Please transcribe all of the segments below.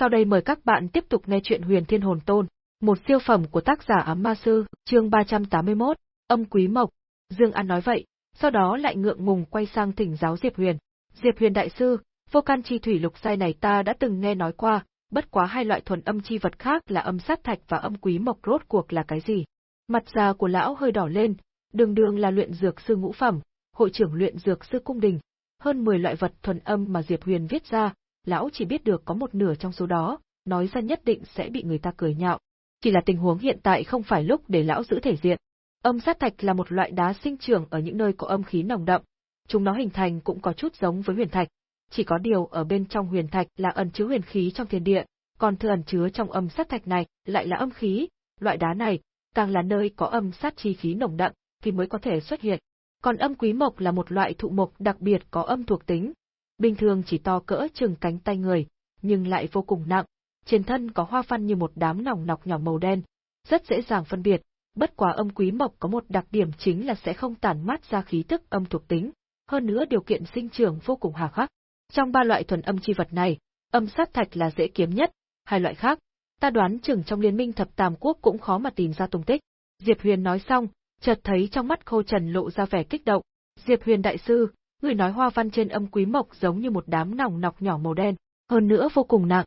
Sau đây mời các bạn tiếp tục nghe chuyện Huyền Thiên Hồn Tôn, một siêu phẩm của tác giả Ám Ma Sư, chương 381, âm quý mộc. Dương An nói vậy, sau đó lại ngượng ngùng quay sang thỉnh giáo Diệp Huyền. Diệp Huyền đại sư, vô can chi thủy lục sai này ta đã từng nghe nói qua, bất quá hai loại thuần âm chi vật khác là âm sát thạch và âm quý mộc rốt cuộc là cái gì? Mặt già của lão hơi đỏ lên, đường đường là luyện dược sư ngũ phẩm, hội trưởng luyện dược sư cung đình. Hơn 10 loại vật thuần âm mà Diệp Huyền viết ra, lão chỉ biết được có một nửa trong số đó, nói ra nhất định sẽ bị người ta cười nhạo. Chỉ là tình huống hiện tại không phải lúc để lão giữ thể diện. Âm sát thạch là một loại đá sinh trưởng ở những nơi có âm khí nồng đậm, chúng nó hình thành cũng có chút giống với huyền thạch, chỉ có điều ở bên trong huyền thạch là ẩn chứa huyền khí trong thiên địa, còn thừa ẩn chứa trong âm sát thạch này lại là âm khí, loại đá này càng là nơi có âm sát chi khí nồng đậm thì mới có thể xuất hiện. Còn âm quý mộc là một loại thụ mộc đặc biệt có âm thuộc tính, bình thường chỉ to cỡ chừng cánh tay người, nhưng lại vô cùng nặng, trên thân có hoa văn như một đám nòng nọc nhỏ màu đen, rất dễ dàng phân biệt, bất quá âm quý mộc có một đặc điểm chính là sẽ không tản mát ra khí tức âm thuộc tính, hơn nữa điều kiện sinh trưởng vô cùng hà khắc. Trong ba loại thuần âm chi vật này, âm sát thạch là dễ kiếm nhất, hai loại khác, ta đoán chừng trong liên minh thập tam quốc cũng khó mà tìm ra tung tích. Diệp Huyền nói xong, chợt thấy trong mắt Khô Trần lộ ra vẻ kích động. Diệp Huyền đại sư, người nói hoa văn trên âm quý mộc giống như một đám nòng nọc nhỏ màu đen, hơn nữa vô cùng nặng.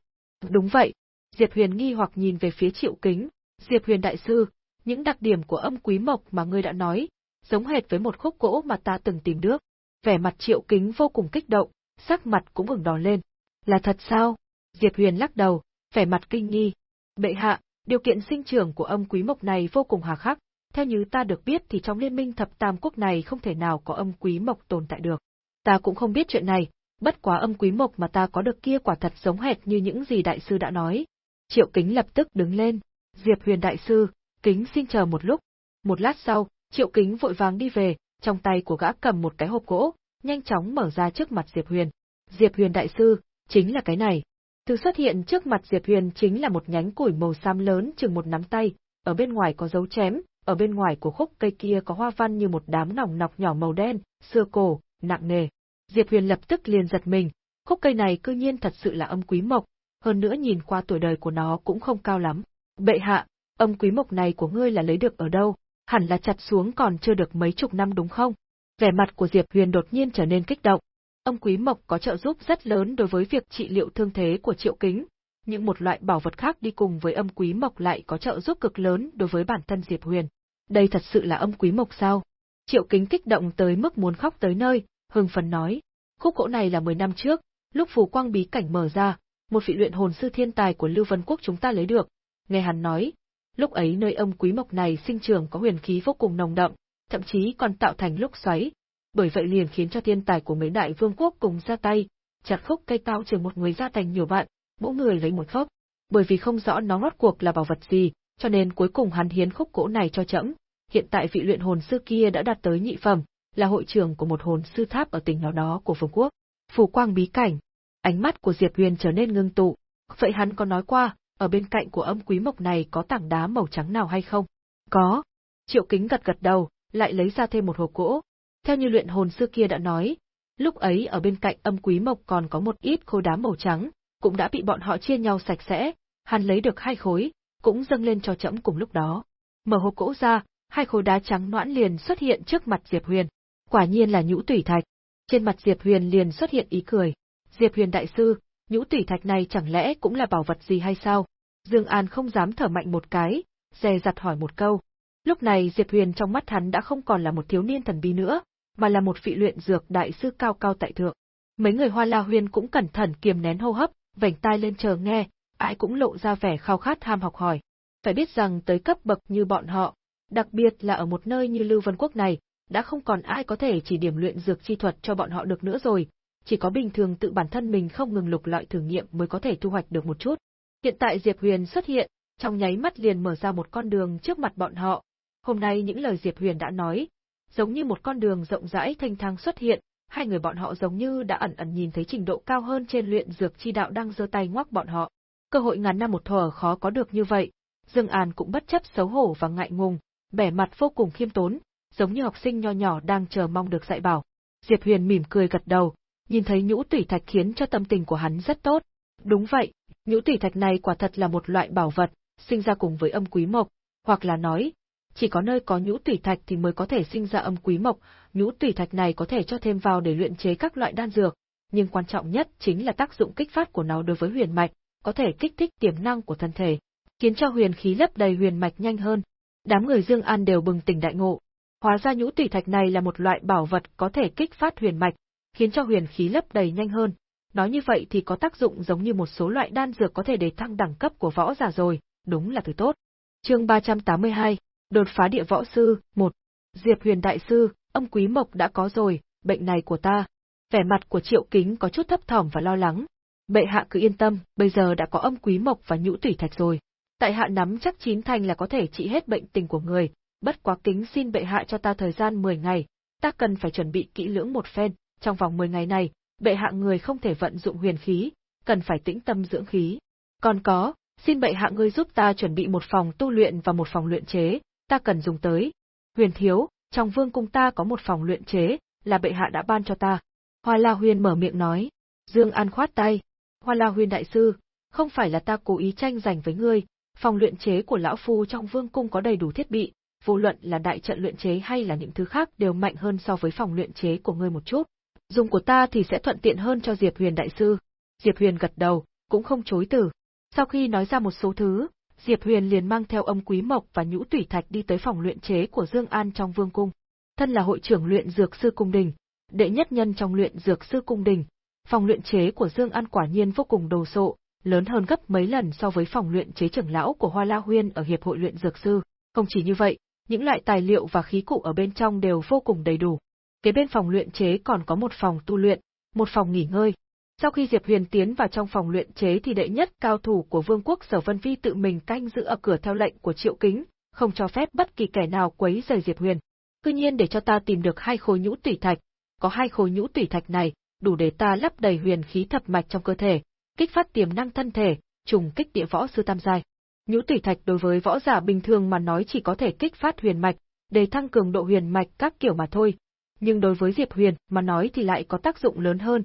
Đúng vậy. Diệp Huyền nghi hoặc nhìn về phía Triệu Kính. Diệp Huyền đại sư, những đặc điểm của âm quý mộc mà ngươi đã nói, giống hệt với một khúc gỗ mà ta từng tìm được. Vẻ mặt Triệu Kính vô cùng kích động, sắc mặt cũng ửng đỏ lên. Là thật sao? Diệp Huyền lắc đầu, vẻ mặt kinh nghi. Bệ hạ, điều kiện sinh trưởng của âm quý mộc này vô cùng hà khắc, theo như ta được biết thì trong liên minh thập tam quốc này không thể nào có âm quý mộc tồn tại được. Ta cũng không biết chuyện này, bất quá âm quý mộc mà ta có được kia quả thật giống hệt như những gì đại sư đã nói. Triệu Kính lập tức đứng lên, Diệp Huyền đại sư, Kính xin chờ một lúc. Một lát sau, Triệu Kính vội vàng đi về, trong tay của gã cầm một cái hộp gỗ, nhanh chóng mở ra trước mặt Diệp Huyền. Diệp Huyền đại sư, chính là cái này. Từ xuất hiện trước mặt Diệp Huyền chính là một nhánh củi màu xám lớn chừng một nắm tay, ở bên ngoài có dấu chém, ở bên ngoài của khúc cây kia có hoa văn như một đám nòng nọc nhỏ màu đen, xưa cổ, nặng nề. Diệp Huyền lập tức liền giật mình, khúc cây này cư nhiên thật sự là âm quý mộc, hơn nữa nhìn qua tuổi đời của nó cũng không cao lắm. Bệ hạ, âm quý mộc này của ngươi là lấy được ở đâu? Hẳn là chặt xuống còn chưa được mấy chục năm đúng không? Vẻ mặt của Diệp Huyền đột nhiên trở nên kích động. Âm quý mộc có trợ giúp rất lớn đối với việc trị liệu thương thế của Triệu Kính, nhưng một loại bảo vật khác đi cùng với âm quý mộc lại có trợ giúp cực lớn đối với bản thân Diệp Huyền. Đây thật sự là âm quý mộc sao? Triệu Kính kích động tới mức muốn khóc tới nơi, hưng phấn nói, khúc gỗ này là 10 năm trước, lúc phù quang bí cảnh mở ra, một vị luyện hồn sư thiên tài của Lưu Vân Quốc chúng ta lấy được. Nghe hắn nói, lúc ấy nơi âm quý mộc này sinh trưởng có huyền khí vô cùng nồng đậm, thậm chí còn tạo thành lúc xoáy, bởi vậy liền khiến cho thiên tài của mấy đại vương quốc cùng ra tay, chặt khúc cây cao trường một người ra thành nhiều bạn, mỗi người lấy một khớp, Bởi vì không rõ nó rốt cuộc là bảo vật gì, cho nên cuối cùng hắn hiến khúc gỗ này cho trẫm. Hiện tại vị luyện hồn sư kia đã đạt tới nhị phẩm, là hội trưởng của một hồn sư tháp ở tỉnh nào đó của vương quốc. Phù quang bí cảnh. Ánh mắt của Diệp Huyền trở nên ngưng tụ. Vậy hắn có nói qua, ở bên cạnh của âm quý mộc này có tảng đá màu trắng nào hay không? Có. Triệu Kính gật gật đầu, lại lấy ra thêm một hộp gỗ. Theo như luyện hồn sư kia đã nói, lúc ấy ở bên cạnh âm quý mộc còn có một ít khối đá màu trắng, cũng đã bị bọn họ chia nhau sạch sẽ, hắn lấy được hai khối, cũng dâng lên cho trẫm cùng lúc đó. Mở hộp gỗ ra, hai khối đá trắng noãn liền xuất hiện trước mặt Diệp Huyền. Quả nhiên là nhũ tủy thạch. Trên mặt Diệp Huyền liền xuất hiện ý cười. Diệp Huyền đại sư, nhũ tủy thạch này chẳng lẽ cũng là bảo vật gì hay sao? Dương An không dám thở mạnh một cái, dè dặt hỏi một câu. Lúc này Diệp Huyền trong mắt hắn đã không còn là một thiếu niên thần bí nữa, mà là một vị luyện dược đại sư cao cao tại thượng. Mấy người Hoa La huyền cũng cẩn thận kiềm nén hô hấp, vành tai lên chờ nghe, ai cũng lộ ra vẻ khao khát ham học hỏi. Phải biết rằng tới cấp bậc như bọn họ, đặc biệt là ở một nơi như Lưu Vân Quốc này, đã không còn ai có thể chỉ điểm luyện dược chi thuật cho bọn họ được nữa rồi, chỉ có bình thường tự bản thân mình không ngừng lục lọi thử nghiệm mới có thể thu hoạch được một chút. Hiện tại Diệp Huyền xuất hiện, trong nháy mắt liền mở ra một con đường trước mặt bọn họ. Hôm nay những lời Diệp Huyền đã nói, giống như một con đường rộng rãi thanh thang xuất hiện, hai người bọn họ giống như đã ẩn ẩn nhìn thấy trình độ cao hơn trên luyện dược chi đạo đang giơ tay ngoắc bọn họ. Cơ hội ngàn năm một thuở khó có được như vậy, Dương An cũng bất chấp xấu hổ và ngại ngùng, bẻ mặt vô cùng khiêm tốn, giống như học sinh nho nhỏ đang chờ mong được dạy bảo. Diệp Huyền mỉm cười gật đầu, nhìn thấy nhũ tủy thạch khiến cho tâm tình của hắn rất tốt. Đúng vậy, Nhũ tủy thạch này quả thật là một loại bảo vật, sinh ra cùng với âm quý mộc, hoặc là nói, chỉ có nơi có nhũ tủy thạch thì mới có thể sinh ra âm quý mộc, nhũ tủy thạch này có thể cho thêm vào để luyện chế các loại đan dược, nhưng quan trọng nhất chính là tác dụng kích phát của nó đối với huyền mạch, có thể kích thích tiềm năng của thân thể, khiến cho huyền khí lấp đầy huyền mạch nhanh hơn. Đám người Dương An đều bừng tỉnh đại ngộ. Hóa ra nhũ tủy thạch này là một loại bảo vật có thể kích phát huyền mạch, khiến cho huyền khí lấp đầy nhanh hơn. Nói như vậy thì có tác dụng giống như một số loại đan dược có thể để thăng đẳng cấp của võ giả rồi, đúng là thứ tốt. Chương 382, đột phá địa võ sư, 1. Diệp Huyền đại sư, âm quý mộc đã có rồi, bệnh này của ta. Vẻ mặt của Triệu Kính có chút thấp thỏm và lo lắng. Bệ hạ cứ yên tâm, bây giờ đã có âm quý mộc và nhũ tủy thạch rồi. Tại hạ nắm chắc chín thành là có thể trị hết bệnh tình của người, bất quá kính xin bệ hạ cho ta thời gian 10 ngày, ta cần phải chuẩn bị kỹ lưỡng một phen, trong vòng 10 ngày này, bệ hạ người không thể vận dụng huyền khí, cần phải tĩnh tâm dưỡng khí. Còn có, xin bệ hạ ngươi giúp ta chuẩn bị một phòng tu luyện và một phòng luyện chế, ta cần dùng tới. Huyền thiếu, trong vương cung ta có một phòng luyện chế, là bệ hạ đã ban cho ta. Hoa La Huyền mở miệng nói. Dương An khoát tay. Hoa La Huyền đại sư, không phải là ta cố ý tranh giành với ngươi, phòng luyện chế của lão phu trong vương cung có đầy đủ thiết bị, vô luận là đại trận luyện chế hay là những thứ khác đều mạnh hơn so với phòng luyện chế của ngươi một chút. Dùng của ta thì sẽ thuận tiện hơn cho Diệp Huyền đại sư. Diệp Huyền gật đầu, cũng không chối từ. Sau khi nói ra một số thứ, Diệp Huyền liền mang theo âm quý mộc và nhũ tủy thạch đi tới phòng luyện chế của Dương An trong vương cung. Thân là hội trưởng luyện dược sư cung đình, đệ nhất nhân trong luyện dược sư cung đình, phòng luyện chế của Dương An quả nhiên vô cùng đồ sộ, lớn hơn gấp mấy lần so với phòng luyện chế trưởng lão của Hoa La Huyên ở hiệp hội luyện dược sư. Không chỉ như vậy, những loại tài liệu và khí cụ ở bên trong đều vô cùng đầy đủ. Kế bên phòng luyện chế còn có một phòng tu luyện, một phòng nghỉ ngơi, sau khi Diệp Huyền tiến vào trong phòng luyện chế thì đệ nhất cao thủ của Vương quốc Sở Vân Phi tự mình canh giữ ở cửa theo lệnh của Triệu Kính, không cho phép bất kỳ kẻ nào quấy rầy Diệp Huyền. Tuy nhiên để cho ta tìm được hai khối nhũ tủy thạch, có hai khối nhũ tủy thạch này, đủ để ta lắp đầy huyền khí thập mạch trong cơ thể, kích phát tiềm năng thân thể, trùng kích địa võ sư tam giai. Nhũ tủy thạch đối với võ giả bình thường mà nói chỉ có thể kích phát huyền mạch, để tăng cường độ huyền mạch các kiểu mà thôi. Nhưng đối với Diệp Huyền mà nói thì lại có tác dụng lớn hơn,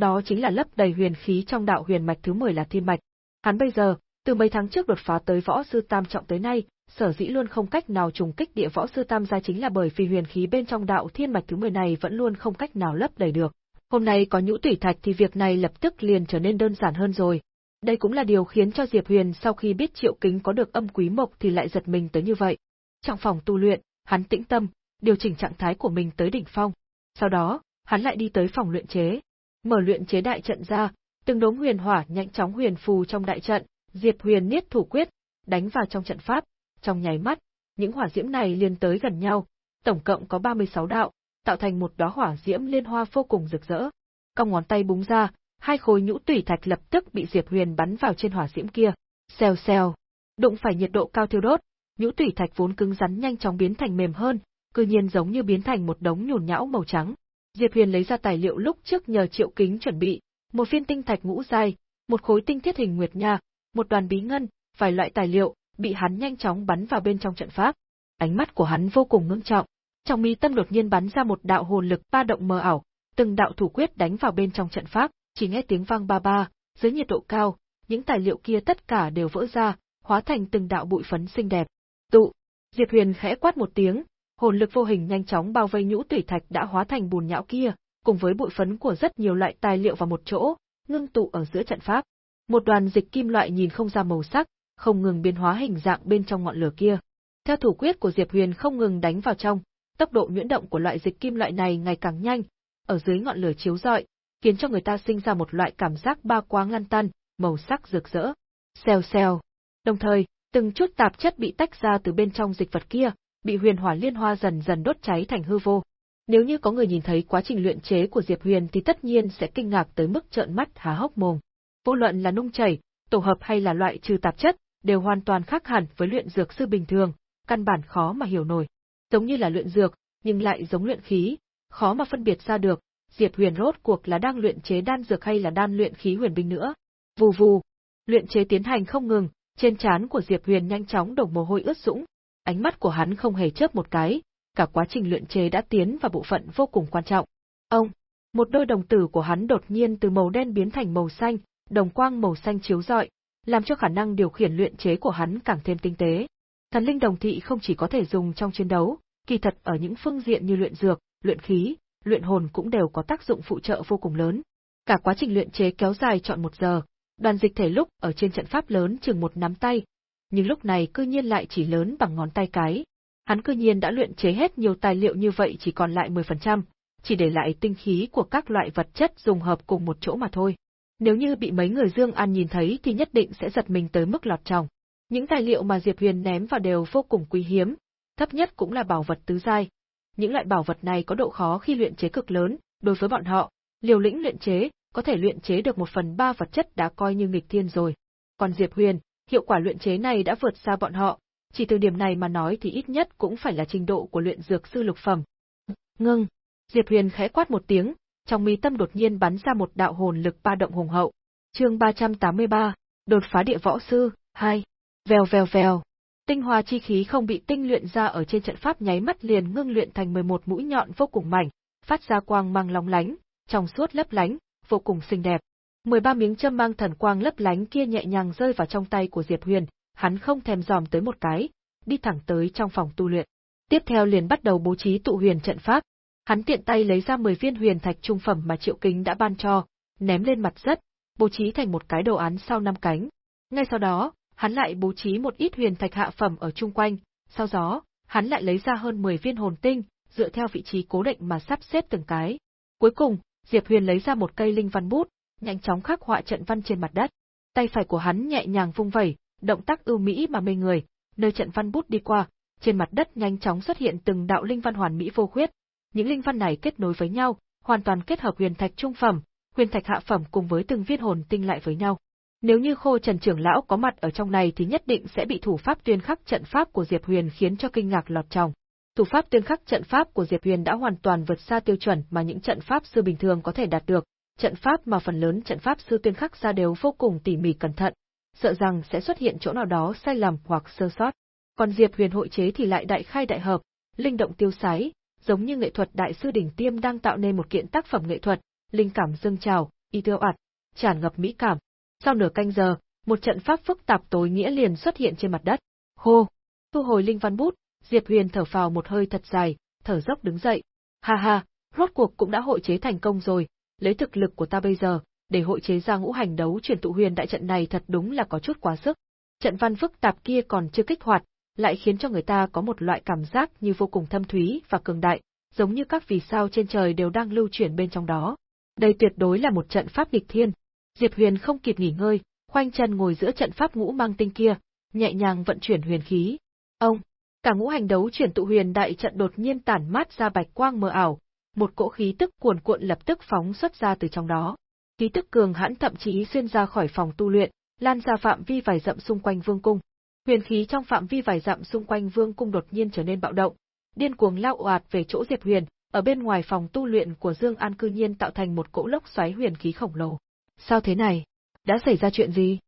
đó chính là lấp đầy huyền khí trong đạo huyền mạch thứ 10 là thiên mạch. Hắn bây giờ, từ mấy tháng trước đột phá tới võ sư tam trọng tới nay, sở dĩ luôn không cách nào trùng kích địa võ sư tam gia chính là bởi vì huyền khí bên trong đạo thiên mạch thứ 10 này vẫn luôn không cách nào lấp đầy được. Hôm nay có nhũ tủy thạch thì việc này lập tức liền trở nên đơn giản hơn rồi. Đây cũng là điều khiến cho Diệp Huyền sau khi biết Triệu Kính có được âm quý mộc thì lại giật mình tới như vậy. Trong phòng tu luyện, hắn tĩnh tâm, điều chỉnh trạng thái của mình tới đỉnh phong. Sau đó, hắn lại đi tới phòng luyện chế. Mở luyện chế đại trận ra, từng đống huyền hỏa nhanh chóng huyền phù trong đại trận, Diệp Huyền niết thủ quyết, đánh vào trong trận pháp, trong nháy mắt, những hỏa diễm này liên tới gần nhau, tổng cộng có 36 đạo, tạo thành một đóa hỏa diễm liên hoa vô cùng rực rỡ. Cong ngón tay búng ra, hai khối nhũ tủy thạch lập tức bị Diệp Huyền bắn vào trên hỏa diễm kia. Xèo xèo, đụng phải nhiệt độ cao thiêu đốt, nhũ tủy thạch vốn cứng rắn nhanh chóng biến thành mềm hơn, cư nhiên giống như biến thành một đống nhùn nhão màu trắng. Diệp Huyền lấy ra tài liệu lúc trước nhờ Triệu Kính chuẩn bị, một viên tinh thạch ngũ giai, một khối tinh thiết hình nguyệt nha, một đoàn bí ngân, vài loại tài liệu, bị hắn nhanh chóng bắn vào bên trong trận pháp. Ánh mắt của hắn vô cùng ngưng trọng, trong mi tâm đột nhiên bắn ra một đạo hồn lực ba động mờ ảo, từng đạo thủ quyết đánh vào bên trong trận pháp, chỉ nghe tiếng vang ba ba, dưới nhiệt độ cao, những tài liệu kia tất cả đều vỡ ra, hóa thành từng đạo bụi phấn xinh đẹp. Tụ, Diệp Huyền khẽ quát một tiếng, hồn lực vô hình nhanh chóng bao vây nhũ tủy thạch đã hóa thành bùn nhão kia, cùng với bụi phấn của rất nhiều loại tài liệu vào một chỗ, ngưng tụ ở giữa trận pháp. Một đoàn dịch kim loại nhìn không ra màu sắc, không ngừng biến hóa hình dạng bên trong ngọn lửa kia. Theo thủ quyết của Diệp Huyền không ngừng đánh vào trong, tốc độ nhuyễn động của loại dịch kim loại này ngày càng nhanh, ở dưới ngọn lửa chiếu rọi, khiến cho người ta sinh ra một loại cảm giác ba quang lăn tăn, màu sắc rực rỡ. Xèo xèo. Đồng thời, từng chút tạp chất bị tách ra từ bên trong dịch vật kia, bị huyền hỏa liên hoa dần dần đốt cháy thành hư vô. Nếu như có người nhìn thấy quá trình luyện chế của Diệp Huyền thì tất nhiên sẽ kinh ngạc tới mức trợn mắt há hốc mồm. Vô luận là nung chảy, tổ hợp hay là loại trừ tạp chất, đều hoàn toàn khác hẳn với luyện dược sư bình thường, căn bản khó mà hiểu nổi. Giống như là luyện dược, nhưng lại giống luyện khí, khó mà phân biệt ra được, Diệp Huyền rốt cuộc là đang luyện chế đan dược hay là đan luyện khí huyền binh nữa. Vù vù, luyện chế tiến hành không ngừng, trên trán của Diệp Huyền nhanh chóng đổ mồ hôi ướt sũng, ánh mắt của hắn không hề chớp một cái, cả quá trình luyện chế đã tiến vào bộ phận vô cùng quan trọng. Ông, một đôi đồng tử của hắn đột nhiên từ màu đen biến thành màu xanh, đồng quang màu xanh chiếu rọi, làm cho khả năng điều khiển luyện chế của hắn càng thêm tinh tế. Thần linh đồng thị không chỉ có thể dùng trong chiến đấu, kỳ thật ở những phương diện như luyện dược, luyện khí, luyện hồn cũng đều có tác dụng phụ trợ vô cùng lớn. Cả quá trình luyện chế kéo dài chọn một giờ, đoàn dịch thể lúc ở trên trận pháp lớn chừng một nắm tay, nhưng lúc này cư nhiên lại chỉ lớn bằng ngón tay cái. Hắn cư nhiên đã luyện chế hết nhiều tài liệu như vậy chỉ còn lại 10%, chỉ để lại tinh khí của các loại vật chất dùng hợp cùng một chỗ mà thôi. Nếu như bị mấy người Dương An nhìn thấy thì nhất định sẽ giật mình tới mức lọt tròng. Những tài liệu mà Diệp Huyền ném vào đều vô cùng quý hiếm, thấp nhất cũng là bảo vật tứ giai. Những loại bảo vật này có độ khó khi luyện chế cực lớn, đối với bọn họ, liều lĩnh luyện chế, có thể luyện chế được một phần ba vật chất đã coi như nghịch thiên rồi. Còn Diệp Huyền, hiệu quả luyện chế này đã vượt xa bọn họ, chỉ từ điểm này mà nói thì ít nhất cũng phải là trình độ của luyện dược sư lục phẩm. Ngưng, Diệp Huyền khẽ quát một tiếng, trong mi tâm đột nhiên bắn ra một đạo hồn lực ba động hùng hậu. Chương 383, đột phá địa võ sư 2. Vèo vèo vèo. Tinh hoa chi khí không bị tinh luyện ra ở trên trận pháp nháy mắt liền ngưng luyện thành 11 mũi nhọn vô cùng mảnh, phát ra quang mang long lánh, trong suốt lấp lánh, vô cùng xinh đẹp. 13 miếng châm mang thần quang lấp lánh kia nhẹ nhàng rơi vào trong tay của Diệp Huyền, hắn không thèm dòm tới một cái, đi thẳng tới trong phòng tu luyện. Tiếp theo liền bắt đầu bố trí tụ huyền trận pháp. Hắn tiện tay lấy ra 10 viên huyền thạch trung phẩm mà Triệu Kính đã ban cho, ném lên mặt đất, bố trí thành một cái đồ án sau năm cánh. Ngay sau đó, hắn lại bố trí một ít huyền thạch hạ phẩm ở chung quanh, sau đó, hắn lại lấy ra hơn 10 viên hồn tinh, dựa theo vị trí cố định mà sắp xếp từng cái. Cuối cùng, Diệp Huyền lấy ra một cây linh văn bút, nhanh chóng khắc họa trận văn trên mặt đất. Tay phải của hắn nhẹ nhàng vung vẩy, động tác ưu mỹ mà mê người, nơi trận văn bút đi qua, trên mặt đất nhanh chóng xuất hiện từng đạo linh văn hoàn mỹ vô khuyết. Những linh văn này kết nối với nhau, hoàn toàn kết hợp huyền thạch trung phẩm, huyền thạch hạ phẩm cùng với từng viên hồn tinh lại với nhau. Nếu như Khô Trần trưởng lão có mặt ở trong này thì nhất định sẽ bị thủ pháp tuyên khắc trận pháp của Diệp Huyền khiến cho kinh ngạc lọt trong. Thủ pháp tuyên khắc trận pháp của Diệp Huyền đã hoàn toàn vượt xa tiêu chuẩn mà những trận pháp sư bình thường có thể đạt được, trận pháp mà phần lớn trận pháp sư tuyên khắc ra đều vô cùng tỉ mỉ cẩn thận, sợ rằng sẽ xuất hiện chỗ nào đó sai lầm hoặc sơ sót. Còn Diệp Huyền hội chế thì lại đại khai đại hợp, linh động tiêu sái, giống như nghệ thuật đại sư đỉnh tiêm đang tạo nên một kiện tác phẩm nghệ thuật, linh cảm dâng trào, y tiêu ạt, tràn ngập mỹ cảm. Sau nửa canh giờ, một trận pháp phức tạp tối nghĩa liền xuất hiện trên mặt đất. Hô! Thu hồi linh văn bút, Diệp Huyền thở phào một hơi thật dài, thở dốc đứng dậy. Ha ha, rốt cuộc cũng đã hội chế thành công rồi, lấy thực lực của ta bây giờ, để hội chế ra ngũ hành đấu chuyển tụ huyền đại trận này thật đúng là có chút quá sức. Trận văn phức tạp kia còn chưa kích hoạt, lại khiến cho người ta có một loại cảm giác như vô cùng thâm thúy và cường đại, giống như các vì sao trên trời đều đang lưu chuyển bên trong đó. Đây tuyệt đối là một trận pháp nghịch thiên. Diệp Huyền không kịp nghỉ ngơi, khoanh chân ngồi giữa trận pháp ngũ mang tinh kia, nhẹ nhàng vận chuyển huyền khí. Ông, cả ngũ hành đấu chuyển tụ huyền đại trận đột nhiên tản mát ra bạch quang mờ ảo, một cỗ khí tức cuồn cuộn lập tức phóng xuất ra từ trong đó. Khí tức cường hãn thậm chí xuyên ra khỏi phòng tu luyện, lan ra phạm vi vài dặm xung quanh vương cung. Huyền khí trong phạm vi vài dặm xung quanh vương cung đột nhiên trở nên bạo động, điên cuồng lao oạt về chỗ Diệp Huyền, ở bên ngoài phòng tu luyện của Dương An cư nhiên tạo thành một cỗ lốc xoáy huyền khí khổng lồ. Sao thế này? Đã xảy ra chuyện gì?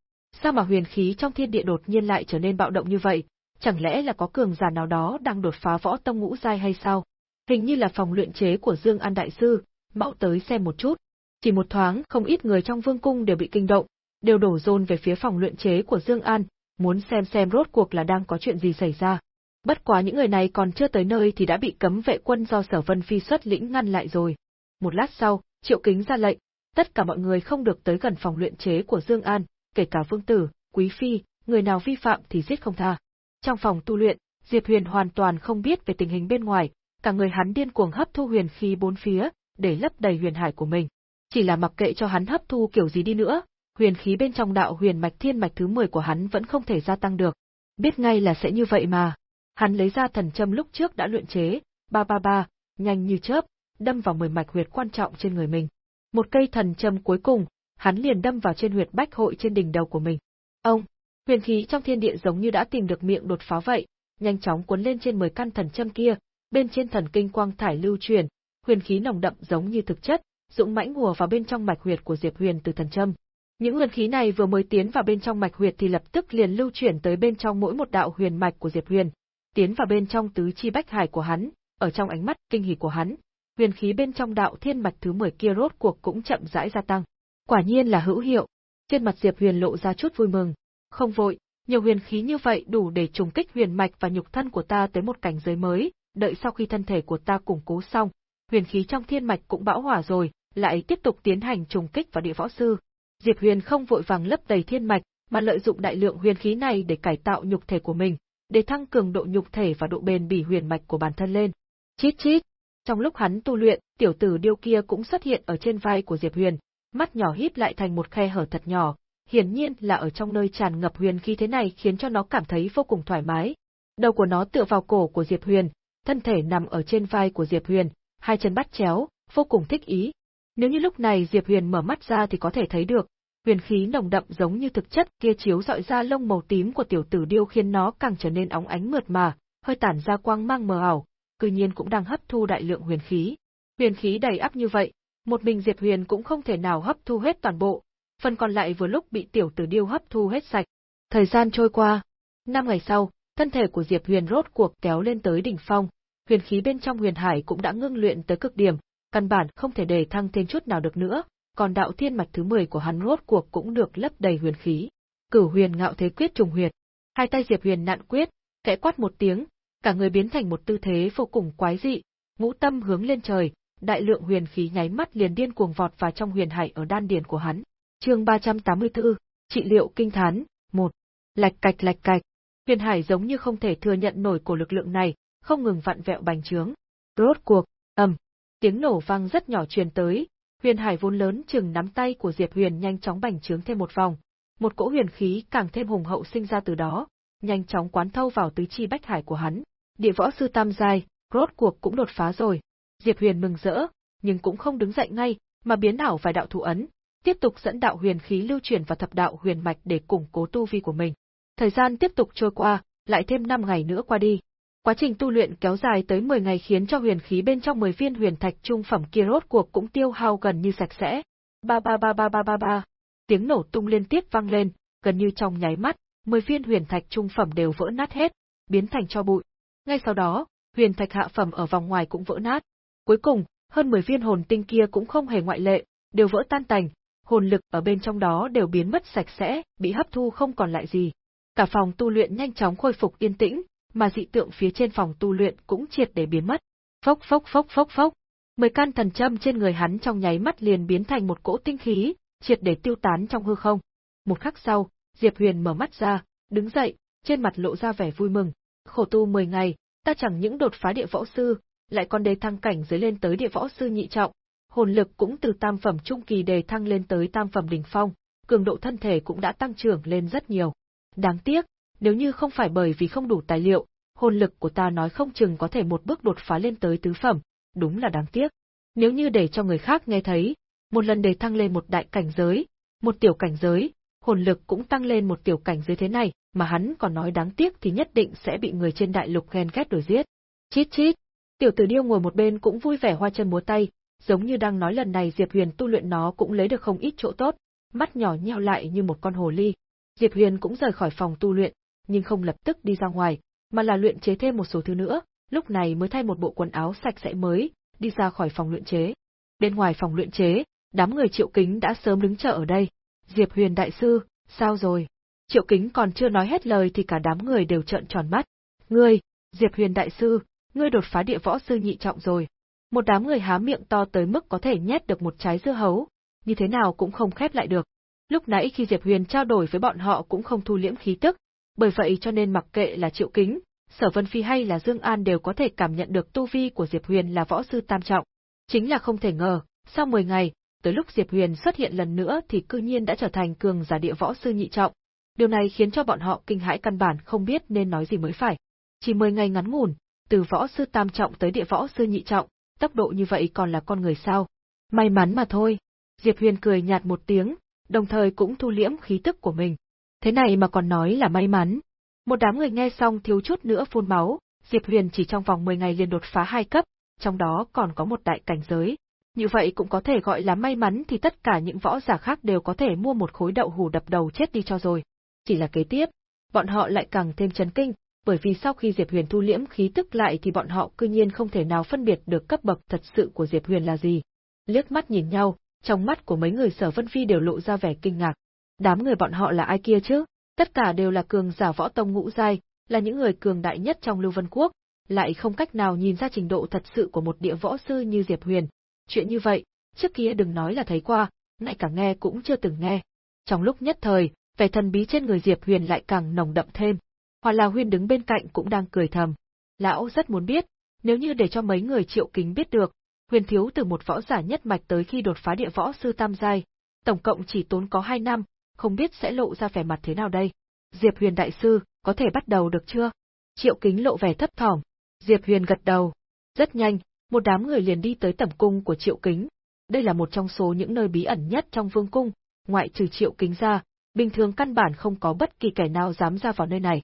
Sao mà huyền khí trong thiên địa đột nhiên lại trở nên bạo động như vậy? Chẳng lẽ là có cường giả nào đó đang đột phá võ tông ngũ giai hay sao? Hình như là phòng luyện chế của Dương An đại sư, mạo tới xem một chút. Chỉ một thoáng, không ít người trong vương cung đều bị kinh động, đều đổ dồn về phía phòng luyện chế của Dương An, muốn xem xem rốt cuộc là đang có chuyện gì xảy ra. Bất quá những người này còn chưa tới nơi thì đã bị cấm vệ quân do Sở Vân Phi xuất lĩnh ngăn lại rồi. Một lát sau, Triệu Kính ra lệnh, tất cả mọi người không được tới gần phòng luyện chế của Dương An, kể cả Vương Tử, Quý Phi, người nào vi phạm thì giết không tha. Trong phòng tu luyện, Diệp Huyền hoàn toàn không biết về tình hình bên ngoài, cả người hắn điên cuồng hấp thu huyền khí bốn phía, để lấp đầy huyền hải của mình. Chỉ là mặc kệ cho hắn hấp thu kiểu gì đi nữa, huyền khí bên trong đạo huyền mạch thiên mạch thứ 10 của hắn vẫn không thể gia tăng được. Biết ngay là sẽ như vậy mà. Hắn lấy ra thần châm lúc trước đã luyện chế, ba ba ba, nhanh như chớp, đâm vào 10 mạch huyệt quan trọng trên người mình. Một cây thần châm cuối cùng, hắn liền đâm vào trên huyệt bách hội trên đỉnh đầu của mình. Ông, huyền khí trong thiên địa giống như đã tìm được miệng đột phá vậy, nhanh chóng cuốn lên trên 10 căn thần châm kia, bên trên thần kinh quang thải lưu truyền, huyền khí nồng đậm giống như thực chất, dũng mãnh hùa vào bên trong mạch huyệt của Diệp Huyền từ thần châm. Những huyền khí này vừa mới tiến vào bên trong mạch huyệt thì lập tức liền lưu chuyển tới bên trong mỗi một đạo huyền mạch của Diệp Huyền, tiến vào bên trong tứ chi bách hải của hắn, ở trong ánh mắt kinh hỉ của hắn, huyền khí bên trong đạo thiên mạch thứ 10 kia rốt cuộc cũng chậm rãi gia tăng. Quả nhiên là hữu hiệu. Trên mặt Diệp Huyền lộ ra chút vui mừng, Không vội, nhiều huyền khí như vậy đủ để trùng kích huyền mạch và nhục thân của ta tới một cảnh giới mới, đợi sau khi thân thể của ta củng cố xong, huyền khí trong thiên mạch cũng bão hỏa rồi, lại tiếp tục tiến hành trùng kích vào địa võ sư. Diệp Huyền không vội vàng lấp đầy thiên mạch, mà lợi dụng đại lượng huyền khí này để cải tạo nhục thể của mình, để thăng cường độ nhục thể và độ bền bỉ huyền mạch của bản thân lên. Chít chít. Trong lúc hắn tu luyện, tiểu tử điêu kia cũng xuất hiện ở trên vai của Diệp Huyền, mắt nhỏ híp lại thành một khe hở thật nhỏ, hiển nhiên là ở trong nơi tràn ngập huyền khí thế này khiến cho nó cảm thấy vô cùng thoải mái. Đầu của nó tựa vào cổ của Diệp Huyền, thân thể nằm ở trên vai của Diệp Huyền, hai chân bắt chéo, vô cùng thích ý. Nếu như lúc này Diệp Huyền mở mắt ra thì có thể thấy được, huyền khí nồng đậm giống như thực chất kia chiếu dọi ra lông màu tím của tiểu tử điêu khiến nó càng trở nên óng ánh mượt mà, hơi tản ra quang mang mờ ảo, cư nhiên cũng đang hấp thu đại lượng huyền khí. Huyền khí đầy ắp như vậy, một mình Diệp Huyền cũng không thể nào hấp thu hết toàn bộ, phần còn lại vừa lúc bị tiểu tử điêu hấp thu hết sạch. Thời gian trôi qua, năm ngày sau, thân thể của Diệp Huyền rốt cuộc kéo lên tới đỉnh phong, huyền khí bên trong huyền hải cũng đã ngưng luyện tới cực điểm, căn bản không thể đề thăng thêm chút nào được nữa, còn đạo thiên mạch thứ 10 của hắn rốt cuộc cũng được lấp đầy huyền khí. Cửu huyền ngạo thế quyết trùng huyệt. Hai tay Diệp Huyền nặn quyết, khẽ quát một tiếng, cả người biến thành một tư thế vô cùng quái dị, ngũ tâm hướng lên trời, đại lượng huyền khí nháy mắt liền điên cuồng vọt vào trong huyền hải ở đan điền của hắn. Chương 384, trị liệu kinh thán, 1. Lạch cạch lạch cạch. Huyền hải giống như không thể thừa nhận nổi của lực lượng này, không ngừng vặn vẹo bành trướng. Rốt cuộc, ầm, tiếng nổ vang rất nhỏ truyền tới, huyền hải vốn lớn chừng nắm tay của Diệp Huyền nhanh chóng bành trướng thêm một vòng, một cỗ huyền khí càng thêm hùng hậu sinh ra từ đó, nhanh chóng quán thâu vào tứ chi bách hải của hắn. Địa võ sư tam giai, rốt cuộc cũng đột phá rồi. Diệp Huyền mừng rỡ, nhưng cũng không đứng dậy ngay, mà biến ảo vài đạo thủ ấn, tiếp tục dẫn đạo huyền khí lưu chuyển vào thập đạo huyền mạch để củng cố tu vi của mình. Thời gian tiếp tục trôi qua, lại thêm 5 ngày nữa qua đi. Quá trình tu luyện kéo dài tới 10 ngày khiến cho huyền khí bên trong 10 viên huyền thạch trung phẩm kia rốt cuộc cũng tiêu hao gần như sạch sẽ. Ba ba ba ba ba ba ba. Tiếng nổ tung liên tiếp vang lên, gần như trong nháy mắt, 10 viên huyền thạch trung phẩm đều vỡ nát hết, biến thành cho bụi. Ngay sau đó, huyền thạch hạ phẩm ở vòng ngoài cũng vỡ nát. Cuối cùng, hơn 10 viên hồn tinh kia cũng không hề ngoại lệ, đều vỡ tan tành, hồn lực ở bên trong đó đều biến mất sạch sẽ, bị hấp thu không còn lại gì. Cả phòng tu luyện nhanh chóng khôi phục yên tĩnh, mà dị tượng phía trên phòng tu luyện cũng triệt để biến mất. Phốc phốc phốc phốc phốc. Mười can thần châm trên người hắn trong nháy mắt liền biến thành một cỗ tinh khí, triệt để tiêu tán trong hư không. Một khắc sau, Diệp Huyền mở mắt ra, đứng dậy, trên mặt lộ ra vẻ vui mừng. Khổ tu 10 ngày, ta chẳng những đột phá địa võ sư, lại còn đề thăng cảnh giới lên tới địa võ sư nhị trọng, hồn lực cũng từ tam phẩm trung kỳ đề thăng lên tới tam phẩm đỉnh phong, cường độ thân thể cũng đã tăng trưởng lên rất nhiều. Đáng tiếc, nếu như không phải bởi vì không đủ tài liệu, hồn lực của ta nói không chừng có thể một bước đột phá lên tới tứ phẩm, đúng là đáng tiếc. Nếu như để cho người khác nghe thấy, một lần đề thăng lên một đại cảnh giới, một tiểu cảnh giới, hồn lực cũng tăng lên một tiểu cảnh giới thế này, mà hắn còn nói đáng tiếc thì nhất định sẽ bị người trên đại lục ghen ghét đuổi giết. Chít chít, tiểu tử điêu ngồi một bên cũng vui vẻ hoa chân múa tay, giống như đang nói lần này Diệp Huyền tu luyện nó cũng lấy được không ít chỗ tốt, mắt nhỏ nheo lại như một con hồ ly. Diệp Huyền cũng rời khỏi phòng tu luyện, nhưng không lập tức đi ra ngoài, mà là luyện chế thêm một số thứ nữa, lúc này mới thay một bộ quần áo sạch sẽ mới, đi ra khỏi phòng luyện chế. Bên ngoài phòng luyện chế, đám người Triệu Kính đã sớm đứng chờ ở đây. Diệp Huyền đại sư, sao rồi? Triệu Kính còn chưa nói hết lời thì cả đám người đều trợn tròn mắt. Ngươi, Diệp Huyền đại sư, ngươi đột phá địa võ sư nhị trọng rồi. Một đám người há miệng to tới mức có thể nhét được một trái dưa hấu, như thế nào cũng không khép lại được. Lúc nãy khi Diệp Huyền trao đổi với bọn họ cũng không thu liễm khí tức, bởi vậy cho nên mặc kệ là Triệu Kính, Sở Vân Phi hay là Dương An đều có thể cảm nhận được tu vi của Diệp Huyền là võ sư tam trọng. Chính là không thể ngờ, sau 10 ngày, tới lúc Diệp Huyền xuất hiện lần nữa thì cư nhiên đã trở thành cường giả địa võ sư nhị trọng. Điều này khiến cho bọn họ kinh hãi căn bản không biết nên nói gì mới phải. Chỉ 10 ngày ngắn ngủn, từ võ sư tam trọng tới địa võ sư nhị trọng, tốc độ như vậy còn là con người sao? May mắn mà thôi. Diệp Huyền cười nhạt một tiếng, đồng thời cũng thu liễm khí tức của mình. Thế này mà còn nói là may mắn. Một đám người nghe xong thiếu chút nữa phun máu, Diệp Huyền chỉ trong vòng 10 ngày liền đột phá hai cấp, trong đó còn có một đại cảnh giới. Như vậy cũng có thể gọi là may mắn thì tất cả những võ giả khác đều có thể mua một khối đậu hủ đập đầu chết đi cho rồi. Chỉ là kế tiếp, bọn họ lại càng thêm chấn kinh, bởi vì sau khi Diệp Huyền thu liễm khí tức lại thì bọn họ cư nhiên không thể nào phân biệt được cấp bậc thật sự của Diệp Huyền là gì. Liếc mắt nhìn nhau, trong mắt của mấy người sở vân phi đều lộ ra vẻ kinh ngạc. Đám người bọn họ là ai kia chứ? Tất cả đều là cường giả võ tông ngũ giai, là những người cường đại nhất trong Lưu Vân Quốc, lại không cách nào nhìn ra trình độ thật sự của một địa võ sư như Diệp Huyền. Chuyện như vậy, trước kia đừng nói là thấy qua, ngay cả nghe cũng chưa từng nghe. Trong lúc nhất thời, vẻ thần bí trên người Diệp Huyền lại càng nồng đậm thêm. Hoa La Huyên đứng bên cạnh cũng đang cười thầm. Lão rất muốn biết, nếu như để cho mấy người triệu kính biết được, Huyền thiếu từ một võ giả nhất mạch tới khi đột phá địa võ sư tam giai, tổng cộng chỉ tốn có hai năm, không biết sẽ lộ ra vẻ mặt thế nào đây. Diệp Huyền đại sư, có thể bắt đầu được chưa? Triệu kính lộ vẻ thấp thỏm. Diệp Huyền gật đầu. Rất nhanh, một đám người liền đi tới tẩm cung của Triệu kính. Đây là một trong số những nơi bí ẩn nhất trong vương cung, ngoại trừ Triệu kính ra, bình thường căn bản không có bất kỳ kẻ nào dám ra vào nơi này.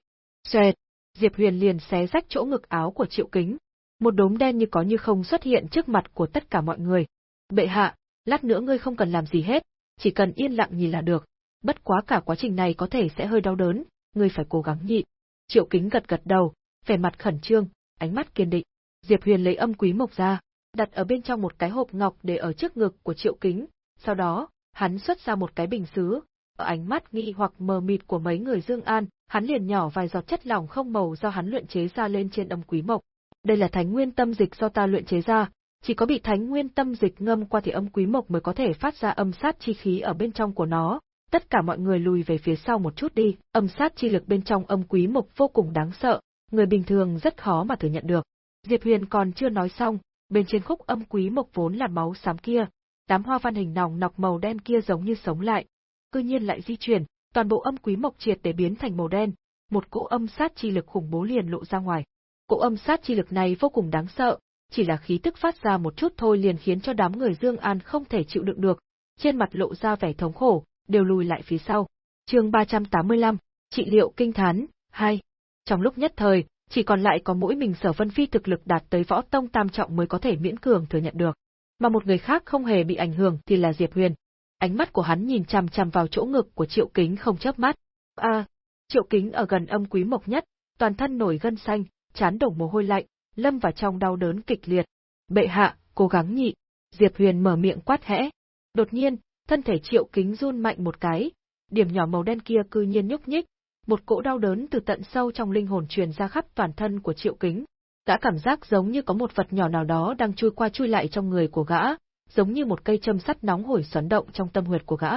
Xoẹt, Diệp Huyền liền xé rách chỗ ngực áo của Triệu Kính. Một đốm đen như có như không xuất hiện trước mặt của tất cả mọi người. Bệ hạ, lát nữa ngươi không cần làm gì hết, chỉ cần yên lặng nhìn là được. Bất quá cả quá trình này có thể sẽ hơi đau đớn, ngươi phải cố gắng nhịn. Triệu Kính gật gật đầu, vẻ mặt khẩn trương, ánh mắt kiên định. Diệp Huyền lấy âm quý mộc ra, đặt ở bên trong một cái hộp ngọc để ở trước ngực của Triệu Kính, sau đó, hắn xuất ra một cái bình sứ, ở ánh mắt nghi hoặc mờ mịt của mấy người Dương An, hắn liền nhỏ vài giọt chất lỏng không màu do hắn luyện chế ra lên trên âm quý mộc. Đây là thánh nguyên tâm dịch do ta luyện chế ra, chỉ có bị thánh nguyên tâm dịch ngâm qua thì âm quý mộc mới có thể phát ra âm sát chi khí ở bên trong của nó. Tất cả mọi người lùi về phía sau một chút đi, âm sát chi lực bên trong âm quý mộc vô cùng đáng sợ, người bình thường rất khó mà thừa nhận được. Diệp Huyền còn chưa nói xong, bên trên khúc âm quý mộc vốn là máu xám kia, đám hoa văn hình nòng nọc màu đen kia giống như sống lại, cư nhiên lại di chuyển, toàn bộ âm quý mộc triệt để biến thành màu đen, một cỗ âm sát chi lực khủng bố liền lộ ra ngoài. Cỗ âm sát chi lực này vô cùng đáng sợ, chỉ là khí tức phát ra một chút thôi liền khiến cho đám người Dương An không thể chịu đựng được, trên mặt lộ ra vẻ thống khổ, đều lùi lại phía sau. Chương 385, trị liệu kinh thán 2. Trong lúc nhất thời, chỉ còn lại có mỗi mình Sở Vân Phi thực lực đạt tới võ tông tam trọng mới có thể miễn cường thừa nhận được. Mà một người khác không hề bị ảnh hưởng thì là Diệp Huyền, ánh mắt của hắn nhìn chằm chằm vào chỗ ngực của Triệu Kính không chớp mắt. A, Triệu Kính ở gần âm quý mộc nhất, toàn thân nổi gân xanh, chán đổ mồ hôi lạnh, lâm vào trong đau đớn kịch liệt. Bệ hạ, cố gắng nhịn. Diệp Huyền mở miệng quát hẽ. Đột nhiên, thân thể Triệu Kính run mạnh một cái, điểm nhỏ màu đen kia cư nhiên nhúc nhích, một cỗ đau đớn từ tận sâu trong linh hồn truyền ra khắp toàn thân của Triệu Kính. Gã cảm giác giống như có một vật nhỏ nào đó đang chui qua chui lại trong người của gã, giống như một cây châm sắt nóng hổi xoắn động trong tâm huyệt của gã.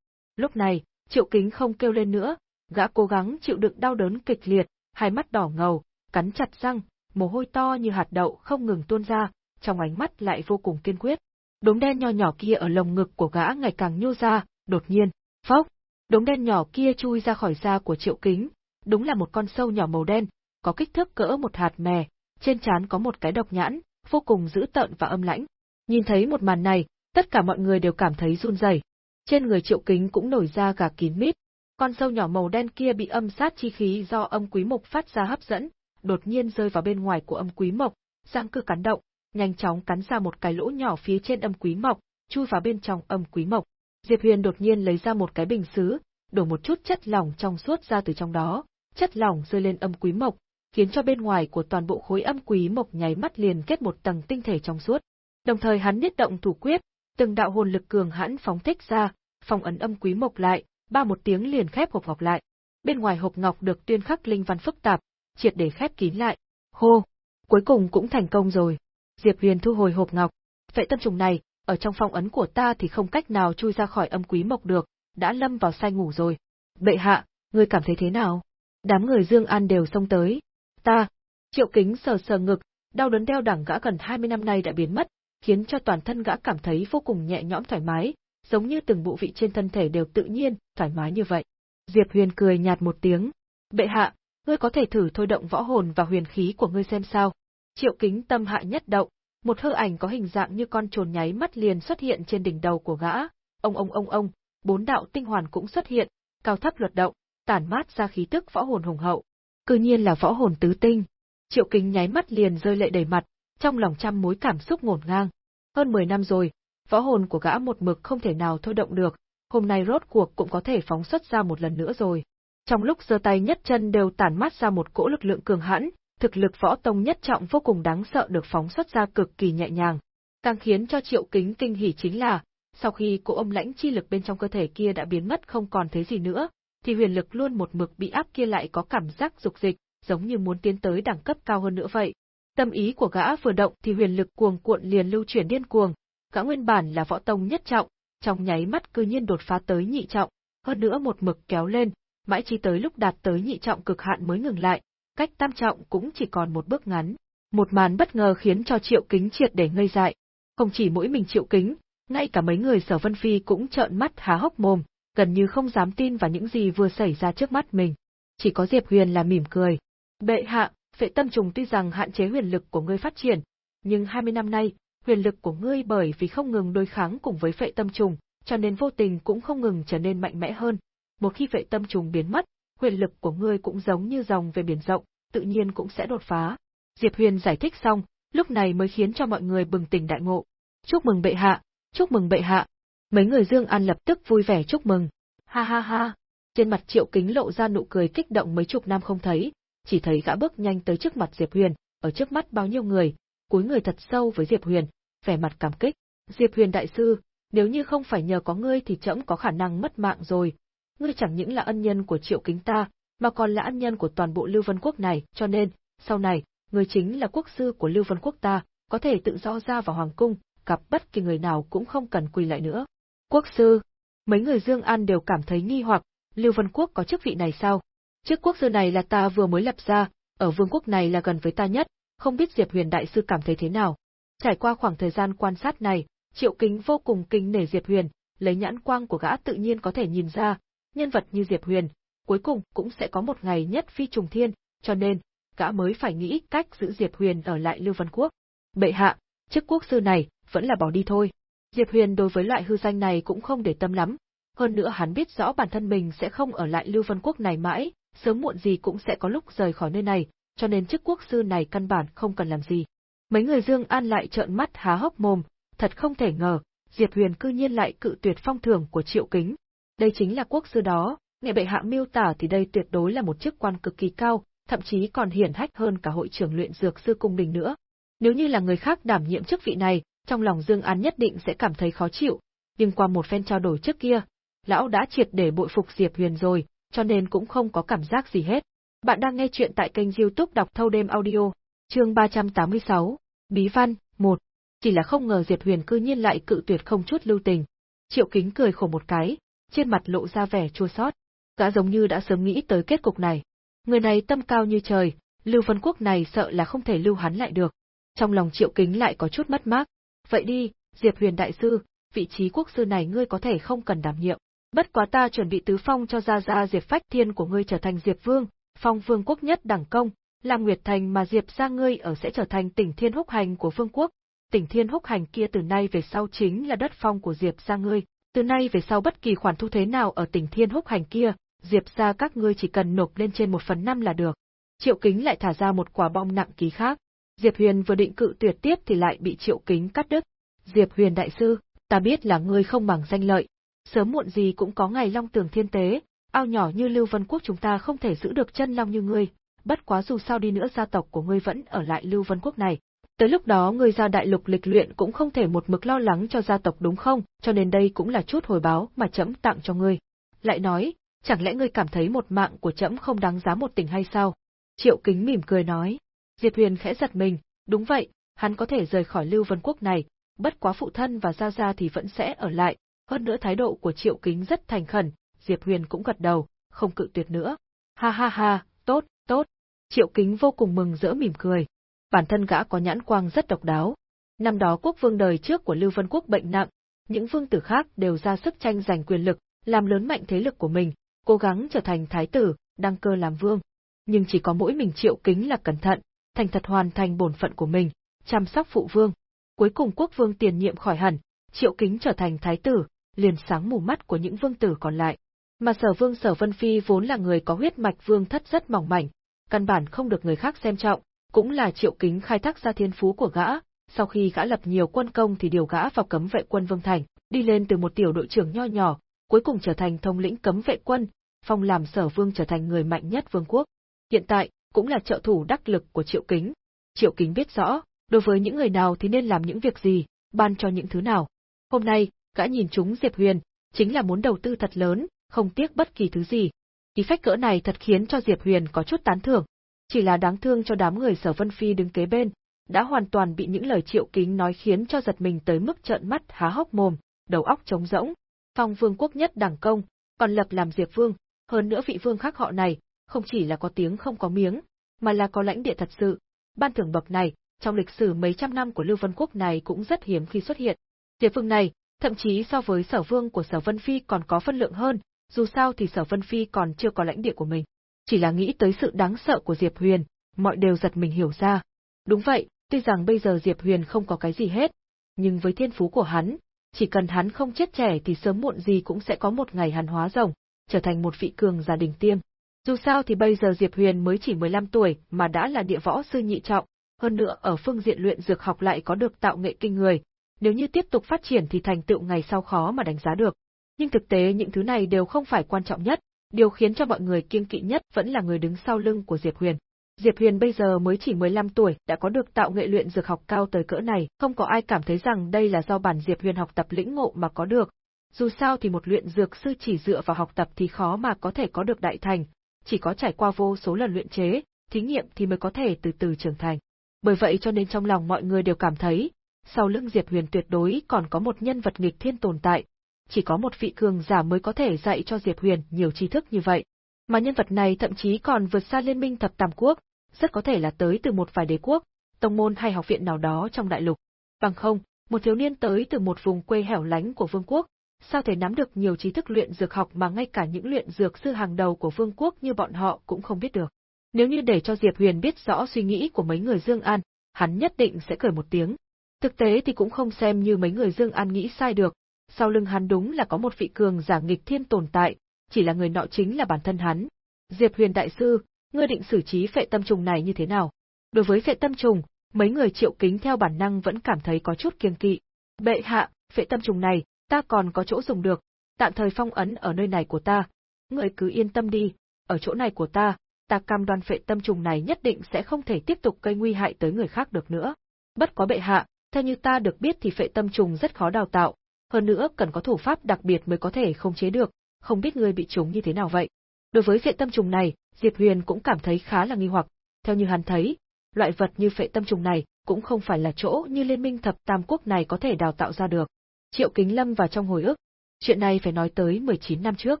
Lúc này, Triệu Kính không kêu lên nữa, gã cố gắng chịu đựng đau đớn kịch liệt, hai mắt đỏ ngầu, cắn chặt răng, mồ hôi to như hạt đậu không ngừng tuôn ra, trong ánh mắt lại vô cùng kiên quyết. Đốm đen nho nhỏ kia ở lồng ngực của gã ngày càng nhô ra, đột nhiên, phốc, đốm đen nhỏ kia chui ra khỏi da của Triệu Kính, đúng là một con sâu nhỏ màu đen, có kích thước cỡ một hạt mè, trên trán có một cái độc nhãn, vô cùng dữ tợn và âm lãnh. Nhìn thấy một màn này, tất cả mọi người đều cảm thấy run rẩy. Trên người Triệu Kính cũng nổi ra gà kín mít. Con sâu nhỏ màu đen kia bị âm sát chi khí do âm quý mục phát ra hấp dẫn, đột nhiên rơi vào bên ngoài của âm quý mộc, giang cư cắn động, nhanh chóng cắn ra một cái lỗ nhỏ phía trên âm quý mộc, chui vào bên trong âm quý mộc. Diệp Huyền đột nhiên lấy ra một cái bình sứ, đổ một chút chất lỏng trong suốt ra từ trong đó, chất lỏng rơi lên âm quý mộc, khiến cho bên ngoài của toàn bộ khối âm quý mộc nháy mắt liền kết một tầng tinh thể trong suốt. Đồng thời hắn nhất động thủ quyết, từng đạo hồn lực cường hãn phóng thích ra, phong ấn âm quý mộc lại, ba một tiếng liền khép hộp ngọc lại. Bên ngoài hộp ngọc được tuyên khắc linh văn phức tạp, triệt để khép kín lại. Hô, cuối cùng cũng thành công rồi. Diệp Huyền thu hồi hộp ngọc. Vệ tâm trùng này, ở trong phong ấn của ta thì không cách nào chui ra khỏi âm quý mộc được, đã lâm vào say ngủ rồi. Bệ hạ, ngươi cảm thấy thế nào? Đám người Dương An đều xông tới. Ta, Triệu Kính sờ sờ ngực, đau đớn đeo đẳng gã gần 20 năm nay đã biến mất, khiến cho toàn thân gã cảm thấy vô cùng nhẹ nhõm thoải mái, giống như từng bộ vị trên thân thể đều tự nhiên, thoải mái như vậy. Diệp Huyền cười nhạt một tiếng. Bệ hạ, ngươi có thể thử thôi động võ hồn và huyền khí của ngươi xem sao. Triệu kính tâm hạ nhất động, một hư ảnh có hình dạng như con trồn nháy mắt liền xuất hiện trên đỉnh đầu của gã. Ông ông ông ông, bốn đạo tinh hoàn cũng xuất hiện, cao thấp luật động, tản mát ra khí tức võ hồn hùng hậu. Cư nhiên là võ hồn tứ tinh. Triệu kính nháy mắt liền rơi lệ đầy mặt, trong lòng trăm mối cảm xúc ngổn ngang. Hơn 10 năm rồi, võ hồn của gã một mực không thể nào thôi động được, hôm nay rốt cuộc cũng có thể phóng xuất ra một lần nữa rồi. Trong lúc giơ tay nhất chân đều tản mát ra một cỗ lực lượng cường hãn, thực lực võ tông nhất trọng vô cùng đáng sợ được phóng xuất ra cực kỳ nhẹ nhàng. Càng khiến cho Triệu Kính kinh hỉ chính là, sau khi cỗ âm lãnh chi lực bên trong cơ thể kia đã biến mất không còn thấy gì nữa, thì huyền lực luôn một mực bị áp kia lại có cảm giác dục dịch, giống như muốn tiến tới đẳng cấp cao hơn nữa vậy. Tâm ý của gã vừa động thì huyền lực cuồng cuộn liền lưu chuyển điên cuồng, gã nguyên bản là võ tông nhất trọng, trong nháy mắt cư nhiên đột phá tới nhị trọng, hơn nữa một mực kéo lên, mãi chi tới lúc đạt tới nhị trọng cực hạn mới ngừng lại, cách tam trọng cũng chỉ còn một bước ngắn. Một màn bất ngờ khiến cho Triệu Kính triệt để ngây dại. Không chỉ mỗi mình Triệu Kính, ngay cả mấy người Sở Vân Phi cũng trợn mắt há hốc mồm, gần như không dám tin vào những gì vừa xảy ra trước mắt mình. Chỉ có Diệp Huyền là mỉm cười. Bệ hạ, phệ tâm trùng tuy rằng hạn chế huyền lực của ngươi phát triển, nhưng 20 năm nay, huyền lực của ngươi bởi vì không ngừng đối kháng cùng với phệ tâm trùng, cho nên vô tình cũng không ngừng trở nên mạnh mẽ hơn. Một khi vệ tâm trùng biến mất, huyền lực của ngươi cũng giống như dòng về biển rộng, tự nhiên cũng sẽ đột phá. Diệp Huyền giải thích xong, lúc này mới khiến cho mọi người bừng tỉnh đại ngộ. Chúc mừng bệ hạ, chúc mừng bệ hạ. Mấy người Dương An lập tức vui vẻ chúc mừng. Ha ha ha. Trên mặt Triệu Kính lộ ra nụ cười kích động mấy chục năm không thấy, chỉ thấy gã bước nhanh tới trước mặt Diệp Huyền, ở trước mắt bao nhiêu người, cúi người thật sâu với Diệp Huyền, vẻ mặt cảm kích. Diệp Huyền đại sư, nếu như không phải nhờ có ngươi thì trẫm có khả năng mất mạng rồi. Ngươi chẳng những là ân nhân của Triệu Kính ta, mà còn là ân nhân của toàn bộ Lưu Vân Quốc này, cho nên, sau này, ngươi chính là quốc sư của Lưu Vân Quốc ta, có thể tự do ra vào hoàng cung, gặp bất kỳ người nào cũng không cần quỳ lại nữa. Quốc sư, mấy người Dương An đều cảm thấy nghi hoặc, Lưu Vân Quốc có chức vị này sao? Chức quốc sư này là ta vừa mới lập ra, ở vương quốc này là gần với ta nhất, không biết Diệp Huyền đại sư cảm thấy thế nào. Trải qua khoảng thời gian quan sát này, Triệu Kính vô cùng kính nể Diệp Huyền, lấy nhãn quang của gã tự nhiên có thể nhìn ra, nhân vật như Diệp Huyền, cuối cùng cũng sẽ có một ngày nhất phi trùng thiên, cho nên, gã mới phải nghĩ cách giữ Diệp Huyền ở lại Lưu Văn Quốc. Bệ hạ, chức quốc sư này, vẫn là bỏ đi thôi. Diệp Huyền đối với loại hư danh này cũng không để tâm lắm, hơn nữa hắn biết rõ bản thân mình sẽ không ở lại Lưu Văn Quốc này mãi, sớm muộn gì cũng sẽ có lúc rời khỏi nơi này, cho nên chức quốc sư này căn bản không cần làm gì. Mấy người Dương An lại trợn mắt há hốc mồm, thật không thể ngờ, Diệp Huyền cư nhiên lại cự tuyệt phong thưởng của Triệu Kính. Đây chính là quốc sư đó, nghe bệ hạ miêu tả thì đây tuyệt đối là một chức quan cực kỳ cao, thậm chí còn hiển hách hơn cả hội trưởng luyện dược sư cung đình nữa. Nếu như là người khác đảm nhiệm chức vị này, trong lòng Dương án nhất định sẽ cảm thấy khó chịu, nhưng qua một phen trao đổi trước kia, lão đã triệt để bội phục Diệp Huyền rồi, cho nên cũng không có cảm giác gì hết. Bạn đang nghe chuyện tại kênh youtube đọc thâu đêm audio, chương 386, Bí văn, 1. Chỉ là không ngờ Diệp Huyền cư nhiên lại cự tuyệt không chút lưu tình. Triệu kính cười khổ một cái, trên mặt lộ ra vẻ chua xót. Gã giống như đã sớm nghĩ tới kết cục này. Người này tâm cao như trời, Lưu Vân Quốc này sợ là không thể lưu hắn lại được. Trong lòng Triệu Kính lại có chút mất mát. Vậy đi, Diệp Huyền đại sư, vị trí quốc sư này ngươi có thể không cần đảm nhiệm. Bất quá ta chuẩn bị tứ phong cho Gia Gia Diệp Phách Thiên của ngươi trở thành Diệp Vương, phong vương quốc nhất đẳng công, làm Nguyệt Thành mà Diệp gia ngươi ở sẽ trở thành tỉnh Thiên Húc Hành của vương quốc. Tỉnh Thiên Húc Hành kia từ nay về sau chính là đất phong của Diệp gia ngươi, từ nay về sau bất kỳ khoản thu thế nào ở tỉnh Thiên Húc Hành kia, Diệp gia các ngươi chỉ cần nộp lên trên một phần năm là được. Triệu Kính lại thả ra một quả bom nặng ký khác. Diệp Huyền vừa định cự tuyệt tiếp thì lại bị Triệu Kính cắt đứt. Diệp Huyền đại sư, ta biết là ngươi không bằng danh lợi, sớm muộn gì cũng có ngày long tường thiên tế, ao nhỏ như Lưu Vân Quốc chúng ta không thể giữ được chân long như ngươi, bất quá dù sao đi nữa gia tộc của ngươi vẫn ở lại Lưu Vân Quốc này. Tới lúc đó người ra đại lục lịch luyện cũng không thể một mực lo lắng cho gia tộc đúng không, cho nên đây cũng là chút hồi báo mà trẫm tặng cho ngươi. Lại nói, chẳng lẽ ngươi cảm thấy một mạng của trẫm không đáng giá một tình hay sao? Triệu Kính mỉm cười nói. Diệp Huyền khẽ giật mình, đúng vậy, hắn có thể rời khỏi Lưu Vân Quốc này, bất quá phụ thân và gia gia thì vẫn sẽ ở lại, hơn nữa thái độ của Triệu Kính rất thành khẩn, Diệp Huyền cũng gật đầu, không cự tuyệt nữa. Ha ha ha, tốt, tốt. Triệu Kính vô cùng mừng rỡ mỉm cười. Bản thân gã có nhãn quang rất độc đáo. Năm đó quốc vương đời trước của Lưu Vân Quốc bệnh nặng, những vương tử khác đều ra sức tranh giành quyền lực, làm lớn mạnh thế lực của mình, cố gắng trở thành thái tử, đăng cơ làm vương. Nhưng chỉ có mỗi mình Triệu Kính là cẩn thận, thành thật hoàn thành bổn phận của mình, chăm sóc phụ vương. Cuối cùng quốc vương tiền nhiệm khỏi hẳn, Triệu Kính trở thành thái tử, liền sáng mù mắt của những vương tử còn lại. Mà sở vương sở vân phi vốn là người có huyết mạch vương thất rất mỏng mảnh, căn bản không được người khác xem trọng, cũng là triệu kính khai thác ra thiên phú của gã, sau khi gã lập nhiều quân công thì điều gã vào cấm vệ quân vương thành, đi lên từ một tiểu đội trưởng nho nhỏ, cuối cùng trở thành thông lĩnh cấm vệ quân, phong làm sở vương trở thành người mạnh nhất vương quốc. Hiện tại, cũng là trợ thủ đắc lực của triệu kính. Triệu kính biết rõ, đối với những người nào thì nên làm những việc gì, ban cho những thứ nào. Hôm nay, gã nhìn chúng Diệp Huyền, chính là muốn đầu tư thật lớn, không tiếc bất kỳ thứ gì, ý phách cỡ này thật khiến cho Diệp Huyền có chút tán thưởng. Chỉ là đáng thương cho đám người Sở Vân Phi đứng kế bên, đã hoàn toàn bị những lời Triệu Kính nói khiến cho giật mình tới mức trợn mắt há hốc mồm, đầu óc trống rỗng. Phong Vương quốc nhất đẳng công, còn lập làm Diệp Vương, hơn nữa vị vương khác họ này, không chỉ là có tiếng không có miếng, mà là có lãnh địa thật sự. Ban thưởng bậc này, trong lịch sử mấy trăm năm của Lưu Vân Quốc này cũng rất hiếm khi xuất hiện. Diệp Vương này, thậm chí so với sở vương của sở Vân Phi còn có phân lượng hơn, dù sao thì sở Vân Phi còn chưa có lãnh địa của mình. Chỉ là nghĩ tới sự đáng sợ của Diệp Huyền, mọi đều giật mình hiểu ra. Đúng vậy, tuy rằng bây giờ Diệp Huyền không có cái gì hết, nhưng với thiên phú của hắn, chỉ cần hắn không chết trẻ thì sớm muộn gì cũng sẽ có một ngày hắn hóa rồng, trở thành một vị cường gia đình tiêm. Dù sao thì bây giờ Diệp Huyền mới chỉ 15 tuổi mà đã là địa võ sư nhị trọng, hơn nữa ở phương diện luyện dược học lại có được tạo nghệ kinh người, nếu như tiếp tục phát triển thì thành tựu ngày sau khó mà đánh giá được. Nhưng thực tế những thứ này đều không phải quan trọng nhất, điều khiến cho mọi người kiêng kỵ nhất vẫn là người đứng sau lưng của Diệp Huyền. Diệp Huyền bây giờ mới chỉ 15 tuổi đã có được tạo nghệ luyện dược học cao tới cỡ này, không có ai cảm thấy rằng đây là do bản Diệp Huyền học tập lĩnh ngộ mà có được. Dù sao thì một luyện dược sư chỉ dựa vào học tập thì khó mà có thể có được đại thành, chỉ có trải qua vô số lần luyện chế, thí nghiệm thì mới có thể từ từ trưởng thành. Bởi vậy cho nên trong lòng mọi người đều cảm thấy, sau lưng Diệp Huyền tuyệt đối còn có một nhân vật nghịch thiên tồn tại, chỉ có một vị cường giả mới có thể dạy cho Diệp Huyền nhiều tri thức như vậy. Mà nhân vật này thậm chí còn vượt xa liên minh thập tam quốc, rất có thể là tới từ một vài đế quốc, tông môn hay học viện nào đó trong đại lục. Bằng không, một thiếu niên tới từ một vùng quê hẻo lánh của vương quốc, sao thể nắm được nhiều trí thức luyện dược học mà ngay cả những luyện dược sư hàng đầu của vương quốc như bọn họ cũng không biết được. Nếu như để cho Diệp Huyền biết rõ suy nghĩ của mấy người Dương An, hắn nhất định sẽ cười một tiếng. Thực tế thì cũng không xem như mấy người Dương An nghĩ sai được, sau lưng hắn đúng là có một vị cường giả nghịch thiên tồn tại, chỉ là người nọ chính là bản thân hắn. Diệp Huyền đại sư, ngươi định xử trí phệ tâm trùng này như thế nào? Đối với phệ tâm trùng, mấy người triệu kính theo bản năng vẫn cảm thấy có chút kiêng kỵ. Bệ hạ, phệ tâm trùng này, ta còn có chỗ dùng được, tạm thời phong ấn ở nơi này của ta. Ngươi cứ yên tâm đi, ở chỗ này của ta, ta cam đoan phệ tâm trùng này nhất định sẽ không thể tiếp tục gây nguy hại tới người khác được nữa. Bất có bệ hạ, theo như ta được biết thì phệ tâm trùng rất khó đào tạo, hơn nữa cần có thủ pháp đặc biệt mới có thể khống chế được, không biết ngươi bị chúng như thế nào vậy. Đối với phệ tâm trùng này, Diệp Huyền cũng cảm thấy khá là nghi hoặc, theo như hắn thấy, loại vật như phệ tâm trùng này cũng không phải là chỗ như liên minh thập tam quốc này có thể đào tạo ra được. Triệu Kính Lâm vào trong hồi ức, chuyện này phải nói tới 19 năm trước.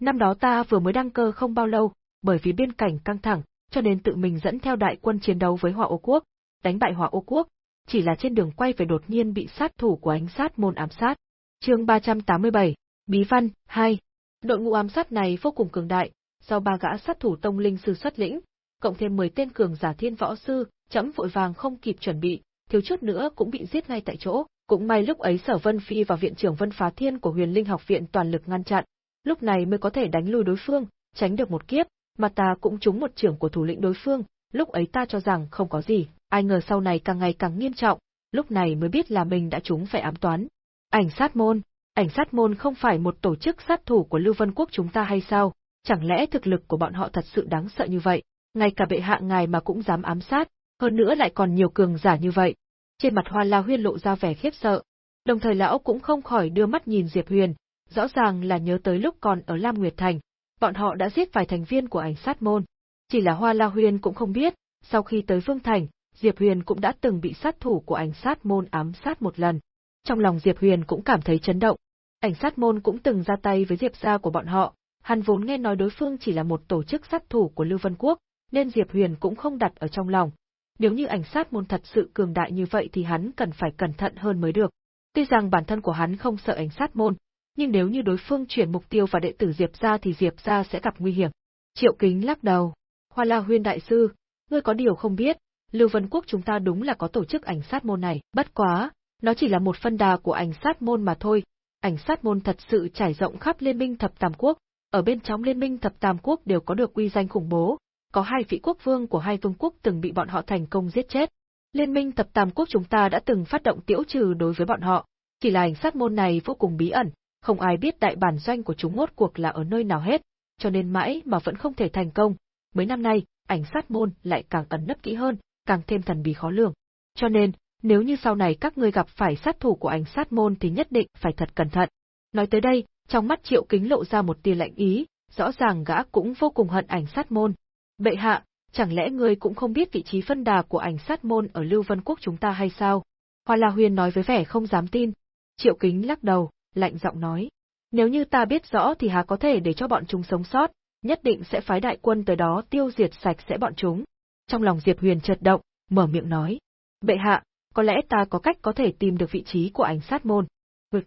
Năm đó ta vừa mới đăng cơ không bao lâu, bởi vì biên cảnh căng thẳng, cho nên tự mình dẫn theo đại quân chiến đấu với Hỏa Ô Quốc, đánh bại Hỏa Ô Quốc, chỉ là trên đường quay về đột nhiên bị sát thủ của ánh sát môn ám sát. Chương 387, Bí văn 2. Đội ngũ ám sát này vô cùng cường đại, Sau ba gã sát thủ tông linh sư xuất lĩnh, cộng thêm 10 tên cường giả thiên võ sư, chấm vội vàng không kịp chuẩn bị, thiếu chút nữa cũng bị giết ngay tại chỗ. Cũng may lúc ấy Sở Vân Phi và viện trưởng Vân Phá Thiên của Huyền Linh học viện toàn lực ngăn chặn, lúc này mới có thể đánh lui đối phương, tránh được một kiếp, mà ta cũng trúng một trưởng của thủ lĩnh đối phương, lúc ấy ta cho rằng không có gì, ai ngờ sau này càng ngày càng nghiêm trọng, lúc này mới biết là mình đã trúng phải ám toán. Ảnh sát môn, ảnh sát môn không phải một tổ chức sát thủ của Lưu Vân Quốc chúng ta hay sao, chẳng lẽ thực lực của bọn họ thật sự đáng sợ như vậy, ngay cả bệ hạ ngài mà cũng dám ám sát, hơn nữa lại còn nhiều cường giả như vậy. Trên mặt Hoa La Huyên lộ ra vẻ khiếp sợ, đồng thời lão cũng không khỏi đưa mắt nhìn Diệp Huyền, rõ ràng là nhớ tới lúc còn ở Lam Nguyệt Thành, bọn họ đã giết vài thành viên của ảnh sát môn. Chỉ là Hoa La Huyên cũng không biết, sau khi tới Vương Thành, Diệp Huyền cũng đã từng bị sát thủ của ảnh sát môn ám sát một lần. Trong lòng Diệp Huyền cũng cảm thấy chấn động. Ảnh sát môn cũng từng ra tay với Diệp gia của bọn họ, hắn vốn nghe nói đối phương chỉ là một tổ chức sát thủ của Lưu Vân Quốc, nên Diệp Huyền cũng không đặt ở trong lòng. Nếu như ảnh sát môn thật sự cường đại như vậy thì hắn cần phải cẩn thận hơn mới được. Tuy rằng bản thân của hắn không sợ ảnh sát môn, nhưng nếu như đối phương chuyển mục tiêu vào đệ tử Diệp gia thì Diệp gia sẽ gặp nguy hiểm. Triệu Kính lắc đầu. Hoa La Huyên đại sư, ngươi có điều không biết, Lưu Vân Quốc chúng ta đúng là có tổ chức ảnh sát môn này, bất quá, nó chỉ là một phân đà của ảnh sát môn mà thôi. Ảnh sát môn thật sự trải rộng khắp liên minh thập tam quốc, ở bên trong liên minh thập tam quốc đều có được uy danh khủng bố, có hai vị quốc vương của hai vương quốc từng bị bọn họ thành công giết chết. Liên minh thập tam quốc chúng ta đã từng phát động tiễu trừ đối với bọn họ, chỉ là ảnh sát môn này vô cùng bí ẩn, không ai biết đại bản doanh của chúng ngốt cuộc là ở nơi nào hết, cho nên mãi mà vẫn không thể thành công. Mấy năm nay, ảnh sát môn lại càng ẩn nấp kỹ hơn, càng thêm thần bí khó lường. Cho nên, nếu như sau này các ngươi gặp phải sát thủ của ảnh sát môn thì nhất định phải thật cẩn thận. Nói tới đây, trong mắt Triệu Kính lộ ra một tia lạnh ý, rõ ràng gã cũng vô cùng hận ảnh sát môn. Bệ hạ, chẳng lẽ ngươi cũng không biết vị trí phân đà của ảnh sát môn ở Lưu Vân Quốc chúng ta hay sao? Hoa La Huyền nói với vẻ không dám tin. Triệu Kính lắc đầu, lạnh giọng nói. Nếu như ta biết rõ thì hà có thể để cho bọn chúng sống sót, nhất định sẽ phái đại quân tới đó tiêu diệt sạch sẽ bọn chúng. Trong lòng Diệp Huyền chợt động, mở miệng nói. Bệ hạ, có lẽ ta có cách có thể tìm được vị trí của ảnh sát môn.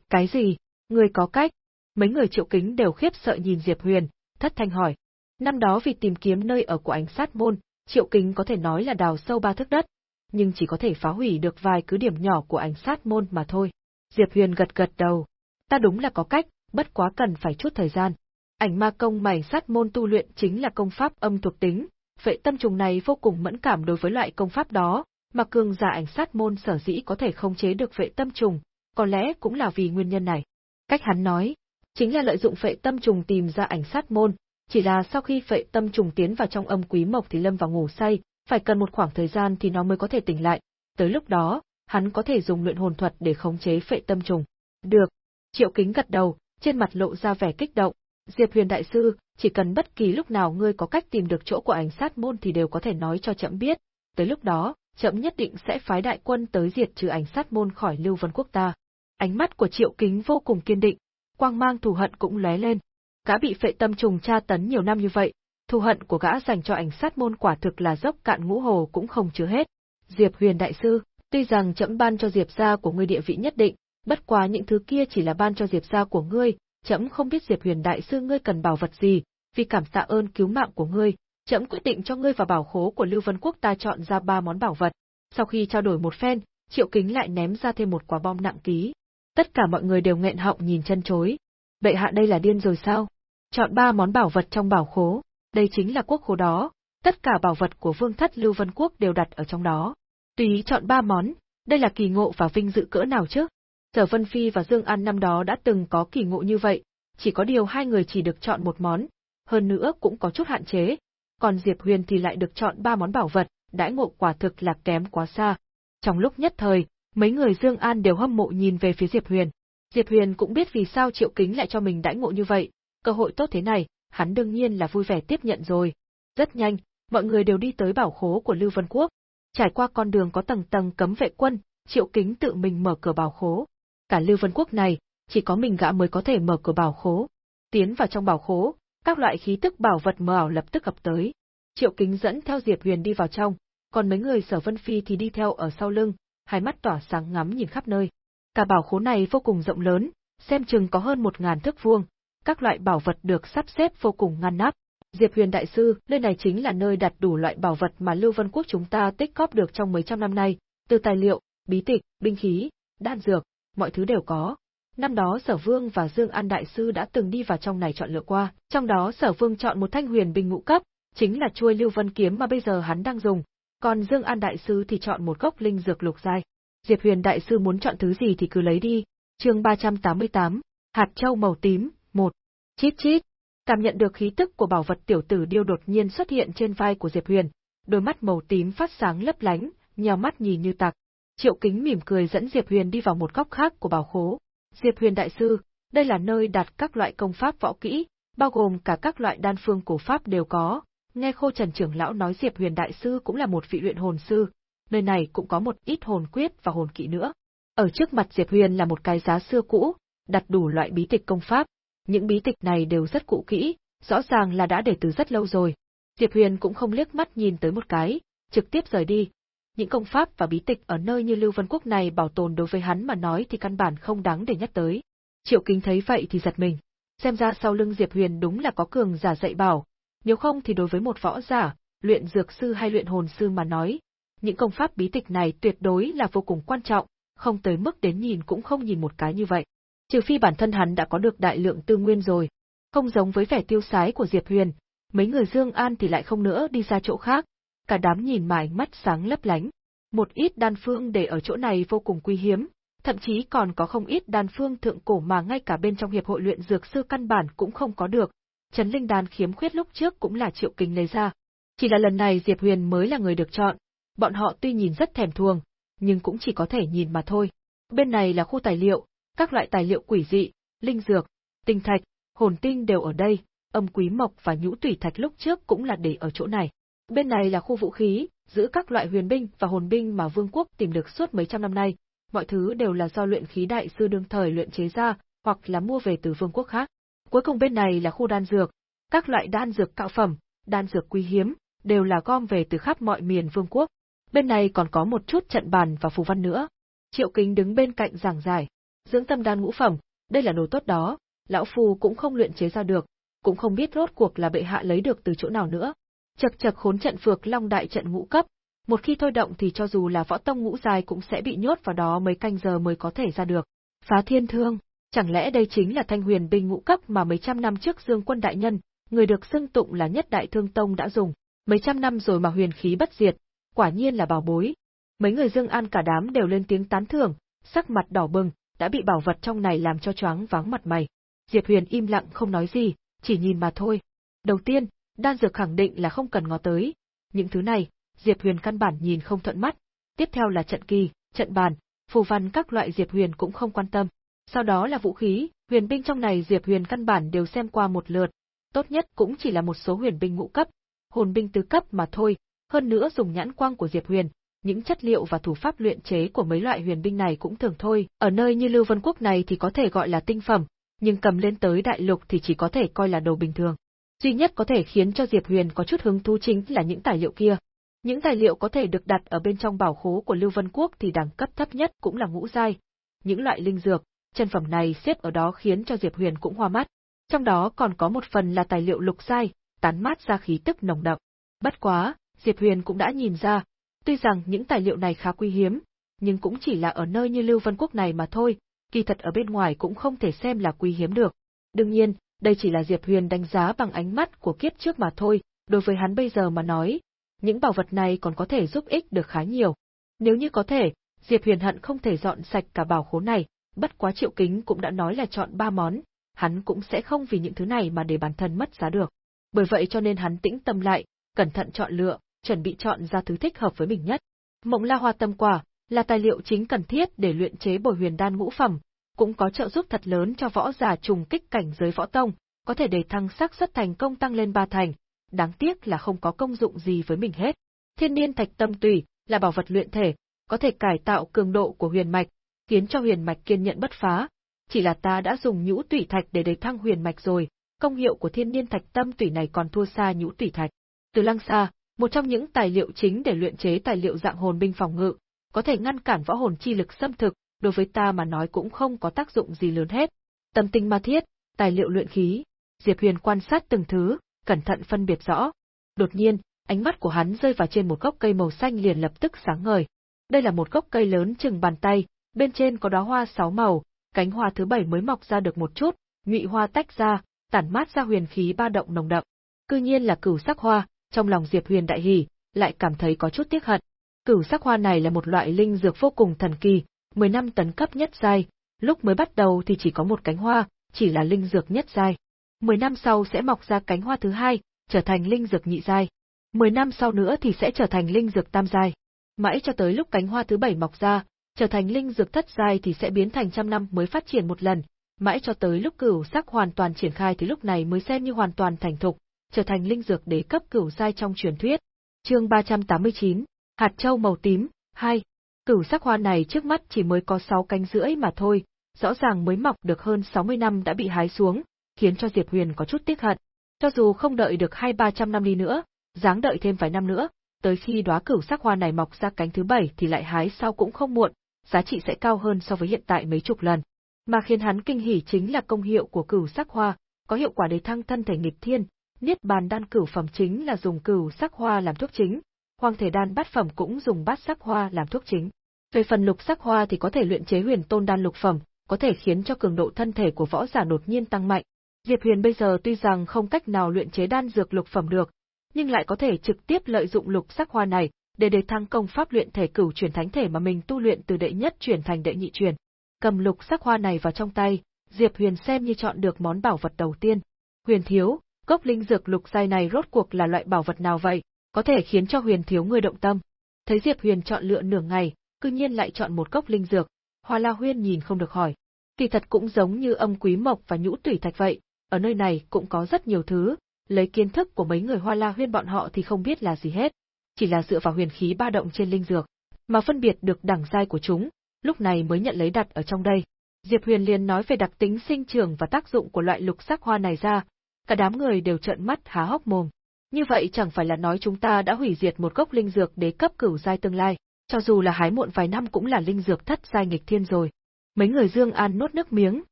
Cái gì? Người có cách? Mấy người triệu kính đều khiếp sợ nhìn Diệp Huyền, thất thanh hỏi. Năm đó vì tìm kiếm nơi ở của ảnh sát môn, triệu kính có thể nói là đào sâu ba thước đất, nhưng chỉ có thể phá hủy được vài cứ điểm nhỏ của ảnh sát môn mà thôi. Diệp Huyền gật gật đầu. Ta đúng là có cách, bất quá cần phải chút thời gian. Ảnh ma công mảnh sát môn tu luyện chính là công pháp âm thuộc tính, vệ tâm trùng này vô cùng mẫn cảm đối với loại công pháp đó, mà cường giả ảnh sát môn sở dĩ có thể khống chế được vệ tâm trùng, có lẽ cũng là vì nguyên nhân này. Cách hắn nói, chính là lợi dụng vệ tâm trùng tìm ra ảnh sát môn, chỉ là sau khi vệ tâm trùng tiến vào trong âm quý mộc thì lâm vào ngủ say, phải cần một khoảng thời gian thì nó mới có thể tỉnh lại, tới lúc đó, hắn có thể dùng luyện hồn thuật để khống chế phệ tâm trùng. Được. Triệu Kính gật đầu, trên mặt lộ ra vẻ kích động. Diệp Huyền đại sư, chỉ cần bất kỳ lúc nào ngươi có cách tìm được chỗ của ảnh sát môn thì đều có thể nói cho chậm biết, tới lúc đó, chậm nhất định sẽ phái đại quân tới diệt trừ ảnh sát môn khỏi Lưu Vân quốc ta. Ánh mắt của Triệu Kính vô cùng kiên định, quang mang thù hận cũng lóe lên. Gã bị phệ tâm trùng tra tấn nhiều năm như vậy, thù hận của gã dành cho ảnh sát môn quả thực là dốc cạn ngũ hồ cũng không chứa hết. Diệp Huyền đại sư, tuy rằng chậm ban cho Diệp gia của ngươi địa vị nhất định, bất quá những thứ kia chỉ là ban cho Diệp gia của ngươi, chậm không biết Diệp Huyền đại sư ngươi cần bảo vật gì, vì cảm tạ ơn cứu mạng của ngươi, chậm quyết định cho ngươi vào bảo khố của Lưu Vân Quốc ta chọn ra ba món bảo vật. Sau khi trao đổi một phen, Triệu Kính lại ném ra thêm một quả bom nặng ký. Tất cả mọi người đều nghẹn họng nhìn chân chối. Bệ hạ đây là điên rồi sao? Chọn ba món bảo vật trong bảo khố, đây chính là quốc khố đó, tất cả bảo vật của vương thất Lưu Vân Quốc đều đặt ở trong đó. Tùy ý chọn ba món, đây là kỳ ngộ và vinh dự cỡ nào chứ? Sở Vân Phi và Dương An năm đó đã từng có kỳ ngộ như vậy, chỉ có điều hai người chỉ được chọn một món, hơn nữa cũng có chút hạn chế, còn Diệp Huyền thì lại được chọn ba món bảo vật, đãi ngộ quả thực là kém quá xa. Trong lúc nhất thời, mấy người Dương An đều hâm mộ nhìn về phía Diệp Huyền. Diệp Huyền cũng biết vì sao Triệu Kính lại cho mình đãi ngộ như vậy, cơ hội tốt thế này, hắn đương nhiên là vui vẻ tiếp nhận rồi. Rất nhanh, mọi người đều đi tới bảo khố của Lưu Vân Quốc. Trải qua con đường có tầng tầng cấm vệ quân, Triệu Kính tự mình mở cửa bảo khố. Cả Lưu Vân Quốc này, chỉ có mình gã mới có thể mở cửa bảo khố. Tiến vào trong bảo khố, các loại khí tức bảo vật mờ ảo lập tức ập tới. Triệu Kính dẫn theo Diệp Huyền đi vào trong, còn mấy người Sở Vân Phi thì đi theo ở sau lưng, hai mắt tỏa sáng ngắm nhìn khắp nơi. Cả bảo khố này vô cùng rộng lớn, xem chừng có hơn một ngàn thước vuông, các loại bảo vật được sắp xếp vô cùng ngăn nắp. Diệp Huyền đại sư, nơi này chính là nơi đặt đủ loại bảo vật mà Lưu Vân Quốc chúng ta tích góp được trong mấy trăm năm nay, từ tài liệu, bí tịch, binh khí, đan dược, mọi thứ đều có. Năm đó Sở Vương và Dương An đại sư đã từng đi vào trong này chọn lựa qua, trong đó Sở Vương chọn một thanh huyền bình ngũ cấp, chính là chuôi Lưu Vân kiếm mà bây giờ hắn đang dùng, còn Dương An đại sư thì chọn một gốc linh dược lục giai. Diệp Huyền đại sư muốn chọn thứ gì thì cứ lấy đi. Chương 388, hạt châu màu tím, một. Chít chít. Cảm nhận được khí tức của bảo vật tiểu tử điêu đột nhiên xuất hiện trên vai của Diệp Huyền, đôi mắt màu tím phát sáng lấp lánh, nhào mắt nhìn như tạc. Triệu Kính mỉm cười dẫn Diệp Huyền đi vào một góc khác của bảo khố. Diệp Huyền đại sư, đây là nơi đặt các loại công pháp võ kỹ, bao gồm cả các loại đan phương cổ pháp đều có. Nghe Khô Trần trưởng lão nói Diệp Huyền đại sư cũng là một vị luyện hồn sư, nơi này cũng có một ít hồn quyết và hồn kỹ nữa. Ở trước mặt Diệp Huyền là một cái giá xưa cũ, đặt đủ loại bí tịch công pháp, những bí tịch này đều rất cũ kỹ, rõ ràng là đã để từ rất lâu rồi. Diệp Huyền cũng không liếc mắt nhìn tới một cái, trực tiếp rời đi. Những công pháp và bí tịch ở nơi như Lưu Vân Quốc này bảo tồn đối với hắn mà nói thì căn bản không đáng để nhắc tới. Triệu Kính thấy vậy thì giật mình. Xem ra sau lưng Diệp Huyền đúng là có cường giả dạy bảo, nếu không thì đối với một võ giả, luyện dược sư hay luyện hồn sư mà nói, những công pháp bí tịch này tuyệt đối là vô cùng quan trọng, không tới mức đến nhìn cũng không nhìn một cái như vậy trừ phi bản thân hắn đã có được đại lượng tư nguyên rồi. Không giống với vẻ tiêu sái của Diệp Huyền, mấy người Dương An thì lại không nữa đi ra chỗ khác, cả đám nhìn mà ánh mắt sáng lấp lánh. Một ít đan phương để ở chỗ này vô cùng quý hiếm, thậm chí còn có không ít đan phương thượng cổ mà ngay cả bên trong hiệp hội luyện dược sư căn bản cũng không có được. Trấn linh đan khiếm khuyết lúc trước cũng là Triệu Kình lấy ra. Chỉ là lần này Diệp Huyền mới là người được chọn, bọn họ tuy nhìn rất thèm thuồng, nhưng cũng chỉ có thể nhìn mà thôi. Bên này là khu tài liệu, các loại tài liệu quỷ dị, linh dược, tinh thạch, hồn tinh đều ở đây, âm quý mộc và nhũ tủy thạch lúc trước cũng là để ở chỗ này. Bên này là khu vũ khí, giữ các loại huyền binh và hồn binh mà vương quốc tìm được suốt mấy trăm năm nay, mọi thứ đều là do luyện khí đại sư đương thời luyện chế ra, hoặc là mua về từ vương quốc khác. Cuối cùng bên này là khu đan dược, các loại đan dược cạo phẩm, đan dược quý hiếm, đều là gom về từ khắp mọi miền vương quốc. Bên này còn có một chút trận bàn và phù văn nữa. Triệu Kính đứng bên cạnh giảng giải. Dưỡng tâm đan ngũ phẩm, đây là đồ tốt đó, lão phu cũng không luyện chế ra được, cũng không biết rốt cuộc là bệ hạ lấy được từ chỗ nào nữa. Chật chật khốn trận phược long đại trận ngũ cấp, một khi thôi động thì cho dù là võ tông ngũ dài cũng sẽ bị nhốt vào đó mấy canh giờ mới có thể ra được. Phá thiên thương, chẳng lẽ đây chính là thanh huyền binh ngũ cấp mà mấy trăm năm trước Dương Quân đại nhân, người được xưng tụng là nhất đại thương tông đã dùng, mấy trăm năm rồi mà huyền khí bất diệt, quả nhiên là bảo bối. Mấy người Dương An cả đám đều lên tiếng tán thưởng, sắc mặt đỏ bừng, đã bị bảo vật trong này làm cho choáng váng mặt mày. Diệp Huyền im lặng không nói gì, chỉ nhìn mà thôi. Đầu tiên, đan dược khẳng định là không cần ngó tới. Những thứ này, Diệp Huyền căn bản nhìn không thuận mắt. Tiếp theo là trận kỳ, trận bàn, phù văn các loại Diệp Huyền cũng không quan tâm. Sau đó là vũ khí, huyền binh trong này Diệp Huyền căn bản đều xem qua một lượt. Tốt nhất cũng chỉ là một số huyền binh ngũ cấp, hồn binh tứ cấp mà thôi, hơn nữa dùng nhãn quang của Diệp Huyền, những chất liệu và thủ pháp luyện chế của mấy loại huyền binh này cũng thường thôi, ở nơi như Lưu Vân Quốc này thì có thể gọi là tinh phẩm, nhưng cầm lên tới đại lục thì chỉ có thể coi là đồ bình thường. Duy nhất có thể khiến cho Diệp Huyền có chút hứng thú chính là những tài liệu kia. Những tài liệu có thể được đặt ở bên trong bảo khố của Lưu Vân Quốc thì đẳng cấp thấp nhất cũng là ngũ giai. Những loại linh dược, chân phẩm này xếp ở đó khiến cho Diệp Huyền cũng hoa mắt. Trong đó còn có một phần là tài liệu lục giai, tán mát ra khí tức nồng đậm. Bất quá, Diệp Huyền cũng đã nhìn ra, tuy rằng những tài liệu này khá quý hiếm, nhưng cũng chỉ là ở nơi như Lưu Vân Quốc này mà thôi, kỳ thật ở bên ngoài cũng không thể xem là quý hiếm được. Đương nhiên, đây chỉ là Diệp Huyền đánh giá bằng ánh mắt của kiếp trước mà thôi, đối với hắn bây giờ mà nói, những bảo vật này còn có thể giúp ích được khá nhiều. Nếu như có thể, Diệp Huyền hận không thể dọn sạch cả bảo khố này, bất quá Triệu Kính cũng đã nói là chọn ba món, hắn cũng sẽ không vì những thứ này mà để bản thân mất giá được. Bởi vậy cho nên hắn tĩnh tâm lại, cẩn thận chọn lựa, chuẩn bị chọn ra thứ thích hợp với mình nhất. Mộng La Hoa Tâm Quả là tài liệu chính cần thiết để luyện chế bồi huyền đan ngũ phẩm, cũng có trợ giúp thật lớn cho võ giả trùng kích cảnh giới võ tông, có thể để thăng xác suất thành công tăng lên ba thành, đáng tiếc là không có công dụng gì với mình hết. Thiên niên thạch tâm tùy là bảo vật luyện thể, có thể cải tạo cường độ của huyền mạch, khiến cho huyền mạch kiên nhận bất phá. Chỉ là ta đã dùng nhũ tủy thạch để đề thăng huyền mạch rồi, công hiệu của thiên niên thạch tâm tủy này còn thua xa nhũ tủy thạch. Từ lăng xa, một trong những tài liệu chính để luyện chế tài liệu dạng hồn binh phòng ngự, có thể ngăn cản võ hồn chi lực xâm thực, đối với ta mà nói cũng không có tác dụng gì lớn hết. Tâm tinh ma thiết, tài liệu luyện khí. Diệp Huyền quan sát từng thứ, cẩn thận phân biệt rõ. Đột nhiên, ánh mắt của hắn rơi vào trên một gốc cây màu xanh liền lập tức sáng ngời. Đây là một gốc cây lớn chừng bàn tay, bên trên có đóa hoa sáu màu, cánh hoa thứ bảy mới mọc ra được một chút, nhụy hoa tách ra, tản mát ra huyền khí ba động nồng đậm. Cư nhiên là cửu sắc hoa, trong lòng Diệp Huyền đại hỉ, lại cảm thấy có chút tiếc hận. Cửu sắc hoa này là một loại linh dược vô cùng thần kỳ, 10 năm tấn cấp nhất giai, lúc mới bắt đầu thì chỉ có một cánh hoa, chỉ là linh dược nhất giai. 10 năm sau sẽ mọc ra cánh hoa thứ hai, trở thành linh dược nhị giai. 10 năm sau nữa thì sẽ trở thành linh dược tam giai. Mãi cho tới lúc cánh hoa thứ bảy mọc ra, trở thành linh dược thất giai thì sẽ biến thành trăm năm mới phát triển một lần, mãi cho tới lúc cửu sắc hoàn toàn triển khai thì lúc này mới xem như hoàn toàn thành thục, trở thành linh dược đế cấp cửu giai trong truyền thuyết. Chương 389, hạt châu màu tím, 2. Cửu sắc hoa này trước mắt chỉ mới có 6 cánh rưỡi mà thôi, rõ ràng mới mọc được hơn 60 năm đã bị hái xuống, khiến cho Diệp Huyền có chút tiếc hận. Cho dù không đợi được hai ba trăm năm đi nữa, dáng đợi thêm vài năm nữa, tới khi đóa cửu sắc hoa này mọc ra cánh thứ bảy thì lại hái sau cũng không muộn, giá trị sẽ cao hơn so với hiện tại mấy chục lần. Mà khiến hắn kinh hỉ chính là công hiệu của cửu sắc hoa, có hiệu quả để thăng thân thể nghịch thiên, niết bàn đan cửu phẩm chính là dùng cửu sắc hoa làm thuốc chính, hoàng thể đan bát phẩm cũng dùng bát sắc hoa làm thuốc chính. Về phần lục sắc hoa thì có thể luyện chế huyền tôn đan lục phẩm, có thể khiến cho cường độ thân thể của võ giả đột nhiên tăng mạnh. Diệp Huyền bây giờ tuy rằng không cách nào luyện chế đan dược lục phẩm được, nhưng lại có thể trực tiếp lợi dụng lục sắc hoa này để đề thăng công pháp luyện thể cửu chuyển thánh thể mà mình tu luyện từ đệ nhất chuyển thành đệ nhị chuyển. Cầm lục sắc hoa này vào trong tay, Diệp Huyền xem như chọn được món bảo vật đầu tiên. Huyền thiếu, Cốc linh dược lục giai này rốt cuộc là loại bảo vật nào vậy, có thể khiến cho huyền thiếu người động tâm. Thấy Diệp Huyền chọn lựa nửa ngày, cư nhiên lại chọn một cốc linh dược, Hoa La Huyên nhìn không được hỏi. Kỳ thật cũng giống như âm quý mộc và nhũ tủy thạch vậy, ở nơi này cũng có rất nhiều thứ, lấy kiến thức của mấy người Hoa La Huyên bọn họ thì không biết là gì hết, chỉ là dựa vào huyền khí ba động trên linh dược, mà phân biệt được đẳng giai của chúng, lúc này mới nhận lấy đặt ở trong đây. Diệp Huyền liền nói về đặc tính sinh trưởng và tác dụng của loại lục sắc hoa này ra, cả đám người đều trợn mắt há hốc mồm. Như vậy chẳng phải là nói chúng ta đã hủy diệt một gốc linh dược đế cấp cửu giai tương lai, cho dù là hái muộn vài năm cũng là linh dược thất giai nghịch thiên rồi. Mấy người Dương An nuốt nước miếng,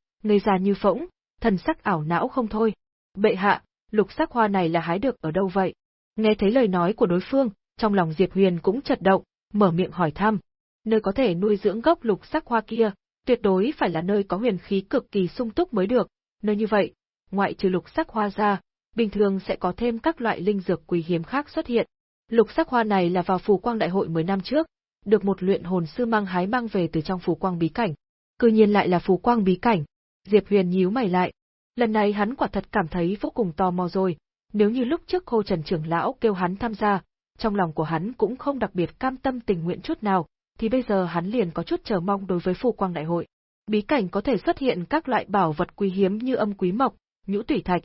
ngây ra như phỗng, thần sắc ảo não không thôi. Bệ hạ, lục sắc hoa này là hái được ở đâu vậy? Nghe thấy lời nói của đối phương, trong lòng Diệp Huyền cũng chật động, mở miệng hỏi thăm. Nơi có thể nuôi dưỡng gốc lục sắc hoa kia, tuyệt đối phải là nơi có huyền khí cực kỳ sung túc mới được, nơi như vậy, ngoại trừ lục sắc hoa ra, bình thường sẽ có thêm các loại linh dược quý hiếm khác xuất hiện. Lục sắc hoa này là vào phù quang đại hội 10 năm trước, được một luyện hồn sư mang hái mang về từ trong phù quang bí cảnh. Cư nhiên lại là phù quang bí cảnh. Diệp Huyền nhíu mày lại. Lần này hắn quả thật cảm thấy vô cùng tò mò rồi, nếu như lúc trước Khô Trần trưởng lão kêu hắn tham gia, trong lòng của hắn cũng không đặc biệt cam tâm tình nguyện chút nào, thì bây giờ hắn liền có chút chờ mong đối với phù quang đại hội. Bí cảnh có thể xuất hiện các loại bảo vật quý hiếm như âm quý mộc, nhũ tủy thạch,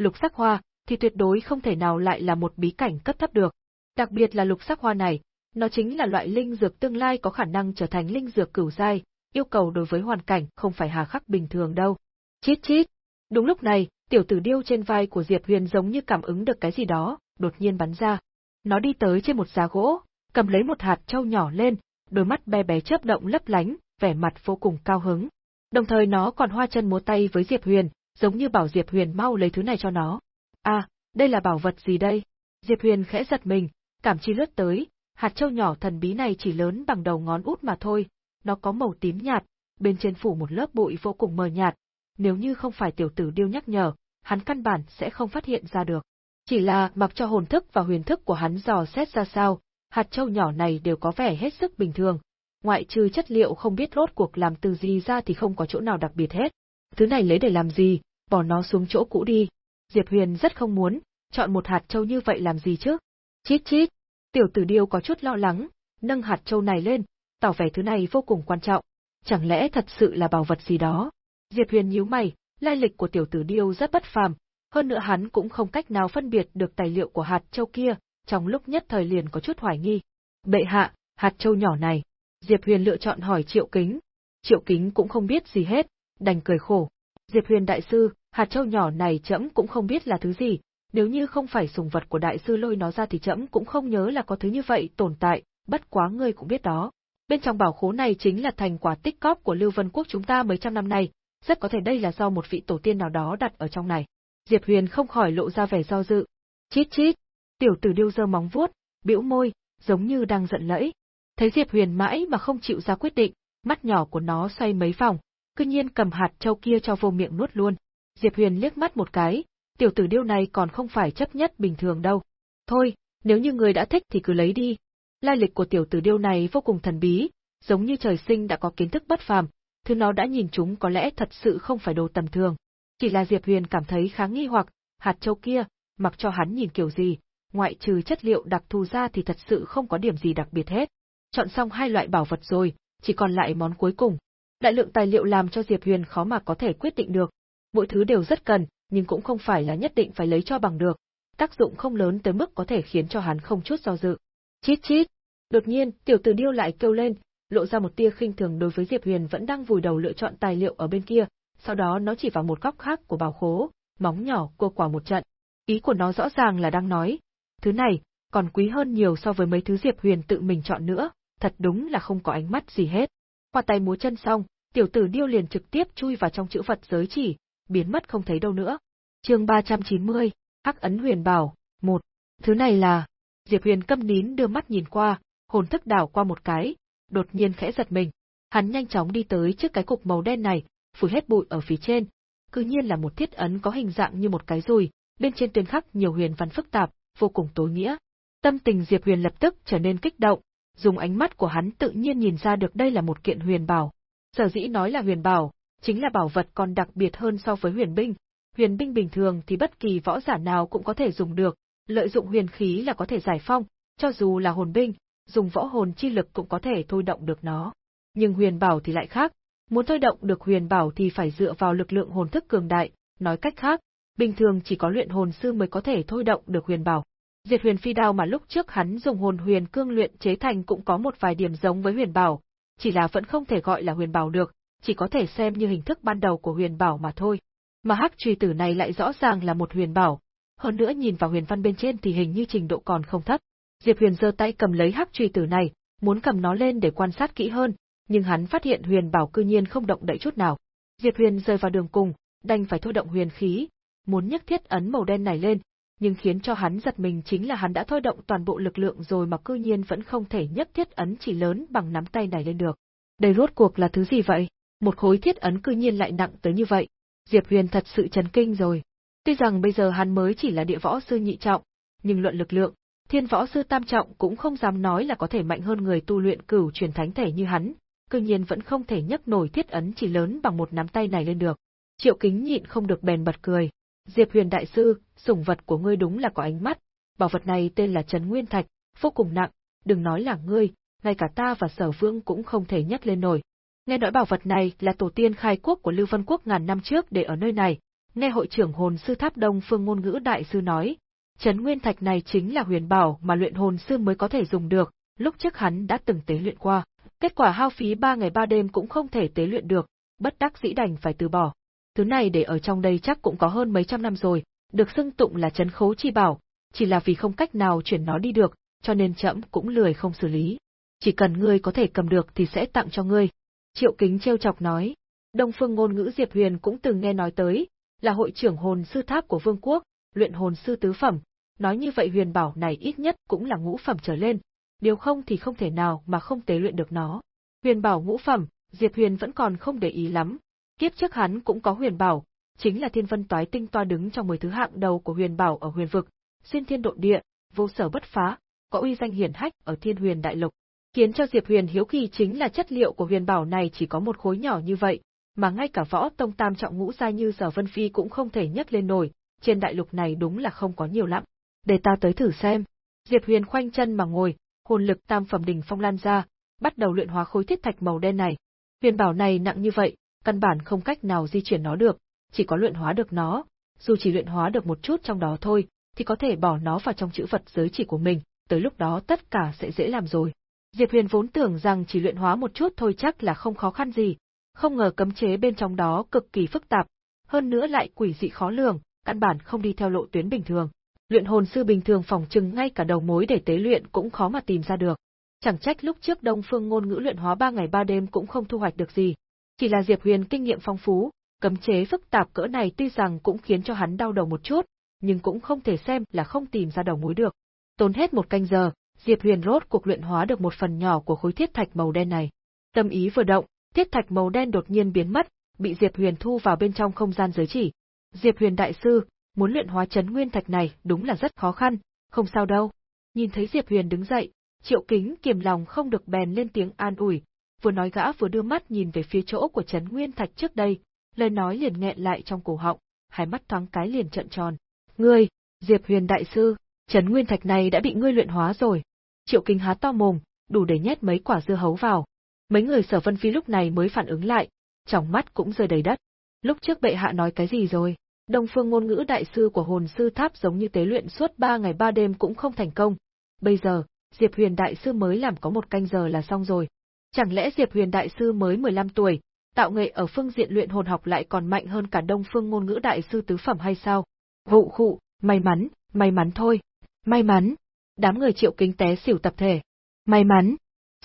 lục sắc hoa, thì tuyệt đối không thể nào lại là một bí cảnh cấp thấp được. Đặc biệt là lục sắc hoa này, nó chính là loại linh dược tương lai có khả năng trở thành linh dược cửu giai, yêu cầu đối với hoàn cảnh không phải hà khắc bình thường đâu. Chít chít. Đúng lúc này, tiểu tử điêu trên vai của Diệp Huyền giống như cảm ứng được cái gì đó, đột nhiên bắn ra. Nó đi tới trên một giá gỗ, cầm lấy một hạt châu nhỏ lên, đôi mắt bé bé chớp động lấp lánh, vẻ mặt vô cùng cao hứng. Đồng thời nó còn hoa chân múa tay với Diệp Huyền, giống như bảo Diệp Huyền mau lấy thứ này cho nó. À, đây là bảo vật gì đây? Diệp Huyền khẽ giật mình, cảm chi lướt tới, hạt châu nhỏ thần bí này chỉ lớn bằng đầu ngón út mà thôi, nó có màu tím nhạt, bên trên phủ một lớp bụi vô cùng mờ nhạt, nếu như không phải tiểu tử điêu nhắc nhở, hắn căn bản sẽ không phát hiện ra được. Chỉ là mặc cho hồn thức và huyền thức của hắn dò xét ra sao, hạt châu nhỏ này đều có vẻ hết sức bình thường. Ngoại trừ chất liệu không biết rốt cuộc làm từ gì ra thì không có chỗ nào đặc biệt hết. Thứ này lấy để làm gì, bỏ nó xuống chỗ cũ đi. Diệp Huyền rất không muốn, chọn một hạt châu như vậy làm gì chứ? Chít chít, tiểu tử điêu có chút lo lắng, nâng hạt châu này lên, tỏ vẻ thứ này vô cùng quan trọng. Chẳng lẽ thật sự là bảo vật gì đó? Diệp Huyền nhíu mày, lai lịch của tiểu tử điêu rất bất phàm, hơn nữa hắn cũng không cách nào phân biệt được tài liệu của hạt châu kia, trong lúc nhất thời liền có chút hoài nghi. Bệ hạ, hạt châu nhỏ này. Diệp Huyền lựa chọn hỏi Triệu Kính. Triệu Kính cũng không biết gì hết, đành cười khổ. Diệp Huyền đại sư, hạt châu nhỏ này trẫm cũng không biết là thứ gì, nếu như không phải sùng vật của đại sư lôi nó ra thì trẫm cũng không nhớ là có thứ như vậy tồn tại, bất quá ngươi cũng biết đó. Bên trong bảo khố này chính là thành quả tích cóp của Lưu Vân Quốc chúng ta mấy trăm năm nay, rất có thể đây là do một vị tổ tiên nào đó đặt ở trong này. Diệp Huyền không khỏi lộ ra vẻ do dự. Chít chít, tiểu tử điêu dơ móng vuốt, bĩu môi, giống như đang giận lẫy. Thấy Diệp Huyền mãi mà không chịu ra quyết định, mắt nhỏ của nó xoay mấy vòng, cư nhiên cầm hạt châu kia cho vô miệng nuốt luôn. Diệp Huyền liếc mắt một cái, tiểu tử điêu này còn không phải chấp nhất bình thường đâu. Thôi, nếu như người đã thích thì cứ lấy đi. Lai lịch của tiểu tử điêu này vô cùng thần bí, giống như trời sinh đã có kiến thức bất phàm, thứ nó đã nhìn chúng có lẽ thật sự không phải đồ tầm thường. Chỉ là Diệp Huyền cảm thấy khá nghi hoặc, hạt châu kia, mặc cho hắn nhìn kiểu gì, ngoại trừ chất liệu đặc thù ra thì thật sự không có điểm gì đặc biệt hết. Chọn xong hai loại bảo vật rồi, chỉ còn lại món cuối cùng. Đại lượng tài liệu làm cho Diệp Huyền khó mà có thể quyết định được. Mỗi thứ đều rất cần, nhưng cũng không phải là nhất định phải lấy cho bằng được. Tác dụng không lớn tới mức có thể khiến cho hắn không chút do dự. Chít chít. Đột nhiên, tiểu tử điêu lại kêu lên, lộ ra một tia khinh thường đối với Diệp Huyền vẫn đang vùi đầu lựa chọn tài liệu ở bên kia, sau đó nó chỉ vào một góc khác của bảo khố, móng nhỏ cua quả một trận. Ý của nó rõ ràng là đang nói, thứ này, còn quý hơn nhiều so với mấy thứ Diệp Huyền tự mình chọn nữa, thật đúng là không có ánh mắt gì hết. Qua tay múa chân xong, tiểu tử điêu liền trực tiếp chui vào trong chữ vật giới chỉ, biến mất không thấy đâu nữa. chương 390, Hắc ấn huyền bảo, một Thứ này là... Diệp Huyền câm nín đưa mắt nhìn qua, hồn thức đảo qua một cái, đột nhiên khẽ giật mình. Hắn nhanh chóng đi tới trước cái cục màu đen này, phủi hết bụi ở phía trên. Cứ nhiên là một thiết ấn có hình dạng như một cái rùi, bên trên tuyên khắc nhiều huyền văn phức tạp, vô cùng tối nghĩa. Tâm tình Diệp Huyền lập tức trở nên kích động, dùng ánh mắt của hắn tự nhiên nhìn ra được đây là một kiện huyền bảo. Sở dĩ nói là huyền bảo, chính là bảo vật còn đặc biệt hơn so với huyền binh. Huyền binh bình thường thì bất kỳ võ giả nào cũng có thể dùng được, lợi dụng huyền khí là có thể giải phong, cho dù là hồn binh, dùng võ hồn chi lực cũng có thể thôi động được nó. Nhưng huyền bảo thì lại khác, muốn thôi động được huyền bảo thì phải dựa vào lực lượng hồn thức cường đại, nói cách khác, bình thường chỉ có luyện hồn sư mới có thể thôi động được huyền bảo. Diệt huyền phi đao mà lúc trước hắn dùng hồn huyền cương luyện chế thành cũng có một vài điểm giống với huyền bảo, chỉ là vẫn không thể gọi là huyền bảo được, chỉ có thể xem như hình thức ban đầu của huyền bảo mà thôi. Mà hắc truy tử này lại rõ ràng là một huyền bảo, hơn nữa nhìn vào huyền văn bên trên thì hình như trình độ còn không thấp. Diệp Huyền giơ tay cầm lấy hắc truy tử này, muốn cầm nó lên để quan sát kỹ hơn, nhưng hắn phát hiện huyền bảo cư nhiên không động đậy chút nào. Diệp Huyền rơi vào đường cùng, đành phải thôi động huyền khí, muốn nhấc thiết ấn màu đen này lên, nhưng khiến cho hắn giật mình chính là hắn đã thôi động toàn bộ lực lượng rồi mà cư nhiên vẫn không thể nhấc thiết ấn chỉ lớn bằng nắm tay này lên được. Đây rốt cuộc là thứ gì vậy? Một khối thiết ấn cư nhiên lại nặng tới như vậy. Diệp Huyền thật sự chấn kinh rồi. Tuy rằng bây giờ hắn mới chỉ là địa võ sư nhị trọng, nhưng luận lực lượng, thiên võ sư tam trọng cũng không dám nói là có thể mạnh hơn người tu luyện cửu truyền thánh thể như hắn, cư nhiên vẫn không thể nhấc nổi thiết ấn chỉ lớn bằng một nắm tay này lên được. Triệu kính nhịn không được bèn bật cười. Diệp huyền đại sư, sủng vật của ngươi đúng là có ánh mắt, bảo vật này tên là Trấn Nguyên Thạch, vô cùng nặng, đừng nói là ngươi, ngay cả ta và sở vương cũng không thể nhấc lên nổi. Nghe nói bảo vật này là tổ tiên khai quốc của Lưu Vân Quốc ngàn năm trước để ở nơi này, nghe hội trưởng hồn sư tháp đông phương ngôn ngữ đại sư nói, chấn Nguyên Thạch này chính là huyền bảo mà luyện hồn sư mới có thể dùng được, lúc trước hắn đã từng tế luyện qua. Kết quả hao phí ba ngày ba đêm cũng không thể tế luyện được, bất đắc dĩ đành phải từ bỏ. Thứ này để ở trong đây chắc cũng có hơn mấy trăm năm rồi, được xưng tụng là chấn khấu chi bảo, chỉ là vì không cách nào chuyển nó đi được, cho nên chậm cũng lười không xử lý. Chỉ cần ngươi có thể cầm được thì sẽ tặng cho ngươi. Triệu Kính trêu chọc nói. Đông phương ngôn ngữ Diệp Huyền cũng từng nghe nói tới, là hội trưởng hồn sư tháp của vương quốc, luyện hồn sư tứ phẩm. Nói như vậy huyền bảo này ít nhất cũng là ngũ phẩm trở lên, nếu không thì không thể nào mà không tế luyện được nó. Huyền bảo ngũ phẩm, Diệp Huyền vẫn còn không để ý lắm. Kiếp trước hắn cũng có huyền bảo, chính là thiên vân toái tinh toa đứng trong mười thứ hạng đầu của huyền bảo ở huyền vực, xuyên thiên độ địa, vô sở bất phá, có uy danh hiển hách ở thiên huyền đại lục. Khiến cho Diệp Huyền hiếu kỳ chính là chất liệu của huyền bảo này chỉ có một khối nhỏ như vậy, mà ngay cả võ tông tam trọng ngũ gia như Sở Vân Phi cũng không thể nhấc lên nổi, trên đại lục này đúng là không có nhiều lắm. Để ta tới thử xem. Diệp Huyền khoanh chân mà ngồi, hồn lực tam phẩm đỉnh phong lan ra, bắt đầu luyện hóa khối thiết thạch màu đen này. Huyền bảo này nặng như vậy, căn bản không cách nào di chuyển nó được, chỉ có luyện hóa được nó, dù chỉ luyện hóa được một chút trong đó thôi, thì có thể bỏ nó vào trong chữ vật giới chỉ của mình, tới lúc đó tất cả sẽ dễ làm rồi. Diệp Huyền vốn tưởng rằng chỉ luyện hóa một chút thôi chắc là không khó khăn gì, không ngờ cấm chế bên trong đó cực kỳ phức tạp, hơn nữa lại quỷ dị khó lường, căn bản không đi theo lộ tuyến bình thường. Luyện hồn sư bình thường phòng trừng ngay cả đầu mối để tế luyện cũng khó mà tìm ra được. Chẳng trách lúc trước Đông Phương ngôn ngữ luyện hóa ba ngày ba đêm cũng không thu hoạch được gì. Chỉ là Diệp Huyền kinh nghiệm phong phú, cấm chế phức tạp cỡ này tuy rằng cũng khiến cho hắn đau đầu một chút, nhưng cũng không thể xem là không tìm ra đầu mối được. Tốn hết một canh giờ, Diệp Huyền rốt cuộc luyện hóa được một phần nhỏ của khối thiết thạch màu đen này. Tâm ý vừa động, thiết thạch màu đen đột nhiên biến mất, bị Diệp Huyền thu vào bên trong không gian giới chỉ. Diệp Huyền đại sư, muốn luyện hóa chấn nguyên thạch này đúng là rất khó khăn, không sao đâu. Nhìn thấy Diệp Huyền đứng dậy, Triệu Kính kiềm lòng không được bèn lên tiếng an ủi, vừa nói gã vừa đưa mắt nhìn về phía chỗ của chấn nguyên thạch trước đây, lời nói liền nghẹn lại trong cổ họng, hai mắt thoáng cái liền trợn tròn. Ngươi, Diệp Huyền đại sư, chấn nguyên thạch này đã bị ngươi luyện hóa rồi. Triệu kinh há to mồm, đủ để nhét mấy quả dưa hấu vào. Mấy người Sở Vân Phi lúc này mới phản ứng lại, trong mắt cũng rơi đầy đất. Lúc trước bệ hạ nói cái gì rồi? Đông phương ngôn ngữ đại sư của hồn sư tháp giống như tế luyện suốt ba ngày ba đêm cũng không thành công. Bây giờ, Diệp Huyền đại sư mới làm có một canh giờ là xong rồi. Chẳng lẽ Diệp Huyền đại sư mới 15 tuổi, tạo nghệ ở phương diện luyện hồn học lại còn mạnh hơn cả Đông phương ngôn ngữ đại sư tứ phẩm hay sao? Vụ khụ, may mắn, may mắn thôi. May mắn. Đám người triệu kính té xỉu tập thể. May mắn.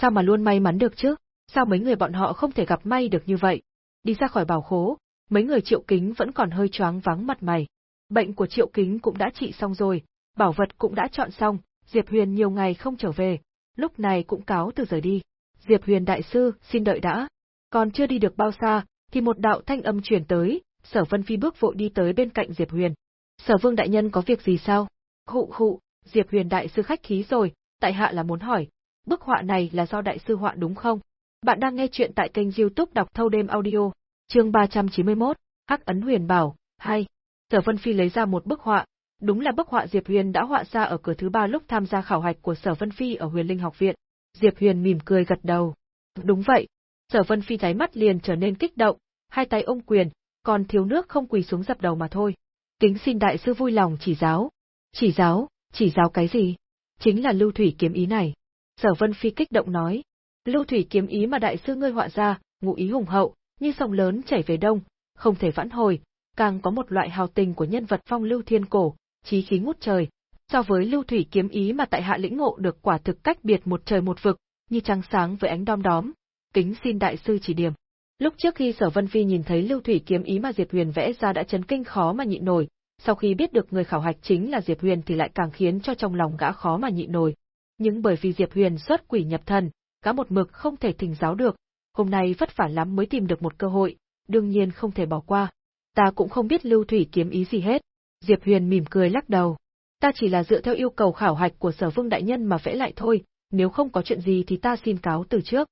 Sao mà luôn may mắn được chứ? Sao mấy người bọn họ không thể gặp may được như vậy? Đi ra khỏi bảo khố, mấy người triệu kính vẫn còn hơi choáng vắng mặt mày. Bệnh của triệu kính cũng đã trị xong rồi, bảo vật cũng đã chọn xong, Diệp Huyền nhiều ngày không trở về, lúc này cũng cáo từ rời đi. Diệp Huyền đại sư, xin đợi đã. Còn chưa đi được bao xa, thì một đạo thanh âm truyền tới, Sở Vân Phi bước vội đi tới bên cạnh Diệp Huyền. Sở Vương đại nhân có việc gì sao? Hụ hụ, Diệp Huyền đại sư khách khí rồi, tại hạ là muốn hỏi, bức họa này là do đại sư họa đúng không? Bạn đang nghe chuyện tại kênh youtube đọc thâu đêm audio, chương 391, Hắc ấn huyền bảo, hay. Sở Vân Phi lấy ra một bức họa, đúng là bức họa Diệp Huyền đã họa ra ở cửa thứ ba lúc tham gia khảo hạch của Sở Vân Phi ở Huyền Linh học viện. Diệp Huyền mỉm cười gật đầu. Đúng vậy. Sở Vân Phi thấy mắt liền trở nên kích động, hai tay ôm quyền, còn thiếu nước không quỳ xuống dập đầu mà thôi. Kính xin đại sư vui lòng chỉ giáo. Chỉ giáo, chỉ giáo cái gì? Chính là lưu thủy kiếm ý này. Sở Vân Phi kích động nói. Lưu thủy kiếm ý mà đại sư ngươi họa ra, ngụ ý hùng hậu, như sông lớn chảy về đông, không thể vãn hồi, càng có một loại hào tình của nhân vật phong lưu thiên cổ, chí khí ngút trời. So với lưu thủy kiếm ý mà tại hạ lĩnh ngộ được quả thực cách biệt một trời một vực, như trăng sáng với ánh đom đóm. Kính xin đại sư chỉ điểm. Lúc trước khi Sở Vân Phi nhìn thấy lưu thủy kiếm ý mà Diệp Huyền vẽ ra đã chấn kinh khó mà nhịn nổi, sau khi biết được người khảo hạch chính là Diệp Huyền thì lại càng khiến cho trong lòng gã khó mà nhịn nổi. Nhưng bởi vì Diệp Huyền xuất quỷ nhập thần, gã một mực không thể thỉnh giáo được, hôm nay vất vả lắm mới tìm được một cơ hội, đương nhiên không thể bỏ qua. Ta cũng không biết lưu thủy kiếm ý gì hết. Diệp Huyền mỉm cười lắc đầu. Ta chỉ là dựa theo yêu cầu khảo hạch của sở vương đại nhân mà vẽ lại thôi, nếu không có chuyện gì thì ta xin cáo từ trước.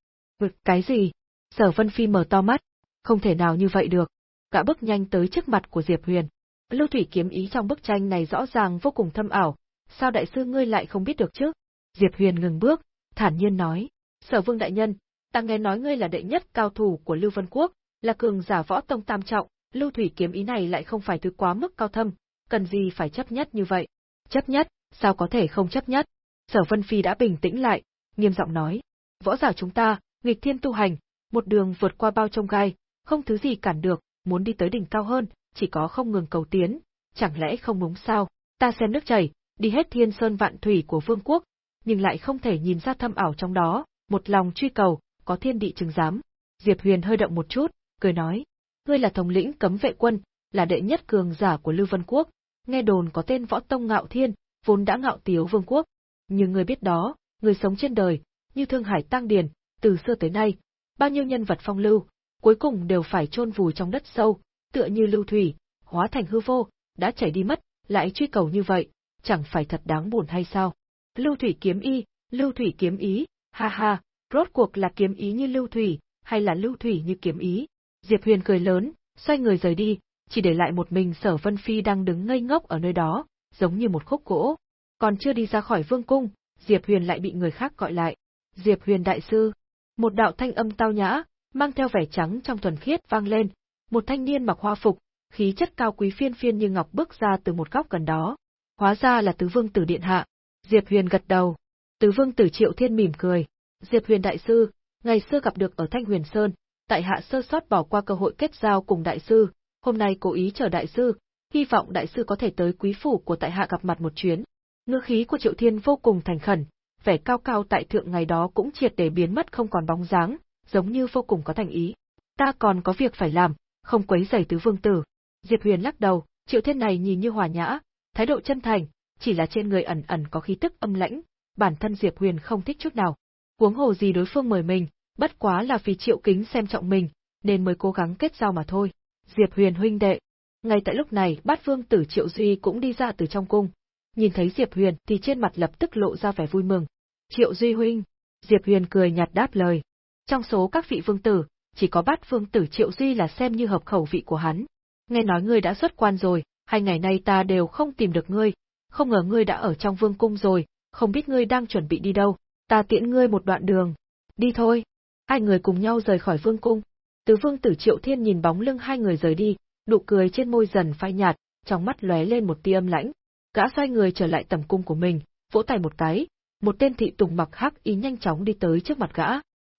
Cái gì? Sở Vân Phi mở to mắt. Không thể nào như vậy được. Gã bước nhanh tới trước mặt của Diệp Huyền. Lưu thủy kiếm ý trong bức tranh này rõ ràng vô cùng thâm ảo, sao đại sư ngươi lại không biết được chứ? Diệp Huyền ngừng bước, thản nhiên nói. Sở vương đại nhân, ta nghe nói ngươi là đệ nhất cao thủ của Lưu Vân Quốc, là cường giả võ tông tam trọng, lưu thủy kiếm ý này lại không phải thứ quá mức cao thâm, cần gì phải chấp nhất như vậy? Chấp nhất, sao có thể không chấp nhất? Sở Vân Phi đã bình tĩnh lại, nghiêm giọng nói. Võ giả chúng ta, nghịch thiên tu hành, một đường vượt qua bao trông gai, không thứ gì cản được, muốn đi tới đỉnh cao hơn, chỉ có không ngừng cầu tiến, chẳng lẽ không đúng sao? Ta xem nước chảy, đi hết thiên sơn vạn thủy của vương quốc, nhưng lại không thể nhìn ra thâm ảo trong đó, một lòng truy cầu, có thiên địa chứng giám. Diệp Huyền hơi động một chút, cười nói, ngươi là thống lĩnh cấm vệ quân, là đệ nhất cường giả của Lưu Vân Quốc, nghe đồn có tên võ tông ngạo thiên, vốn đã ngạo tiếu vương quốc. Nhưng ngươi biết đó, người sống trên đời, như Thương Hải Tăng Điền, từ xưa tới nay, bao nhiêu nhân vật phong lưu, cuối cùng đều phải chôn vùi trong đất sâu, tựa như lưu thủy, hóa thành hư vô, đã chảy đi mất, lại truy cầu như vậy, chẳng phải thật đáng buồn hay sao? Lưu thủy kiếm y, lưu thủy kiếm ý, ha ha, rốt cuộc là kiếm ý như lưu thủy, hay là lưu thủy như kiếm ý? Diệp Huyền cười lớn, xoay người rời đi, chỉ để lại một mình Sở Vân Phi đang đứng ngây ngốc ở nơi đó, giống như một khúc gỗ. Còn chưa đi ra khỏi vương cung, Diệp Huyền lại bị người khác gọi lại. Diệp Huyền đại sư. Một đạo thanh âm tao nhã, mang theo vẻ trắng trong thuần khiết vang lên. Một thanh niên mặc hoa phục, khí chất cao quý phiên phiên như ngọc bước ra từ một góc gần đó. Hóa ra là tứ vương tử điện hạ. Diệp Huyền gật đầu. Tứ vương tử Triệu Thiên mỉm cười. Diệp Huyền đại sư, ngày xưa gặp được ở Thanh Huyền Sơn, tại hạ sơ sót bỏ qua cơ hội kết giao cùng đại sư, hôm nay cố ý chờ đại sư, hy vọng đại sư có thể tới quý phủ của tại hạ gặp mặt một chuyến. Ngữ khí của Triệu Thiên vô cùng thành khẩn, vẻ cao cao tại thượng ngày đó cũng triệt để biến mất không còn bóng dáng, giống như vô cùng có thành ý. Ta còn có việc phải làm, không quấy rầy tứ vương tử. Diệp Huyền lắc đầu, Triệu Thiên này nhìn như hòa nhã, thái độ chân thành, chỉ là trên người ẩn ẩn có khí tức âm lãnh, bản thân Diệp Huyền không thích chút nào. Huống hồ gì đối phương mời mình, bất quá là vì Triệu Kính xem trọng mình, nên mới cố gắng kết giao mà thôi. Diệp Huyền huynh đệ. Ngay tại lúc này, Bát Vương tử Triệu Duy cũng đi ra từ trong cung. Nhìn thấy Diệp Huyền thì trên mặt lập tức lộ ra vẻ vui mừng. Triệu Duy huynh. Diệp Huyền cười nhạt đáp lời. Trong số các vị vương tử, chỉ có Bát Vương tử Triệu Duy là xem như hợp khẩu vị của hắn. Nghe nói ngươi đã xuất quan rồi, hai ngày nay ta đều không tìm được ngươi, không ngờ ngươi đã ở trong vương cung rồi, không biết ngươi đang chuẩn bị đi đâu, ta tiễn ngươi một đoạn đường. Đi thôi. Hai người cùng nhau rời khỏi vương cung. Tứ vương tử Triệu Thiên nhìn bóng lưng hai người rời đi, nụ cười trên môi dần phai nhạt, trong mắt lóe lên một tia âm lãnh. Gã xoay người trở lại tầm cung của mình, vỗ tay một cái, một tên thị tùng mặc hắc ý nhanh chóng đi tới trước mặt gã.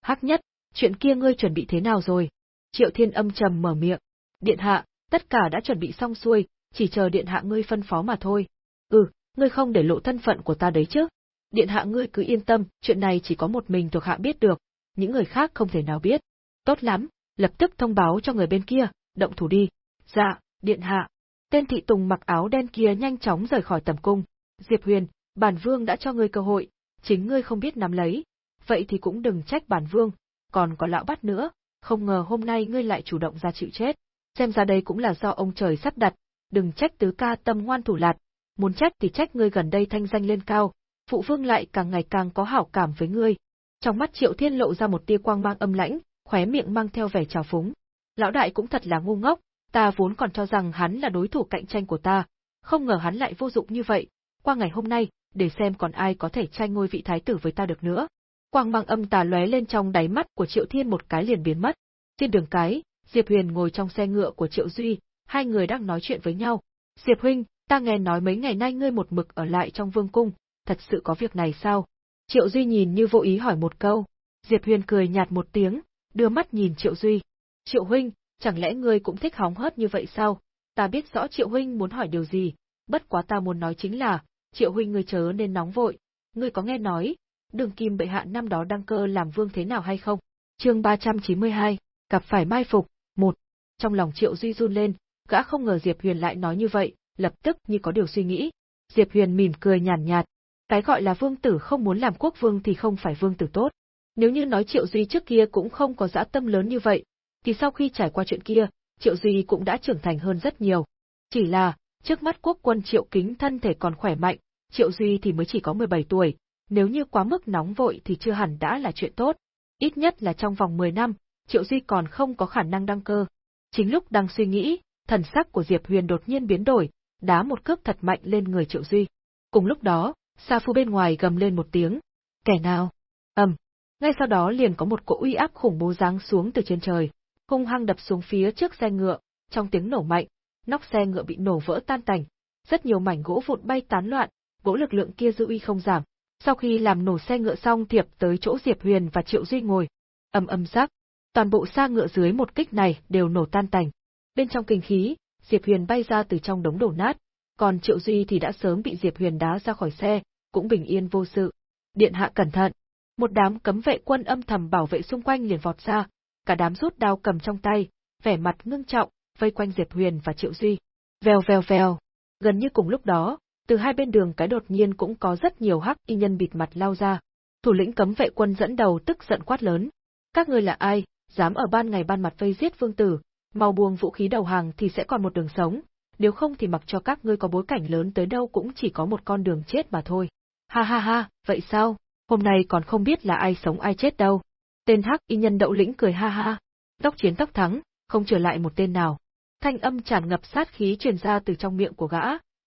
Hắc nhất, chuyện kia ngươi chuẩn bị thế nào rồi? Triệu Thiên âm trầm mở miệng. Điện hạ, tất cả đã chuẩn bị xong xuôi, chỉ chờ điện hạ ngươi phân phó mà thôi. Ừ, ngươi không để lộ thân phận của ta đấy chứ? Điện hạ ngươi cứ yên tâm, chuyện này chỉ có một mình thuộc hạ biết được, những người khác không thể nào biết. Tốt lắm, lập tức thông báo cho người bên kia, động thủ đi. Dạ, điện hạ. Tên thị tùng mặc áo đen kia nhanh chóng rời khỏi tầm cung. Diệp Huyền, bản vương đã cho ngươi cơ hội, chính ngươi không biết nắm lấy. Vậy thì cũng đừng trách bản vương, còn có lão bắt nữa, không ngờ hôm nay ngươi lại chủ động ra chịu chết. Xem ra đây cũng là do ông trời sắp đặt, đừng trách tứ ca tâm ngoan thủ lạt, muốn trách thì trách ngươi gần đây thanh danh lên cao, phụ vương lại càng ngày càng có hảo cảm với ngươi. Trong mắt Triệu Thiên lộ ra một tia quang mang âm lãnh, khóe miệng mang theo vẻ trào phúng. Lão đại cũng thật là ngu ngốc, ta vốn còn cho rằng hắn là đối thủ cạnh tranh của ta, không ngờ hắn lại vô dụng như vậy, qua ngày hôm nay, để xem còn ai có thể tranh ngôi vị thái tử với ta được nữa. Quang mang âm tà lóe lên trong đáy mắt của Triệu Thiên một cái liền biến mất. Trên đường cái, Diệp Huyền ngồi trong xe ngựa của Triệu Duy, hai người đang nói chuyện với nhau. Diệp huynh, ta nghe nói mấy ngày nay ngươi một mực ở lại trong vương cung, thật sự có việc này sao? Triệu Duy nhìn như vô ý hỏi một câu. Diệp Huyền cười nhạt một tiếng, đưa mắt nhìn Triệu Duy. Triệu huynh, chẳng lẽ ngươi cũng thích hóng hớt như vậy sao? Ta biết rõ Triệu huynh muốn hỏi điều gì, bất quá ta muốn nói chính là, Triệu huynh ngươi chớ nên nóng vội, ngươi có nghe nói, đường kim bệ hạ năm đó đăng cơ làm vương thế nào hay không? Chương 392, gặp phải mai phục, một. Trong lòng Triệu Duy run lên, gã không ngờ Diệp Huyền lại nói như vậy, lập tức như có điều suy nghĩ. Diệp Huyền mỉm cười nhàn nhạt, cái gọi là vương tử không muốn làm quốc vương thì không phải vương tử tốt. Nếu như nói Triệu Duy trước kia cũng không có dã tâm lớn như vậy, thì sau khi trải qua chuyện kia, Triệu Duy cũng đã trưởng thành hơn rất nhiều. Chỉ là, trước mắt quốc quân Triệu Kính thân thể còn khỏe mạnh, Triệu Duy thì mới chỉ có 17 tuổi, nếu như quá mức nóng vội thì chưa hẳn đã là chuyện tốt. Ít nhất là trong vòng 10 năm, Triệu Duy còn không có khả năng đăng cơ. Chính lúc đang suy nghĩ, thần sắc của Diệp Huyền đột nhiên biến đổi, đá một cước thật mạnh lên người Triệu Duy. Cùng lúc đó, Sa Phu bên ngoài gầm lên một tiếng. Kẻ nào? ầm. Ngay sau đó liền có một cỗ uy áp khủng bố giáng xuống từ trên trời, hung hăng đập xuống phía trước xe ngựa, trong tiếng nổ mạnh, nóc xe ngựa bị nổ vỡ tan tành, rất nhiều mảnh gỗ vụn bay tán loạn, gỗ lực lượng kia dư uy không giảm. Sau khi làm nổ xe ngựa xong thiệp tới chỗ Diệp Huyền và Triệu Duy ngồi, ầm ầm rắc, toàn bộ xa ngựa dưới một kích này đều nổ tan tành. Bên trong kinh khí, Diệp Huyền bay ra từ trong đống đổ nát, còn Triệu Duy thì đã sớm bị Diệp Huyền đá ra khỏi xe, cũng bình yên vô sự. Điện hạ cẩn thận. Một đám cấm vệ quân âm thầm bảo vệ xung quanh liền vọt ra, cả đám rút đao cầm trong tay, vẻ mặt ngưng trọng, vây quanh Diệp Huyền và Triệu Duy. Vèo vèo vèo. Gần như cùng lúc đó, từ hai bên đường cái đột nhiên cũng có rất nhiều hắc y nhân bịt mặt lao ra. Thủ lĩnh cấm vệ quân dẫn đầu tức giận quát lớn. Các ngươi là ai, dám ở ban ngày ban mặt vây giết vương tử, mau buông vũ khí đầu hàng thì sẽ còn một đường sống, nếu không thì mặc cho các ngươi có bối cảnh lớn tới đâu cũng chỉ có một con đường chết mà thôi. Ha ha ha, vậy sao? Hôm nay còn không biết là ai sống ai chết đâu. Tên hắc y nhân đậu lĩnh cười ha ha. Tóc chiến tóc thắng, không trở lại một tên nào. Thanh âm tràn ngập sát khí truyền ra từ trong miệng của gã,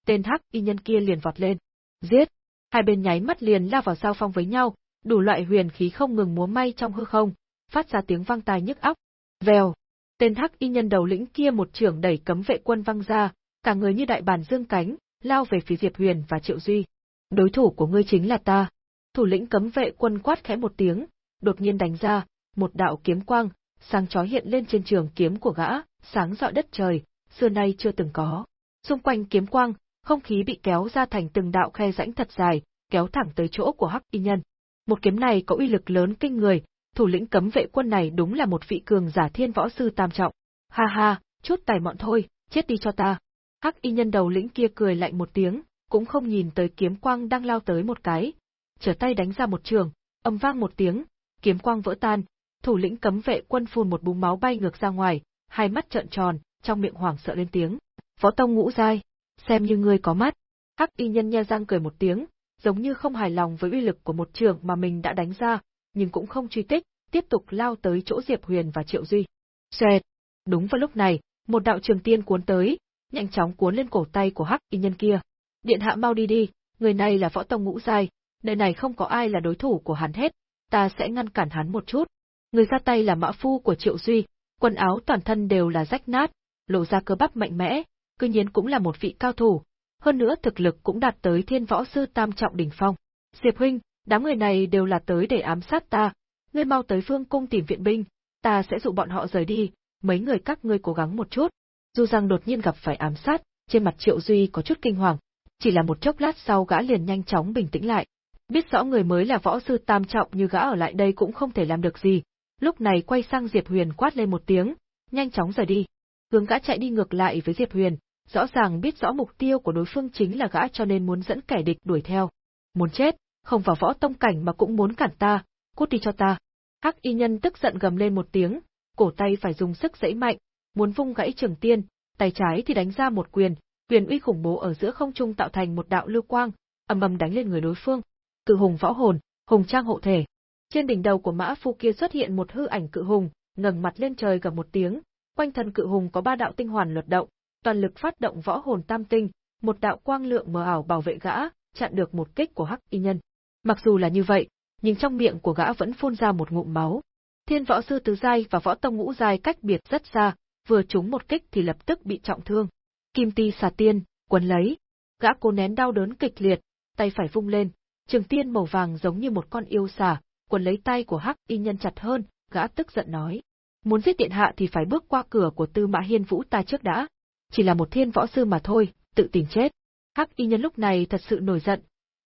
tên hắc y nhân kia liền vọt lên. Giết! Hai bên nháy mắt liền lao vào giao phong với nhau, đủ loại huyền khí không ngừng múa may trong hư không, phát ra tiếng vang tai nhức óc. Vèo! Tên hắc y nhân đầu lĩnh kia một trưởng đẩy cấm vệ quân văng ra, cả người như đại bàn dương cánh, lao về phía Diệp Huyền và Triệu Duy. Đối thủ của ngươi chính là ta. Thủ lĩnh cấm vệ quân quát khẽ một tiếng, đột nhiên đánh ra, một đạo kiếm quang, sáng chói hiện lên trên trường kiếm của gã, sáng rọi đất trời, xưa nay chưa từng có. Xung quanh kiếm quang, không khí bị kéo ra thành từng đạo khe rãnh thật dài, kéo thẳng tới chỗ của Hắc Y Nhân. Một kiếm này có uy lực lớn kinh người, thủ lĩnh cấm vệ quân này đúng là một vị cường giả thiên võ sư tam trọng. Ha ha, chút tài mọn thôi, chết đi cho ta. Hắc Y Nhân đầu lĩnh kia cười lạnh một tiếng, cũng không nhìn tới kiếm quang đang lao tới một cái, trở tay đánh ra một trường, âm vang một tiếng, kiếm quang vỡ tan, thủ lĩnh cấm vệ quân phun một búng máu bay ngược ra ngoài, hai mắt trợn tròn, trong miệng hoảng sợ lên tiếng. Võ tông ngũ giai, xem như ngươi có mắt. Hắc y nhân nha răng cười một tiếng, giống như không hài lòng với uy lực của một trường mà mình đã đánh ra, nhưng cũng không truy tích, tiếp tục lao tới chỗ Diệp Huyền và Triệu Duy. Xoẹt! Đúng vào lúc này, một đạo trường tiên cuốn tới, nhanh chóng cuốn lên cổ tay của Hắc y nhân kia. Điện hạ mau đi đi, người này là võ tông ngũ giai, nơi này không có ai là đối thủ của hắn hết, ta sẽ ngăn cản hắn một chút. Người ra tay là mã phu của Triệu Duy, quần áo toàn thân đều là rách nát, lộ ra cơ bắp mạnh mẽ, cư nhiên cũng là một vị cao thủ, hơn nữa thực lực cũng đạt tới thiên võ sư tam trọng đỉnh phong. Diệp huynh, đám người này đều là tới để ám sát ta, ngươi mau tới phương cung tìm viện binh, ta sẽ dụ bọn họ rời đi, mấy người các ngươi cố gắng một chút. Dù rằng đột nhiên gặp phải ám sát, trên mặt Triệu Duy có chút kinh hoàng, chỉ là một chốc lát sau gã liền nhanh chóng bình tĩnh lại. Biết rõ người mới là võ sư tam trọng như gã ở lại đây cũng không thể làm được gì, lúc này quay sang Diệp Huyền quát lên một tiếng, nhanh chóng rời đi. Hướng gã chạy đi ngược lại với Diệp Huyền, rõ ràng biết rõ mục tiêu của đối phương chính là gã cho nên muốn dẫn kẻ địch đuổi theo. Muốn chết, không vào võ tông cảnh mà cũng muốn cản ta, cút đi cho ta. Hắc y nhân tức giận gầm lên một tiếng, cổ tay phải dùng sức dãy mạnh, muốn vung gãy trường tiên, tay trái thì đánh ra một quyền, quyền uy khủng bố ở giữa không trung tạo thành một đạo lưu quang, ầm ầm đánh lên người đối phương. Cự hùng võ hồn, hùng trang hộ thể. Trên đỉnh đầu của mã phu kia xuất hiện một hư ảnh cự hùng, ngẩng mặt lên trời gầm một tiếng, quanh thân cự hùng có ba đạo tinh hoàn luật động, toàn lực phát động võ hồn tam tinh, một đạo quang lượng mờ ảo bảo vệ gã, chặn được một kích của Hắc Y nhân. Mặc dù là như vậy, nhưng trong miệng của gã vẫn phun ra một ngụm máu. Thiên võ sư tứ giai và võ tông ngũ giai cách biệt rất xa, vừa trúng một kích thì lập tức bị trọng thương. Kim ti xà tiên, quấn lấy. Gã cố nén đau đớn kịch liệt, tay phải vung lên, trường tiên màu vàng giống như một con yêu xà, quấn lấy tay của Hắc Y Nhân chặt hơn, gã tức giận nói: "Muốn giết điện hạ thì phải bước qua cửa của Tư Mã Hiên Vũ ta trước đã. Chỉ là một thiên võ sư mà thôi, tự tìm chết." Hắc Y Nhân lúc này thật sự nổi giận,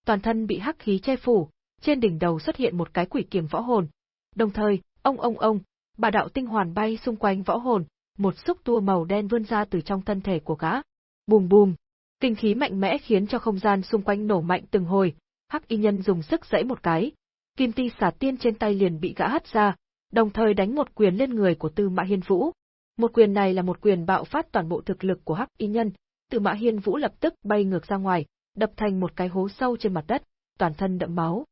toàn thân bị hắc khí che phủ, trên đỉnh đầu xuất hiện một cái quỷ kiềm võ hồn. Đồng thời, ông ông ông, bà đạo tinh hoàn bay xung quanh võ hồn, một xúc tua màu đen vươn ra từ trong thân thể của gã. Bùm bùm, kinh khí mạnh mẽ khiến cho không gian xung quanh nổ mạnh từng hồi, Hắc Y Nhân dùng sức giãy một cái, kim ti xà tiên trên tay liền bị gã hất ra, đồng thời đánh một quyền lên người của Tư Mã Hiên Vũ. Một quyền này là một quyền bạo phát toàn bộ thực lực của Hắc Y Nhân, Tư Mã Hiên Vũ lập tức bay ngược ra ngoài, đập thành một cái hố sâu trên mặt đất, toàn thân đẫm máu.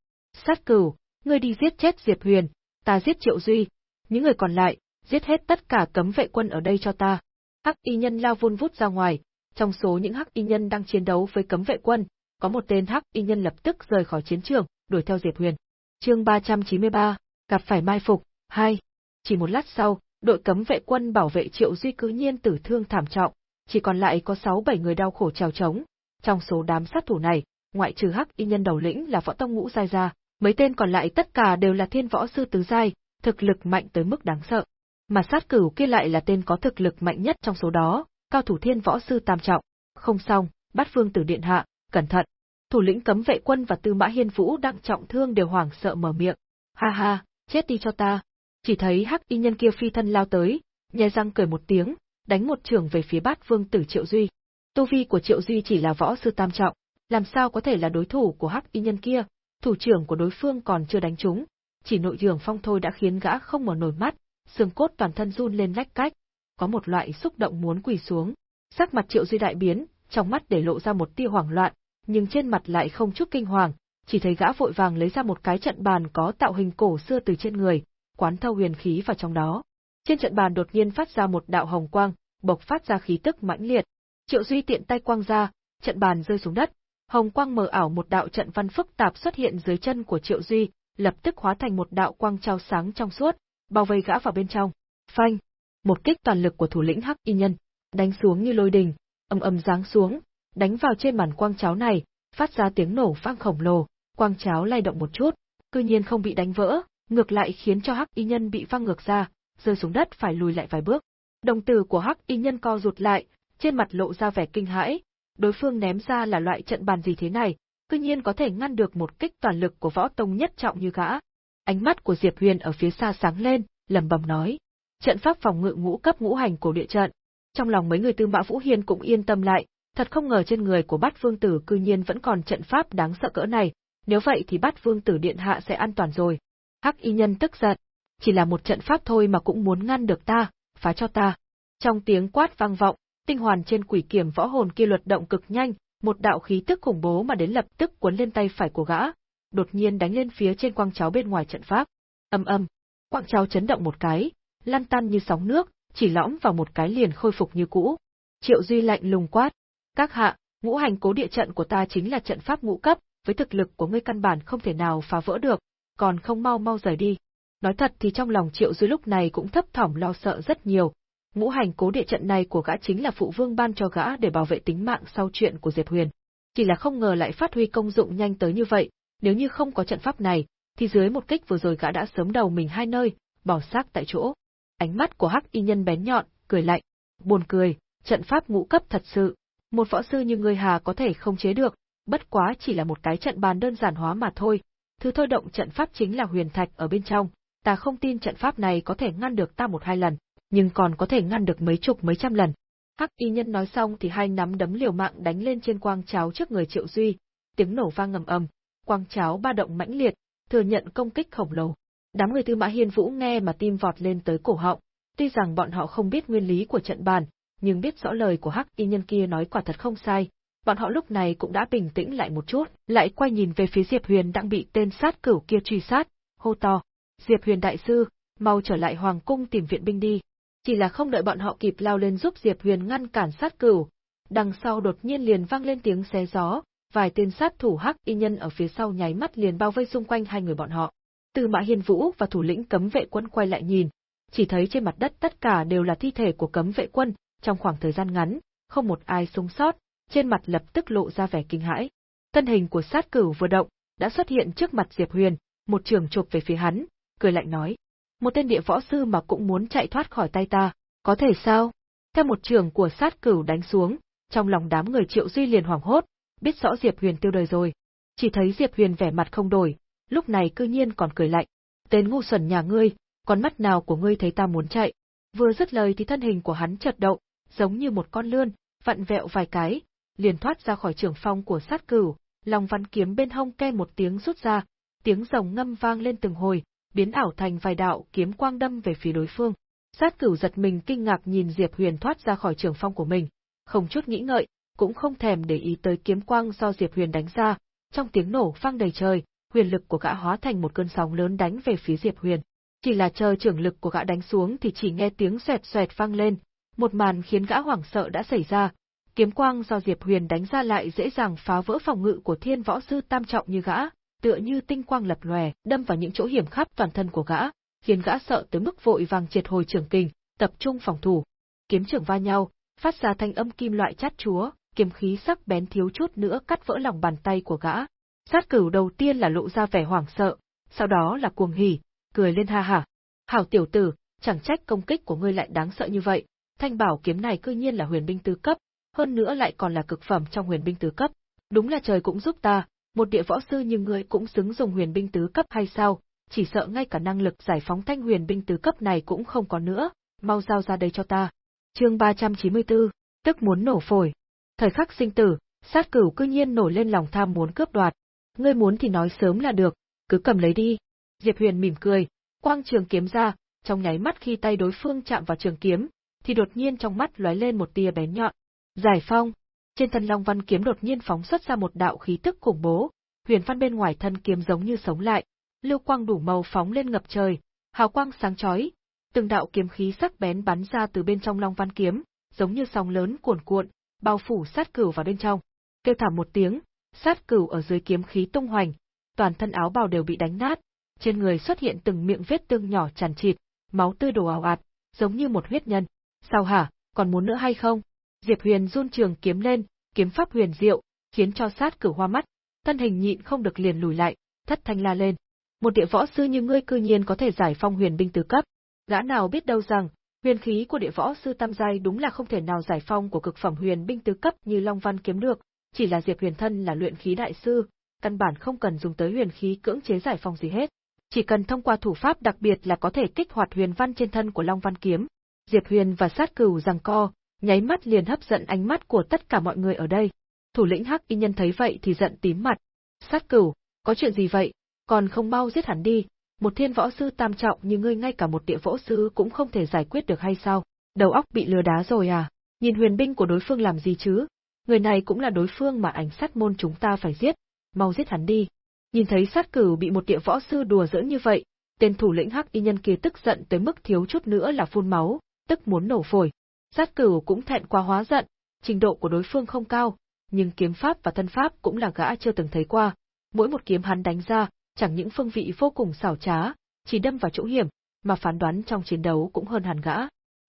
Sát cửu, ngươi đi giết chết Diệp Huyền, ta giết Triệu Duy, những người còn lại, giết hết tất cả cấm vệ quân ở đây cho ta. Hắc y nhân lao vun vút ra ngoài, trong số những hắc y nhân đang chiến đấu với cấm vệ quân, có một tên hắc y nhân lập tức rời khỏi chiến trường, đuổi theo Diệp Huyền. Chương 393, gặp phải mai phục, 2. Chỉ một lát sau, đội cấm vệ quân bảo vệ Triệu Duy cứ nhiên tử thương thảm trọng, chỉ còn lại có 6-7 người đau khổ trèo trống. Trong số đám sát thủ này, ngoại trừ hắc y nhân đầu lĩnh là võ tông ngũ giai gia, mấy tên còn lại tất cả đều là thiên võ sư tứ giai, thực lực mạnh tới mức đáng sợ. Mà sát cửu kia lại là tên có thực lực mạnh nhất trong số đó, cao thủ thiên võ sư tam trọng. Không xong, bắt phương tử điện hạ, cẩn thận. Thủ lĩnh cấm vệ quân và tư mã hiên vũ đang trọng thương đều hoảng sợ mở miệng. Ha ha, chết đi cho ta. Chỉ thấy hắc y nhân kia phi thân lao tới, nhè răng cười một tiếng, đánh một trường về phía bát vương tử Triệu Duy. Tu vi của Triệu Duy chỉ là võ sư tam trọng, làm sao có thể là đối thủ của hắc y nhân kia, thủ trưởng của đối phương còn chưa đánh trúng, chỉ nội dường phong thôi đã khiến gã không mở nổi mắt, xương cốt toàn thân run lên lách cách, có một loại xúc động muốn quỳ xuống. Sắc mặt Triệu Duy đại biến, trong mắt để lộ ra một tia hoảng loạn, nhưng trên mặt lại không chút kinh hoàng, chỉ thấy gã vội vàng lấy ra một cái trận bàn có tạo hình cổ xưa từ trên người, quán thâu huyền khí vào trong đó. Trên trận bàn đột nhiên phát ra một đạo hồng quang, bộc phát ra khí tức mãnh liệt. Triệu Duy tiện tay quang ra, trận bàn rơi xuống đất, hồng quang mờ ảo một đạo trận văn phức tạp xuất hiện dưới chân của Triệu Duy, lập tức hóa thành một đạo quang trao sáng trong suốt, bao vây gã vào bên trong. Phanh! Một kích toàn lực của thủ lĩnh Hắc Y Nhân, đánh xuống như lôi đình, âm âm giáng xuống, đánh vào trên màn quang cháo này, phát ra tiếng nổ vang khổng lồ, quang cháo lay động một chút, cư nhiên không bị đánh vỡ, ngược lại khiến cho Hắc Y Nhân bị văng ngược ra, rơi xuống đất phải lùi lại vài bước. Đồng tử của Hắc Y Nhân co rụt lại, trên mặt lộ ra vẻ kinh hãi, đối phương ném ra là loại trận bàn gì thế này, cư nhiên có thể ngăn được một kích toàn lực của võ tông nhất trọng như gã. Ánh mắt của Diệp Huyền ở phía xa sáng lên, lẩm bẩm nói: "Trận pháp phòng ngự ngũ cấp ngũ hành cổ địa trận." Trong lòng mấy người Tư Mã Vũ Hiên cũng yên tâm lại, thật không ngờ trên người của Bát Vương tử cư nhiên vẫn còn trận pháp đáng sợ cỡ này, nếu vậy thì Bát Vương tử điện hạ sẽ an toàn rồi. Hắc Y Nhân tức giận, chỉ là một trận pháp thôi mà cũng muốn ngăn được ta, phá cho ta. Trong tiếng quát vang vọng, tinh hoàn trên quỷ kiểm võ hồn kia luật động cực nhanh, một đạo khí tức khủng bố mà đến lập tức cuốn lên tay phải của gã, đột nhiên đánh lên phía trên quang cháo bên ngoài trận pháp. Âm âm, quang cháo chấn động một cái, lăn tan như sóng nước, chỉ lõm vào một cái liền khôi phục như cũ. Triệu Duy lạnh lùng quát, các hạ, ngũ hành cố địa trận của ta chính là trận pháp ngũ cấp, với thực lực của ngươi căn bản không thể nào phá vỡ được, còn không mau mau rời đi. Nói thật thì trong lòng Triệu Duy lúc này cũng thấp thỏm lo sợ rất nhiều, ngũ hành cố địa trận này của gã chính là phụ vương ban cho gã để bảo vệ tính mạng sau chuyện của Diệp Huyền. Chỉ là không ngờ lại phát huy công dụng nhanh tới như vậy, nếu như không có trận pháp này, thì dưới một kích vừa rồi gã đã sớm đầu mình hai nơi, bỏ xác tại chỗ. Ánh mắt của Hắc Y Nhân bén nhọn, cười lạnh, buồn cười, trận pháp ngũ cấp thật sự, một võ sư như ngươi hà có thể không chế được, bất quá chỉ là một cái trận bàn đơn giản hóa mà thôi. Thứ thôi động trận pháp chính là huyền thạch ở bên trong, ta không tin trận pháp này có thể ngăn được ta một hai lần nhưng còn có thể ngăn được mấy chục mấy trăm lần. Hắc y nhân nói xong thì hai nắm đấm liều mạng đánh lên trên quang cháo trước người Triệu Duy, tiếng nổ vang ngầm ầm, quang cháo ba động mãnh liệt, thừa nhận công kích khổng lồ. Đám người Tư Mã Hiên Vũ nghe mà tim vọt lên tới cổ họng, tuy rằng bọn họ không biết nguyên lý của trận bàn, nhưng biết rõ lời của Hắc y nhân kia nói quả thật không sai, bọn họ lúc này cũng đã bình tĩnh lại một chút, lại quay nhìn về phía Diệp Huyền đang bị tên sát cửu kia truy sát, hô to: "Diệp Huyền đại sư, mau trở lại hoàng cung tìm viện binh đi." Chỉ là không đợi bọn họ kịp lao lên giúp Diệp Huyền ngăn cản sát cửu, đằng sau đột nhiên liền vang lên tiếng xé gió, vài tên sát thủ hắc y nhân ở phía sau nháy mắt liền bao vây xung quanh hai người bọn họ. Từ Mã Hiên Vũ và thủ lĩnh cấm vệ quân quay lại nhìn, chỉ thấy trên mặt đất tất cả đều là thi thể của cấm vệ quân, trong khoảng thời gian ngắn, không một ai sống sót, trên mặt lập tức lộ ra vẻ kinh hãi. Thân hình của sát cửu vừa động, đã xuất hiện trước mặt Diệp Huyền, một trường chụp về phía hắn, cười lạnh nói. Một tên địa võ sư mà cũng muốn chạy thoát khỏi tay ta, có thể sao? Theo một trường của sát cửu đánh xuống, trong lòng đám người triệu duy liền hoảng hốt, biết rõ Diệp Huyền tiêu đời rồi. Chỉ thấy Diệp Huyền vẻ mặt không đổi, lúc này cư nhiên còn cười lạnh. Tên ngu xuẩn nhà ngươi, con mắt nào của ngươi thấy ta muốn chạy? Vừa dứt lời thì thân hình của hắn chợt động, giống như một con lươn, vặn vẹo vài cái, liền thoát ra khỏi trường phong của sát cửu, lòng văn kiếm bên hông ken một tiếng rút ra, tiếng rồng ngâm vang lên từng hồi, biến ảo thành vài đạo kiếm quang đâm về phía đối phương. Sát cửu giật mình kinh ngạc nhìn Diệp Huyền thoát ra khỏi trường phong của mình, không chút nghĩ ngợi, cũng không thèm để ý tới kiếm quang do Diệp Huyền đánh ra, trong tiếng nổ vang đầy trời, huyền lực của gã hóa thành một cơn sóng lớn đánh về phía Diệp Huyền. Chỉ là chờ trưởng lực của gã đánh xuống thì chỉ nghe tiếng xoẹt xoẹt vang lên, một màn khiến gã hoảng sợ đã xảy ra. Kiếm quang do Diệp Huyền đánh ra lại dễ dàng phá vỡ phòng ngự của thiên võ sư tam trọng như gã, tựa như tinh quang lập lòe, đâm vào những chỗ hiểm khắp toàn thân của gã, khiến gã sợ tới mức vội vàng triệt hồi trưởng kình, tập trung phòng thủ. Kiếm trưởng va nhau, phát ra thanh âm kim loại chát chúa, kiếm khí sắc bén thiếu chút nữa cắt vỡ lòng bàn tay của gã. Sát cửu đầu tiên là lộ ra vẻ hoảng sợ, sau đó là cuồng hỉ, cười lên ha hả. Hảo tiểu tử, chẳng trách công kích của ngươi lại đáng sợ như vậy, thanh bảo kiếm này cư nhiên là huyền binh tứ cấp, hơn nữa lại còn là cực phẩm trong huyền binh tứ cấp. Đúng là trời cũng giúp ta, một địa võ sư như ngươi cũng xứng dùng huyền binh tứ cấp hay sao, chỉ sợ ngay cả năng lực giải phóng thanh huyền binh tứ cấp này cũng không có nữa, mau giao ra đây cho ta. Chương 394, tức muốn nổ phổi. Thời khắc sinh tử, sát cửu cư nhiên nổi lên lòng tham muốn cướp đoạt. Ngươi muốn thì nói sớm là được, cứ cầm lấy đi. Diệp Huyền mỉm cười, quang trường kiếm ra, trong nháy mắt khi tay đối phương chạm vào trường kiếm, thì đột nhiên trong mắt lóe lên một tia bén nhọn. Giải phong, trên thân Long Văn kiếm đột nhiên phóng xuất ra một đạo khí tức khủng bố, huyền văn bên ngoài thân kiếm giống như sống lại, lưu quang đủ màu phóng lên ngập trời, hào quang sáng chói, từng đạo kiếm khí sắc bén bắn ra từ bên trong Long Văn kiếm, giống như sóng lớn cuồn cuộn, bao phủ sát cửu vào bên trong. Kêu thảm một tiếng, sát cửu ở dưới kiếm khí tung hoành, toàn thân áo bào đều bị đánh nát, trên người xuất hiện từng miệng vết tương nhỏ tràn trịt, máu tươi đổ ào ạt, giống như một huyết nhân. Sao hả, còn muốn nữa hay không? Diệp Huyền run trường kiếm lên, kiếm pháp huyền diệu, khiến cho sát cửu hoa mắt, thân hình nhịn không được liền lùi lại, thất thanh la lên. Một địa võ sư như ngươi cư nhiên có thể giải phong huyền binh tứ cấp, gã nào biết đâu rằng, huyền khí của địa võ sư tam giai đúng là không thể nào giải phong của cực phẩm huyền binh tứ cấp như Long Văn kiếm được, chỉ là Diệp Huyền thân là luyện khí đại sư, căn bản không cần dùng tới huyền khí cưỡng chế giải phong gì hết. Chỉ cần thông qua thủ pháp đặc biệt là có thể kích hoạt huyền văn trên thân của Long Văn kiếm. Diệp Huyền và sát cửu giằng co, nháy mắt liền hấp dẫn ánh mắt của tất cả mọi người ở đây. Thủ lĩnh Hắc Y Nhân thấy vậy thì giận tím mặt. Sát cửu, có chuyện gì vậy? Còn không mau giết hắn đi, một thiên võ sư tam trọng như ngươi ngay cả một địa võ sư cũng không thể giải quyết được hay sao? Đầu óc bị lừa đá rồi à? Nhìn huyền binh của đối phương làm gì chứ? Người này cũng là đối phương mà ảnh sát môn chúng ta phải giết, mau giết hắn đi. Nhìn thấy sát cửu bị một địa võ sư đùa giỡn như vậy, tên thủ lĩnh Hắc Y Nhân kia tức giận tới mức thiếu chút nữa là phun máu, tức muốn nổ phổi. Sát cửu cũng thẹn quá hóa giận, trình độ của đối phương không cao, nhưng kiếm pháp và thân pháp cũng là gã chưa từng thấy qua. Mỗi một kiếm hắn đánh ra, chẳng những phương vị vô cùng xảo trá, chỉ đâm vào chỗ hiểm, mà phán đoán trong chiến đấu cũng hơn hẳn gã.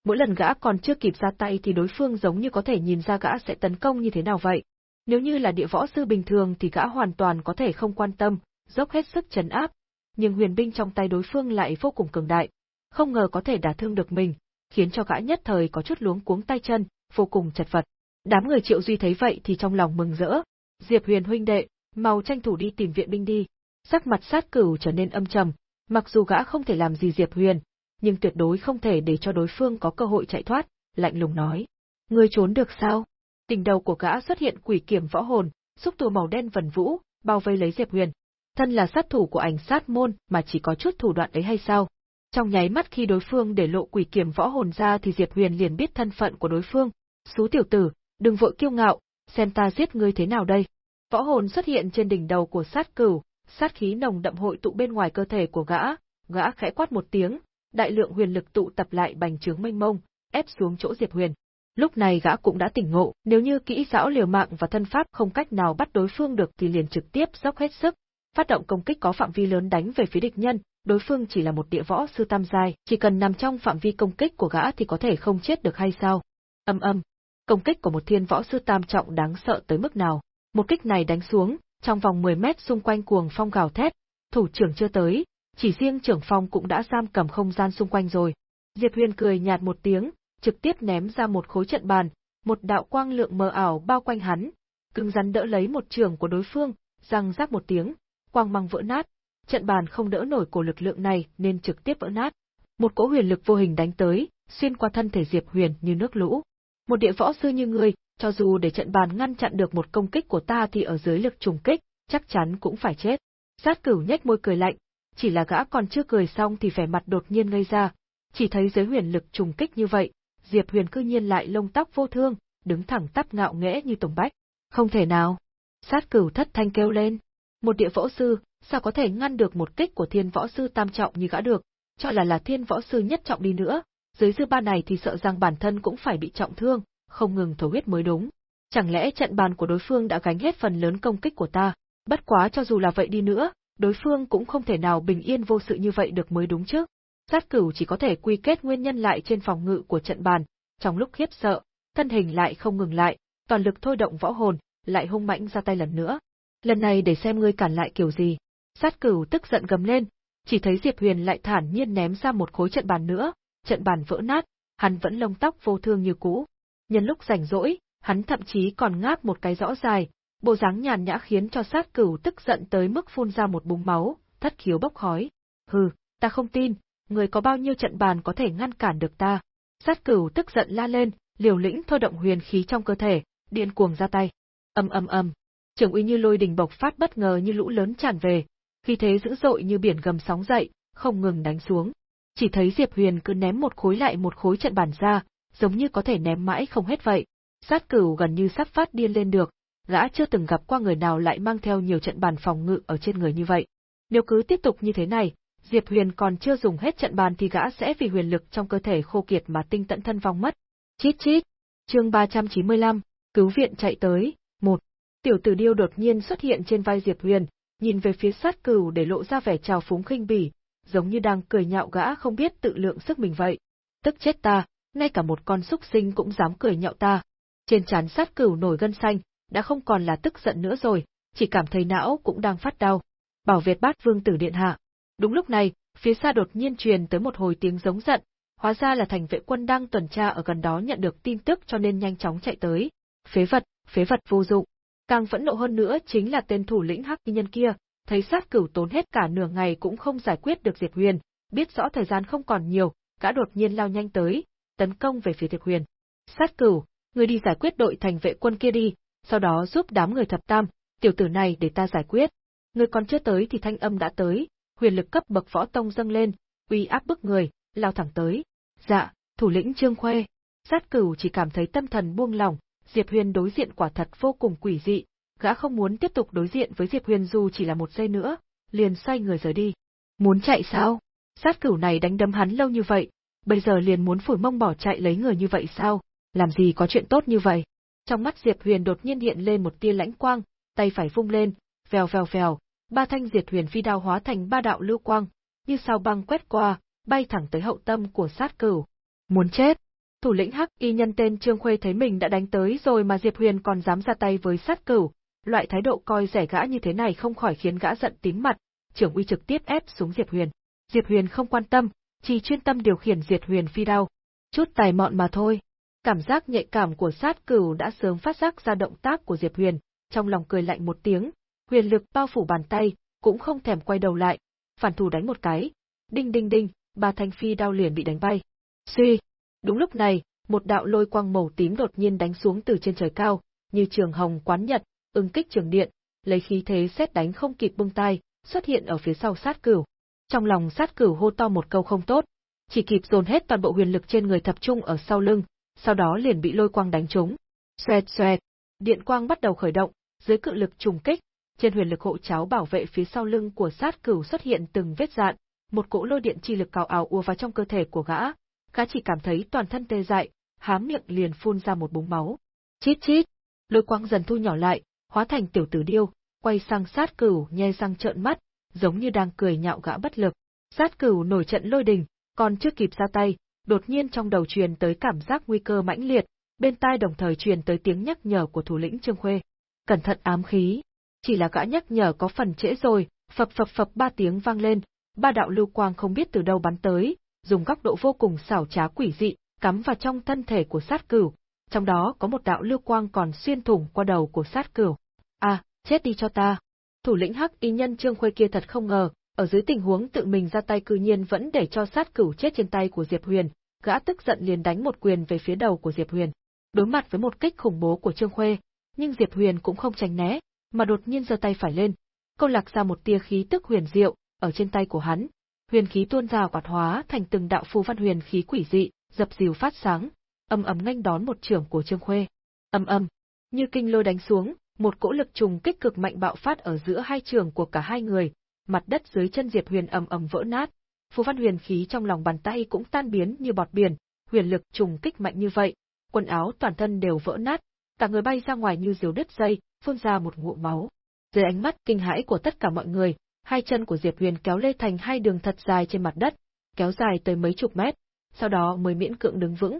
Mỗi lần gã còn chưa kịp ra tay thì đối phương giống như có thể nhìn ra gã sẽ tấn công như thế nào vậy. Nếu như là địa võ sư bình thường thì gã hoàn toàn có thể không quan tâm, dốc hết sức chấn áp, nhưng huyền binh trong tay đối phương lại vô cùng cường đại, không ngờ có thể đả thương được mình, khiến cho gã nhất thời có chút luống cuống tay chân, vô cùng chật vật. Đám người Triệu Duy thấy vậy thì trong lòng mừng rỡ. Diệp Huyền huynh đệ, mau tranh thủ đi tìm viện binh đi. Sắc mặt sát cửu trở nên âm trầm, mặc dù gã không thể làm gì Diệp Huyền, nhưng tuyệt đối không thể để cho đối phương có cơ hội chạy thoát, lạnh lùng nói. Ngươi trốn được sao? Đỉnh đầu của gã xuất hiện quỷ kiểm võ hồn, xúc tua màu đen vần vũ, bao vây lấy Diệp Huyền. Thân là sát thủ của ảnh sát môn mà chỉ có chút thủ đoạn ấy hay sao? Trong nháy mắt khi đối phương để lộ quỷ kiểm võ hồn ra thì Diệp Huyền liền biết thân phận của đối phương. Xú tiểu tử, đừng vội kiêu ngạo, xem ta giết ngươi thế nào đây. Võ hồn xuất hiện trên đỉnh đầu của sát cửu, sát khí nồng đậm hội tụ bên ngoài cơ thể của gã, gã khẽ quát một tiếng, đại lượng huyền lực tụ tập lại bành trướng mênh mông, ép xuống chỗ Diệp Huyền. Lúc này gã cũng đã tỉnh ngộ, nếu như kỹ xảo liều mạng và thân pháp không cách nào bắt đối phương được thì liền trực tiếp dốc hết sức, phát động công kích có phạm vi lớn đánh về phía địch nhân, đối phương chỉ là một địa võ sư tam giai, chỉ cần nằm trong phạm vi công kích của gã thì có thể không chết được hay sao? Âm âm. công kích của một thiên võ sư tam trọng đáng sợ tới mức nào. Một kích này đánh xuống, trong vòng 10 mét xung quanh cuồng phong gào thét, thủ trưởng chưa tới, chỉ riêng trưởng phong cũng đã giam cầm không gian xung quanh rồi. Diệp Huyền cười nhạt một tiếng, trực tiếp ném ra một khối trận bàn, một đạo quang lượng mờ ảo bao quanh hắn, cứng rắn đỡ lấy một trường của đối phương, răng rác một tiếng, quang mang vỡ nát, trận bàn không đỡ nổi của lực lượng này nên trực tiếp vỡ nát. Một cỗ huyền lực vô hình đánh tới, xuyên qua thân thể Diệp Huyền như nước lũ. Một địa võ sư như ngươi, cho dù để trận bàn ngăn chặn được một công kích của ta thì ở dưới lực trùng kích, chắc chắn cũng phải chết. Sát cửu nhếch môi cười lạnh, chỉ là gã còn chưa cười xong thì vẻ mặt đột nhiên ngây ra, chỉ thấy dưới huyền lực trùng kích như vậy, Diệp Huyền cư nhiên lại lông tóc vô thương, đứng thẳng tắp ngạo nghễ như tùng bách. Không thể nào. Sát cửu thất thanh kêu lên. Một địa võ sư, sao có thể ngăn được một kích của thiên võ sư tam trọng như gã được, cho là là thiên võ sư nhất trọng đi nữa, dưới dư ba này thì sợ rằng bản thân cũng phải bị trọng thương, không ngừng thổ huyết mới đúng. Chẳng lẽ trận bàn của đối phương đã gánh hết phần lớn công kích của ta, bất quá cho dù là vậy đi nữa, đối phương cũng không thể nào bình yên vô sự như vậy được mới đúng chứ. Sát cửu chỉ có thể quy kết nguyên nhân lại trên phòng ngự của trận bàn, trong lúc khiếp sợ, thân hình lại không ngừng lại, toàn lực thôi động võ hồn, lại hung mãnh ra tay lần nữa. Lần này để xem ngươi cản lại kiểu gì. Sát cửu tức giận gầm lên, chỉ thấy Diệp Huyền lại thản nhiên ném ra một khối trận bàn nữa, trận bàn vỡ nát, hắn vẫn lông tóc vô thương như cũ. Nhân lúc rảnh rỗi, hắn thậm chí còn ngáp một cái rõ dài, bộ dáng nhàn nhã khiến cho sát cửu tức giận tới mức phun ra một búng máu, thất khiếu bốc khói. Hừ, ta không tin, người có bao nhiêu trận bàn có thể ngăn cản được ta. Sát cửu tức giận la lên, liều lĩnh thôi động huyền khí trong cơ thể, điên cuồng ra tay. Âm âm âm, trường uy như lôi đình bộc phát bất ngờ như lũ lớn tràn về, khi thế dữ dội như biển gầm sóng dậy, không ngừng đánh xuống. Chỉ thấy Diệp Huyền cứ ném một khối lại một khối trận bàn ra, giống như có thể ném mãi không hết vậy. Sát cửu gần như sắp phát điên lên được, gã chưa từng gặp qua người nào lại mang theo nhiều trận bàn phòng ngự ở trên người như vậy. Nếu cứ tiếp tục như thế này, Diệp Huyền còn chưa dùng hết trận bàn thì gã sẽ vì huyền lực trong cơ thể khô kiệt mà tinh tận thân vong mất. Chít chít. Chương 395, cứu viện chạy tới. Một. Tiểu tử điêu đột nhiên xuất hiện trên vai Diệp Huyền, nhìn về phía sát cửu để lộ ra vẻ trào phúng khinh bỉ, giống như đang cười nhạo gã không biết tự lượng sức mình vậy. Tức chết ta, ngay cả một con súc sinh cũng dám cười nhạo ta. Trên trán sát cửu nổi gân xanh, đã không còn là tức giận nữa rồi, chỉ cảm thấy não cũng đang phát đau. Bảo Việt bát vương tử điện hạ. Đúng lúc này, phía xa đột nhiên truyền tới một hồi tiếng giống giận, hóa ra là thành vệ quân đang tuần tra ở gần đó nhận được tin tức cho nên nhanh chóng chạy tới. Phế vật, phế vật vô dụng. Càng phẫn nộ hơn nữa chính là tên thủ lĩnh hắc nhân kia, thấy sát cửu tốn hết cả nửa ngày cũng không giải quyết được Diệp Huyền, biết rõ thời gian không còn nhiều, gã đột nhiên lao nhanh tới, tấn công về phía Diệp Huyền. Sát cửu, người đi giải quyết đội thành vệ quân kia đi, sau đó giúp đám người thập tam, tiểu tử này để ta giải quyết. Người còn chưa tới thì thanh âm đã tới, huyền lực cấp bậc võ tông dâng lên, uy áp bức người, lao thẳng tới. Dạ, thủ lĩnh Trương Khuê. Sát cửu chỉ cảm thấy tâm thần buông lỏng, Diệp Huyền đối diện quả thật vô cùng quỷ dị, gã không muốn tiếp tục đối diện với Diệp Huyền dù chỉ là một giây nữa, liền xoay người rời đi. Muốn chạy sao? Sát cửu này đánh đấm hắn lâu như vậy, bây giờ liền muốn phủi mông bỏ chạy lấy người như vậy sao? Làm gì có chuyện tốt như vậy? Trong mắt Diệp Huyền đột nhiên hiện lên một tia lãnh quang, tay phải vung lên, vèo vèo vèo, ba thanh diệt huyền phi đao hóa thành ba đạo lưu quang, như sao băng quét qua, bay thẳng tới hậu tâm của sát cửu. Muốn chết! Thủ lĩnh Hắc Y nhân tên Trương Khuê thấy mình đã đánh tới rồi mà Diệp Huyền còn dám ra tay với sát cửu, loại thái độ coi rẻ gã như thế này không khỏi khiến gã giận tím mặt, trưởng uy trực tiếp ép xuống Diệp Huyền. Diệp Huyền không quan tâm, chỉ chuyên tâm điều khiển Diệt Huyền phi đao. Chút tài mọn mà thôi. Cảm giác nhạy cảm của sát cửu đã sớm phát giác ra động tác của Diệp Huyền, trong lòng cười lạnh một tiếng, huyền lực bao phủ bàn tay, cũng không thèm quay đầu lại, phản thủ đánh một cái. Đinh đinh đinh, ba thanh phi đao liền bị đánh bay. Suy! Đúng lúc này, một đạo lôi quang màu tím đột nhiên đánh xuống từ trên trời cao, như trường hồng quán nhật, ứng kích trường điện, lấy khí thế xét đánh không kịp bưng tay, xuất hiện ở phía sau sát cửu. Trong lòng sát cửu hô to một câu không tốt, chỉ kịp dồn hết toàn bộ huyền lực trên người tập trung ở sau lưng, sau đó liền bị lôi quang đánh trúng. Xoẹt xoẹt, điện quang bắt đầu khởi động, dưới cự lực trùng kích, trên huyền lực hộ cháo bảo vệ phía sau lưng của sát cửu xuất hiện từng vết dạn, một cỗ lôi điện chi lực cào ảo ùa vào trong cơ thể của gã, gã chỉ cảm thấy toàn thân tê dại, hám miệng liền phun ra một búng máu. Chít chít, lôi quang dần thu nhỏ lại, hóa thành tiểu tử điêu, quay sang sát cửu nhe răng trợn mắt, giống như đang cười nhạo gã bất lực. Sát cửu nổi trận lôi đình, còn chưa kịp ra tay, đột nhiên trong đầu truyền tới cảm giác nguy cơ mãnh liệt, bên tai đồng thời truyền tới tiếng nhắc nhở của thủ lĩnh Trương Khuê. Cẩn thận ám khí. Chỉ là gã nhắc nhở có phần trễ rồi, phập phập phập ba tiếng vang lên, ba đạo lưu quang không biết từ đâu bắn tới, dùng góc độ vô cùng xảo trá quỷ dị, cắm vào trong thân thể của sát cửu, trong đó có một đạo lưu quang còn xuyên thủng qua đầu của sát cửu. À, chết đi cho ta. Thủ lĩnh Hắc Y nhân Trương Khuê kia thật không ngờ, ở dưới tình huống tự mình ra tay cư nhiên vẫn để cho sát cửu chết trên tay của Diệp Huyền, gã tức giận liền đánh một quyền về phía đầu của Diệp Huyền. Đối mặt với một kích khủng bố của Trương Khuê, nhưng Diệp Huyền cũng không tránh né, mà đột nhiên giơ tay phải lên, câu lạc ra một tia khí tức huyền diệu ở trên tay của hắn. Huyền khí tuôn ra quạt hóa thành từng đạo phù văn huyền khí quỷ dị, dập dìu phát sáng, âm ầm nghênh đón một trưởng của Trương Khuê. Âm ầm như kinh lôi đánh xuống, một cỗ lực trùng kích cực mạnh bạo phát ở giữa hai trường của cả hai người, mặt đất dưới chân Diệp Huyền ầm ầm vỡ nát, phù văn huyền khí trong lòng bàn tay cũng tan biến như bọt biển, huyền lực trùng kích mạnh như vậy, quần áo toàn thân đều vỡ nát, cả người bay ra ngoài như diều đứt dây, phun ra một ngụm máu. Dưới ánh mắt kinh hãi của tất cả mọi người, hai chân của Diệp Huyền kéo lê thành hai đường thật dài trên mặt đất, kéo dài tới mấy chục mét, sau đó mới miễn cưỡng đứng vững.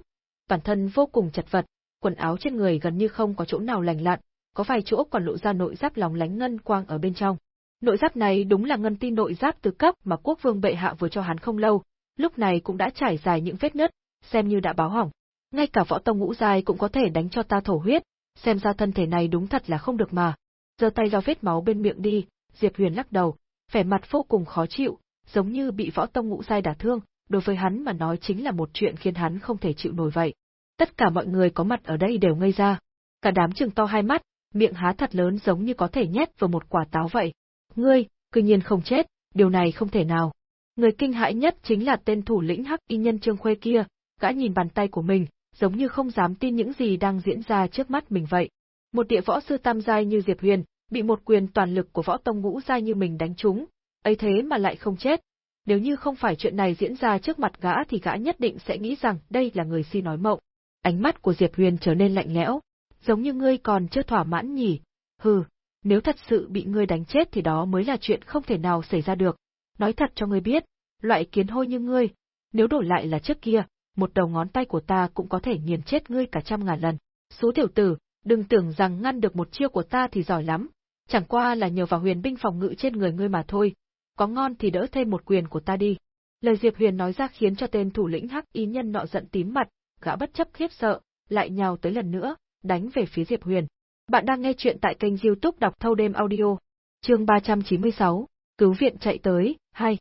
Bản thân vô cùng chật vật, quần áo trên người gần như không có chỗ nào lành lặn, có vài chỗ còn lộ ra nội giáp lòng lánh ngân quang ở bên trong. Nội giáp này đúng là ngân tin nội giáp từ cấp mà quốc vương bệ hạ vừa cho hắn không lâu, lúc này cũng đã trải dài những vết nứt, xem như đã báo hỏng. Ngay cả võ tông ngũ giai cũng có thể đánh cho ta thổ huyết, xem ra thân thể này đúng thật là không được mà. Giơ tay lau vết máu bên miệng đi, Diệp Huyền lắc đầu, vẻ mặt vô cùng khó chịu, giống như bị võ tông ngũ giai đả thương, đối với hắn mà nói chính là một chuyện khiến hắn không thể chịu nổi vậy. Tất cả mọi người có mặt ở đây đều ngây ra. Cả đám trừng to hai mắt, miệng há thật lớn giống như có thể nhét vào một quả táo vậy. Ngươi, cư nhiên không chết, điều này không thể nào. Người kinh hãi nhất chính là tên thủ lĩnh Hắc Y nhân Trương Khuê kia, gã nhìn bàn tay của mình, giống như không dám tin những gì đang diễn ra trước mắt mình vậy. Một địa võ sư tam giai như Diệp Huyền, bị một quyền toàn lực của võ tông ngũ giai như mình đánh trúng, ấy thế mà lại không chết. Nếu như không phải chuyện này diễn ra trước mặt gã thì gã nhất định sẽ nghĩ rằng đây là người si nói mộng. Ánh mắt của Diệp Huyền trở nên lạnh lẽo, giống như ngươi còn chưa thỏa mãn nhỉ. Hừ, nếu thật sự bị ngươi đánh chết thì đó mới là chuyện không thể nào xảy ra được. Nói thật cho ngươi biết, loại kiến hôi như ngươi, nếu đổi lại là trước kia, một đầu ngón tay của ta cũng có thể nghiền chết ngươi cả trăm ngàn lần. Số tiểu tử, đừng tưởng rằng ngăn được một chiêu của ta thì giỏi lắm, chẳng qua là nhờ vào huyền binh phòng ngự trên người ngươi mà thôi, có ngon thì đỡ thêm một quyền của ta đi. Lời Diệp Huyền nói ra khiến cho tên thủ lĩnh Hắc Ý nhân nọ giận tím mặt, gã bất chấp khiếp sợ, lại nhào tới lần nữa, đánh về phía Diệp Huyền. Bạn đang nghe chuyện tại kênh youtube đọc thâu đêm audio. Chương 396, Cứu viện chạy tới, hai.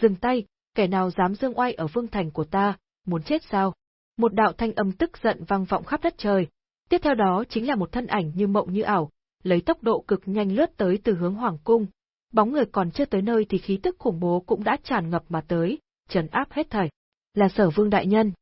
Dừng tay, kẻ nào dám dương oai ở vương thành của ta, muốn chết sao? Một đạo thanh âm tức giận vang vọng khắp đất trời. Tiếp theo đó chính là một thân ảnh như mộng như ảo, lấy tốc độ cực nhanh lướt tới từ hướng hoàng cung. Bóng người còn chưa tới nơi thì khí tức khủng bố cũng đã tràn ngập mà tới, trấn áp hết thảy. Là sở vương đại nhân.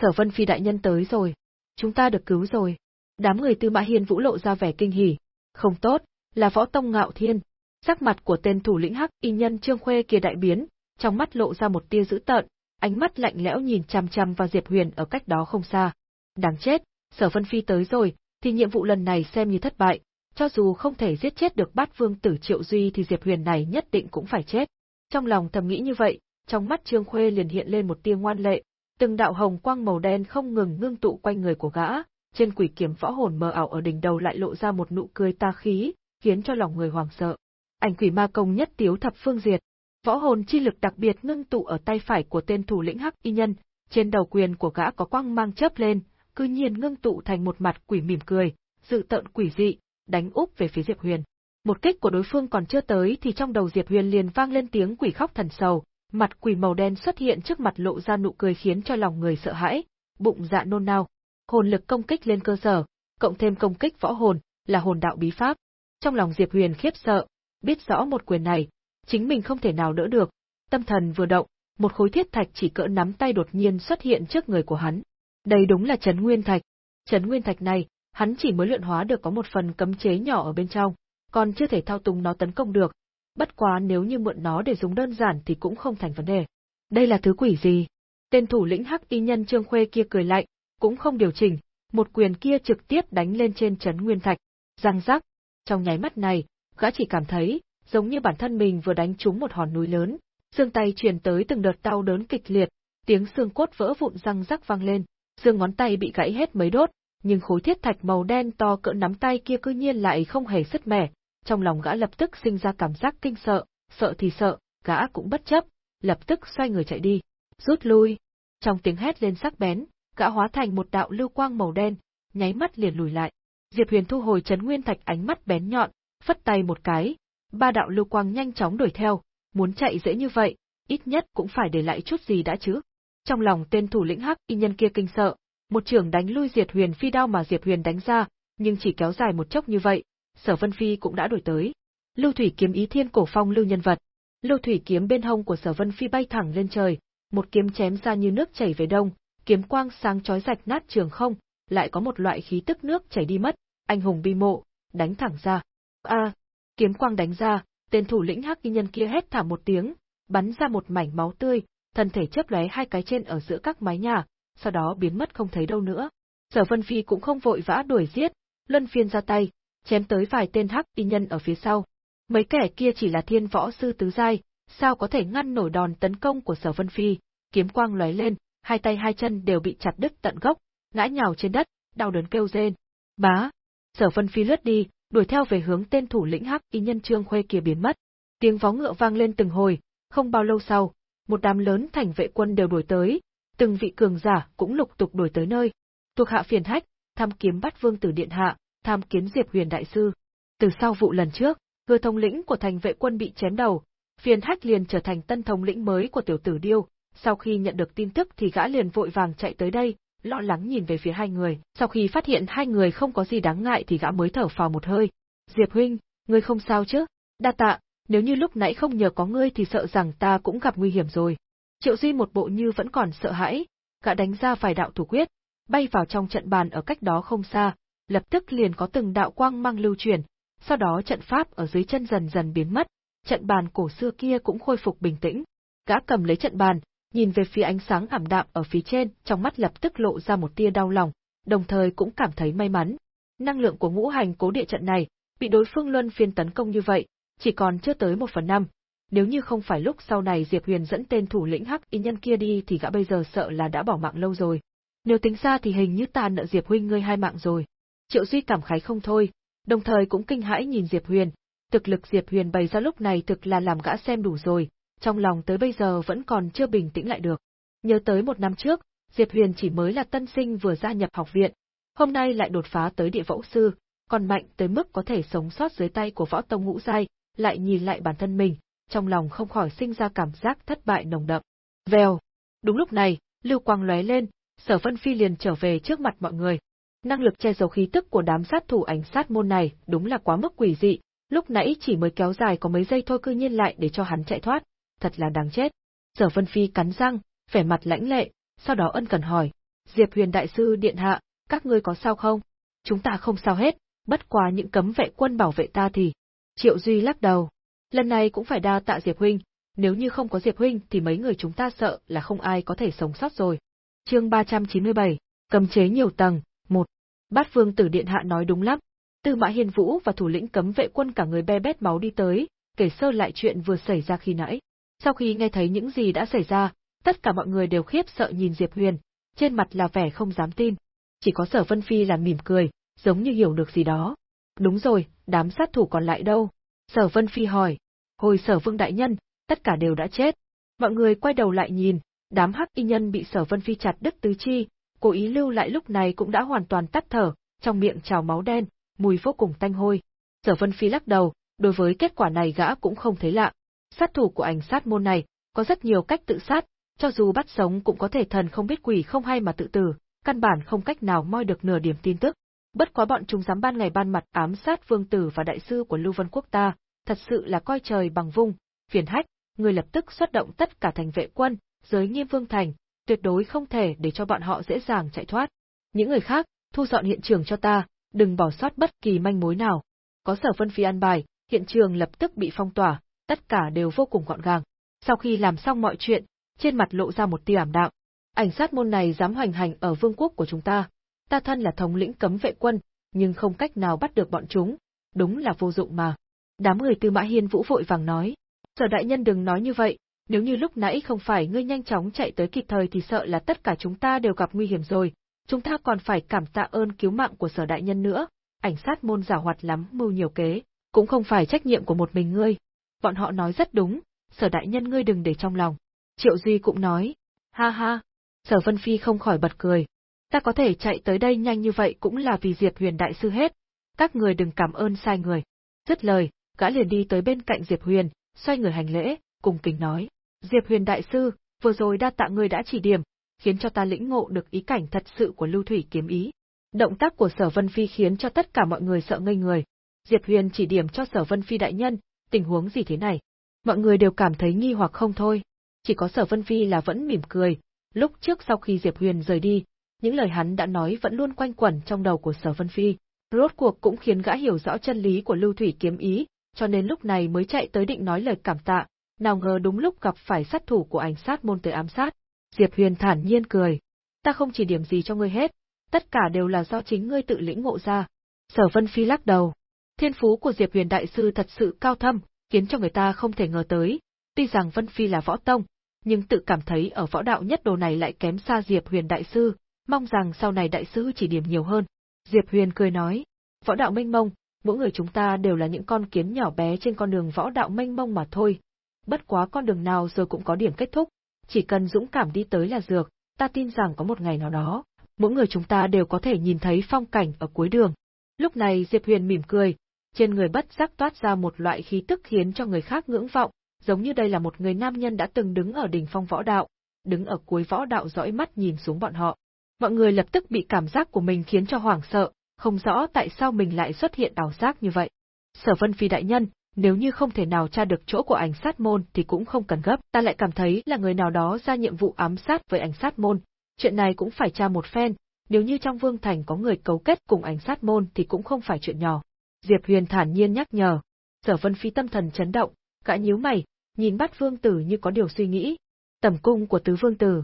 Sở vân phi đại nhân tới rồi. Chúng ta được cứu rồi. Đám người tư mã hiên vũ lộ ra vẻ kinh hỉ. Không tốt, là võ tông ngạo thiên. Sắc mặt của tên thủ lĩnh hắc y nhân trương khuê kia đại biến, trong mắt lộ ra một tia dữ tợn, ánh mắt lạnh lẽo nhìn chằm chằm vào Diệp Huyền ở cách đó không xa. Đáng chết, Sở Vân Phi tới rồi, thì nhiệm vụ lần này xem như thất bại, cho dù không thể giết chết được bát vương tử Triệu Duy thì Diệp Huyền này nhất định cũng phải chết. Trong lòng thầm nghĩ như vậy, trong mắt Trương Khuê liền hiện lên một tia ngoan lệ, từng đạo hồng quang màu đen không ngừng ngưng tụ quanh người của gã, trên quỷ kiếm võ hồn mờ ảo ở đỉnh đầu lại lộ ra một nụ cười ta khí, khiến cho lòng người hoàng sợ. Ảnh quỷ ma công nhất tiếu thập phương diệt, Võ hồn chi lực đặc biệt ngưng tụ ở tay phải của tên thủ lĩnh Hắc Y Nhân, trên đầu quyền của gã có quang mang chớp lên, cư nhiên ngưng tụ thành một mặt quỷ mỉm cười, dự tợn quỷ dị, đánh úp về phía Diệp Huyền. Một kích của đối phương còn chưa tới thì trong đầu Diệp Huyền liền vang lên tiếng quỷ khóc thần sầu, mặt quỷ màu đen xuất hiện trước mặt lộ ra nụ cười khiến cho lòng người sợ hãi, bụng dạ nôn nao. Hồn lực công kích lên cơ sở, cộng thêm công kích võ hồn, là hồn đạo bí pháp. Trong lòng Diệp Huyền khiếp sợ, biết rõ một quyền này, chính mình không thể nào đỡ được. Tâm thần vừa động, một khối thiết thạch chỉ cỡ nắm tay đột nhiên xuất hiện trước người của hắn. Đây đúng là Trấn Nguyên Thạch. Trấn Nguyên Thạch này, hắn chỉ mới luyện hóa được có một phần cấm chế nhỏ ở bên trong, còn chưa thể thao túng nó tấn công được. Bất quá nếu như mượn nó để dùng đơn giản thì cũng không thành vấn đề. Đây là thứ quỷ gì? Tên thủ lĩnh Hắc Y nhân Trương Khuê kia cười lạnh, cũng không điều chỉnh, một quyền kia trực tiếp đánh lên trên Trấn Nguyên Thạch. Răng rắc, trong nháy mắt này, gã chỉ cảm thấy, giống như bản thân mình vừa đánh trúng một hòn núi lớn, xương tay truyền tới từng đợt đau đớn kịch liệt, tiếng xương cốt vỡ vụn răng rắc vang lên, xương ngón tay bị gãy hết mấy đốt, nhưng khối thiết thạch màu đen to cỡ nắm tay kia cư nhiên lại không hề sứt mẻ, trong lòng gã lập tức sinh ra cảm giác kinh sợ, sợ thì sợ, gã cũng bất chấp, lập tức xoay người chạy đi. Rút lui. Trong tiếng hét lên sắc bén, gã hóa thành một đạo lưu quang màu đen, nháy mắt liền lùi lại. Diệp Huyền thu hồi chấn nguyên thạch ánh mắt bén nhọn, phất tay một cái, ba đạo lưu quang nhanh chóng đuổi theo, muốn chạy dễ như vậy, ít nhất cũng phải để lại chút gì đã chứ. Trong lòng tên thủ lĩnh Hắc y nhân kia kinh sợ, một trường đánh lui Diệp Huyền phi đao mà Diệp Huyền đánh ra, nhưng chỉ kéo dài một chốc như vậy, Sở Vân Phi cũng đã đuổi tới. Lưu Thủy kiếm ý thiên cổ phong lưu nhân vật. Lưu Thủy kiếm bên hông của Sở Vân Phi bay thẳng lên trời, một kiếm chém ra như nước chảy về đông, kiếm quang sáng chói rạch nát trường không, lại có một loại khí tức nước chảy đi mất, anh hùng bi mộ, đánh thẳng ra. A, kiếm quang đánh ra, tên thủ lĩnh Hắc Y nhân kia hét thảm một tiếng, bắn ra một mảnh máu tươi, thân thể chớp lóe hai cái trên ở giữa các mái nhà, sau đó biến mất không thấy đâu nữa. Sở Vân Phi cũng không vội vã đuổi giết, luân phiên ra tay, chém tới vài tên hắc y nhân ở phía sau. Mấy kẻ kia chỉ là thiên võ sư tứ giai, sao có thể ngăn nổi đòn tấn công của Sở Vân Phi, kiếm quang lóe lên, hai tay hai chân đều bị chặt đứt tận gốc, ngã nhào trên đất, đau đớn kêu rên. Bá! Sở Vân Phi lướt đi, đuổi theo về hướng tên thủ lĩnh hắc y nhân Trương Khuê kia biến mất. Tiếng vó ngựa vang lên từng hồi, không bao lâu sau, một đám lớn thành vệ quân đều đuổi tới, từng vị cường giả cũng lục tục đuổi tới nơi. Thuộc hạ phiền hách, tham kiếm bắt vương tử điện hạ, tham kiến Diệp Huyền đại sư. Từ sau vụ lần trước, hứa thống lĩnh của thành vệ quân bị chém đầu, phiền hách liền trở thành tân thống lĩnh mới của tiểu tử điêu. Sau khi nhận được tin tức thì gã liền vội vàng chạy tới đây, lo lắng nhìn về phía hai người. Sau khi phát hiện hai người không có gì đáng ngại thì gã mới thở phào một hơi. Diệp huynh, ngươi không sao chứ? Đa tạ, nếu như lúc nãy không nhờ có ngươi thì sợ rằng ta cũng gặp nguy hiểm rồi. Triệu Duy một bộ như vẫn còn sợ hãi, gã đánh ra vài đạo thủ quyết, bay vào trong trận bàn ở cách đó không xa, lập tức liền có từng đạo quang mang lưu truyền, sau đó trận pháp ở dưới chân dần dần biến mất, trận bàn cổ xưa kia cũng khôi phục bình tĩnh. Gã cầm lấy trận bàn, nhìn về phía ánh sáng ảm đạm ở phía trên, trong mắt lập tức lộ ra một tia đau lòng, đồng thời cũng cảm thấy may mắn. Năng lượng của ngũ hành cố địa trận này, bị đối phương luân phiên tấn công như vậy, chỉ còn chưa tới một phần năm, nếu như không phải lúc sau này Diệp Huyền dẫn tên thủ lĩnh Hắc Y nhân kia đi thì gã bây giờ sợ là đã bỏ mạng lâu rồi. Nếu tính ra thì hình như ta nợ Diệp huynh ngươi hai mạng rồi. Triệu Duy cảm khái không thôi, đồng thời cũng kinh hãi nhìn Diệp Huyền, thực lực Diệp Huyền bày ra lúc này thực là làm gã xem đủ rồi, trong lòng tới bây giờ vẫn còn chưa bình tĩnh lại được. Nhớ tới một năm trước, Diệp Huyền chỉ mới là tân sinh vừa gia nhập học viện, hôm nay lại đột phá tới địa võ sư, còn mạnh tới mức có thể sống sót dưới tay của võ tông ngũ giai, lại nhìn lại bản thân mình, trong lòng không khỏi sinh ra cảm giác thất bại nồng đậm. Vèo. Đúng lúc này, lưu quang lóe lên, Sở Vân Phi liền trở về trước mặt mọi người. Năng lực che giấu khí tức của đám sát thủ ảnh sát môn này đúng là quá mức quỷ dị, lúc nãy chỉ mới kéo dài có mấy giây thôi cư nhiên lại để cho hắn chạy thoát, thật là đáng chết. Sở Vân Phi cắn răng, vẻ mặt lãnh lệ, sau đó ân cần hỏi, Diệp Huyền đại sư điện hạ, các ngươi có sao không? Chúng ta không sao hết, bất quá những cấm vệ quân bảo vệ ta thì. Triệu Duy lắc đầu, lần này cũng phải đa tạ Diệp huynh, nếu như không có Diệp huynh thì mấy người chúng ta sợ là không ai có thể sống sót rồi. Chương 397, cấm chế nhiều tầng, 1. Bát Vương Tử Điện hạ nói đúng lắm. Tư Mã Hiên Vũ và thủ lĩnh cấm vệ quân cả người be bét máu đi tới, kể sơ lại chuyện vừa xảy ra khi nãy. Sau khi nghe thấy những gì đã xảy ra, tất cả mọi người đều khiếp sợ nhìn Diệp Huyền, trên mặt là vẻ không dám tin. Chỉ có Sở Vân Phi là mỉm cười, giống như hiểu được gì đó. Đúng rồi, đám sát thủ còn lại đâu? Sở Vân Phi hỏi. Hồi Sở Vương Đại Nhân, tất cả đều đã chết. Mọi người quay đầu lại nhìn, đám hắc y nhân bị Sở Vân Phi chặt đứt tứ chi, cố ý lưu lại lúc này cũng đã hoàn toàn tắt thở, trong miệng trào máu đen, mùi vô cùng tanh hôi. Sở Vân Phi lắc đầu, đối với kết quả này gã cũng không thấy lạ. Sát thủ của ảnh sát môn này, có rất nhiều cách tự sát, cho dù bắt sống cũng có thể thần không biết quỷ không hay mà tự tử, căn bản không cách nào moi được nửa điểm tin tức. Bất quá bọn chúng dám ban ngày ban mặt ám sát vương tử và đại sư của Lưu Vân Quốc ta, thật sự là coi trời bằng vung, phiền hách, người lập tức xuất động tất cả thành vệ quân, giới nghiêm vương thành, tuyệt đối không thể để cho bọn họ dễ dàng chạy thoát. Những người khác, thu dọn hiện trường cho ta, đừng bỏ sót bất kỳ manh mối nào. Có sở vân phi an bài, hiện trường lập tức bị phong tỏa, tất cả đều vô cùng gọn gàng. Sau khi làm xong mọi chuyện, trên mặt lộ ra một tia ảm đạm. Ảnh sát môn này dám hoành hành ở vương quốc của chúng ta. Ta thân là thống lĩnh cấm vệ quân, nhưng không cách nào bắt được bọn chúng. Đúng là vô dụng mà. Đám người tư mã hiên vũ vội vàng nói. Sở đại nhân đừng nói như vậy, nếu như lúc nãy không phải ngươi nhanh chóng chạy tới kịp thời thì sợ là tất cả chúng ta đều gặp nguy hiểm rồi, chúng ta còn phải cảm tạ ơn cứu mạng của sở đại nhân nữa, ảnh sát môn giả hoạt lắm mưu nhiều kế, cũng không phải trách nhiệm của một mình ngươi. Bọn họ nói rất đúng, sở đại nhân ngươi đừng để trong lòng. Triệu Duy cũng nói, ha ha, sở Vân Phi không khỏi bật cười. Ta có thể chạy tới đây nhanh như vậy cũng là vì Diệp Huyền đại sư hết, các người đừng cảm ơn sai người. Dứt lời, gã liền đi tới bên cạnh Diệp Huyền, xoay người hành lễ, cùng kính nói. Diệp Huyền đại sư, vừa rồi đa tạ người đã chỉ điểm, khiến cho ta lĩnh ngộ được ý cảnh thật sự của lưu thủy kiếm ý. Động tác của Sở Vân Phi khiến cho tất cả mọi người sợ ngây người. Diệp Huyền chỉ điểm cho Sở Vân Phi đại nhân, tình huống gì thế này? Mọi người đều cảm thấy nghi hoặc không thôi. Chỉ có Sở Vân Phi là vẫn mỉm cười, lúc trước sau khi Diệp Huyền rời đi, những lời hắn đã nói vẫn luôn quanh quẩn trong đầu của Sở Vân Phi. Rốt cuộc cũng khiến gã hiểu rõ chân lý của lưu thủy kiếm ý, cho nên lúc này mới chạy tới định nói lời cảm tạ, nào ngờ đúng lúc gặp phải sát thủ của ảnh sát môn tới ám sát. Diệp Huyền thản nhiên cười. Ta không chỉ điểm gì cho ngươi hết, tất cả đều là do chính ngươi tự lĩnh ngộ ra. Sở Vân Phi lắc đầu. Thiên phú của Diệp Huyền Đại Sư thật sự cao thâm, khiến cho người ta không thể ngờ tới. Tuy rằng Vân Phi là võ tông, nhưng tự cảm thấy ở võ đạo nhất đồ này lại kém xa Diệp Huyền Đại Sư, mong rằng sau này Đại Sư chỉ điểm nhiều hơn. Diệp Huyền cười nói, võ đạo mênh mông, mỗi người chúng ta đều là những con kiến nhỏ bé trên con đường võ đạo mênh mông mà thôi. Bất quá con đường nào rồi cũng có điểm kết thúc, chỉ cần dũng cảm đi tới là dược, ta tin rằng có một ngày nào đó, mỗi người chúng ta đều có thể nhìn thấy phong cảnh ở cuối đường. Lúc này Diệp Huyền mỉm cười, trên người bất giác toát ra một loại khí tức khiến cho người khác ngưỡng vọng, giống như đây là một người nam nhân đã từng đứng ở đỉnh phong võ đạo, đứng ở cuối võ đạo dõi mắt nhìn xuống bọn họ. Mọi người lập tức bị cảm giác của mình khiến cho hoảng sợ, không rõ tại sao mình lại xuất hiện ảo giác như vậy. Sở Vân Phi đại nhân, nếu như không thể nào tra được chỗ của ảnh sát môn thì cũng không cần gấp, ta lại cảm thấy là người nào đó ra nhiệm vụ ám sát với ảnh sát môn, chuyện này cũng phải tra một phen, nếu như trong vương thành có người cấu kết cùng ảnh sát môn thì cũng không phải chuyện nhỏ. Diệp Huyền thản nhiên nhắc nhở. Sở Vân Phi tâm thần chấn động, gã nhíu mày, nhìn bắt vương tử như có điều suy nghĩ. Tầm cung của tứ vương tử.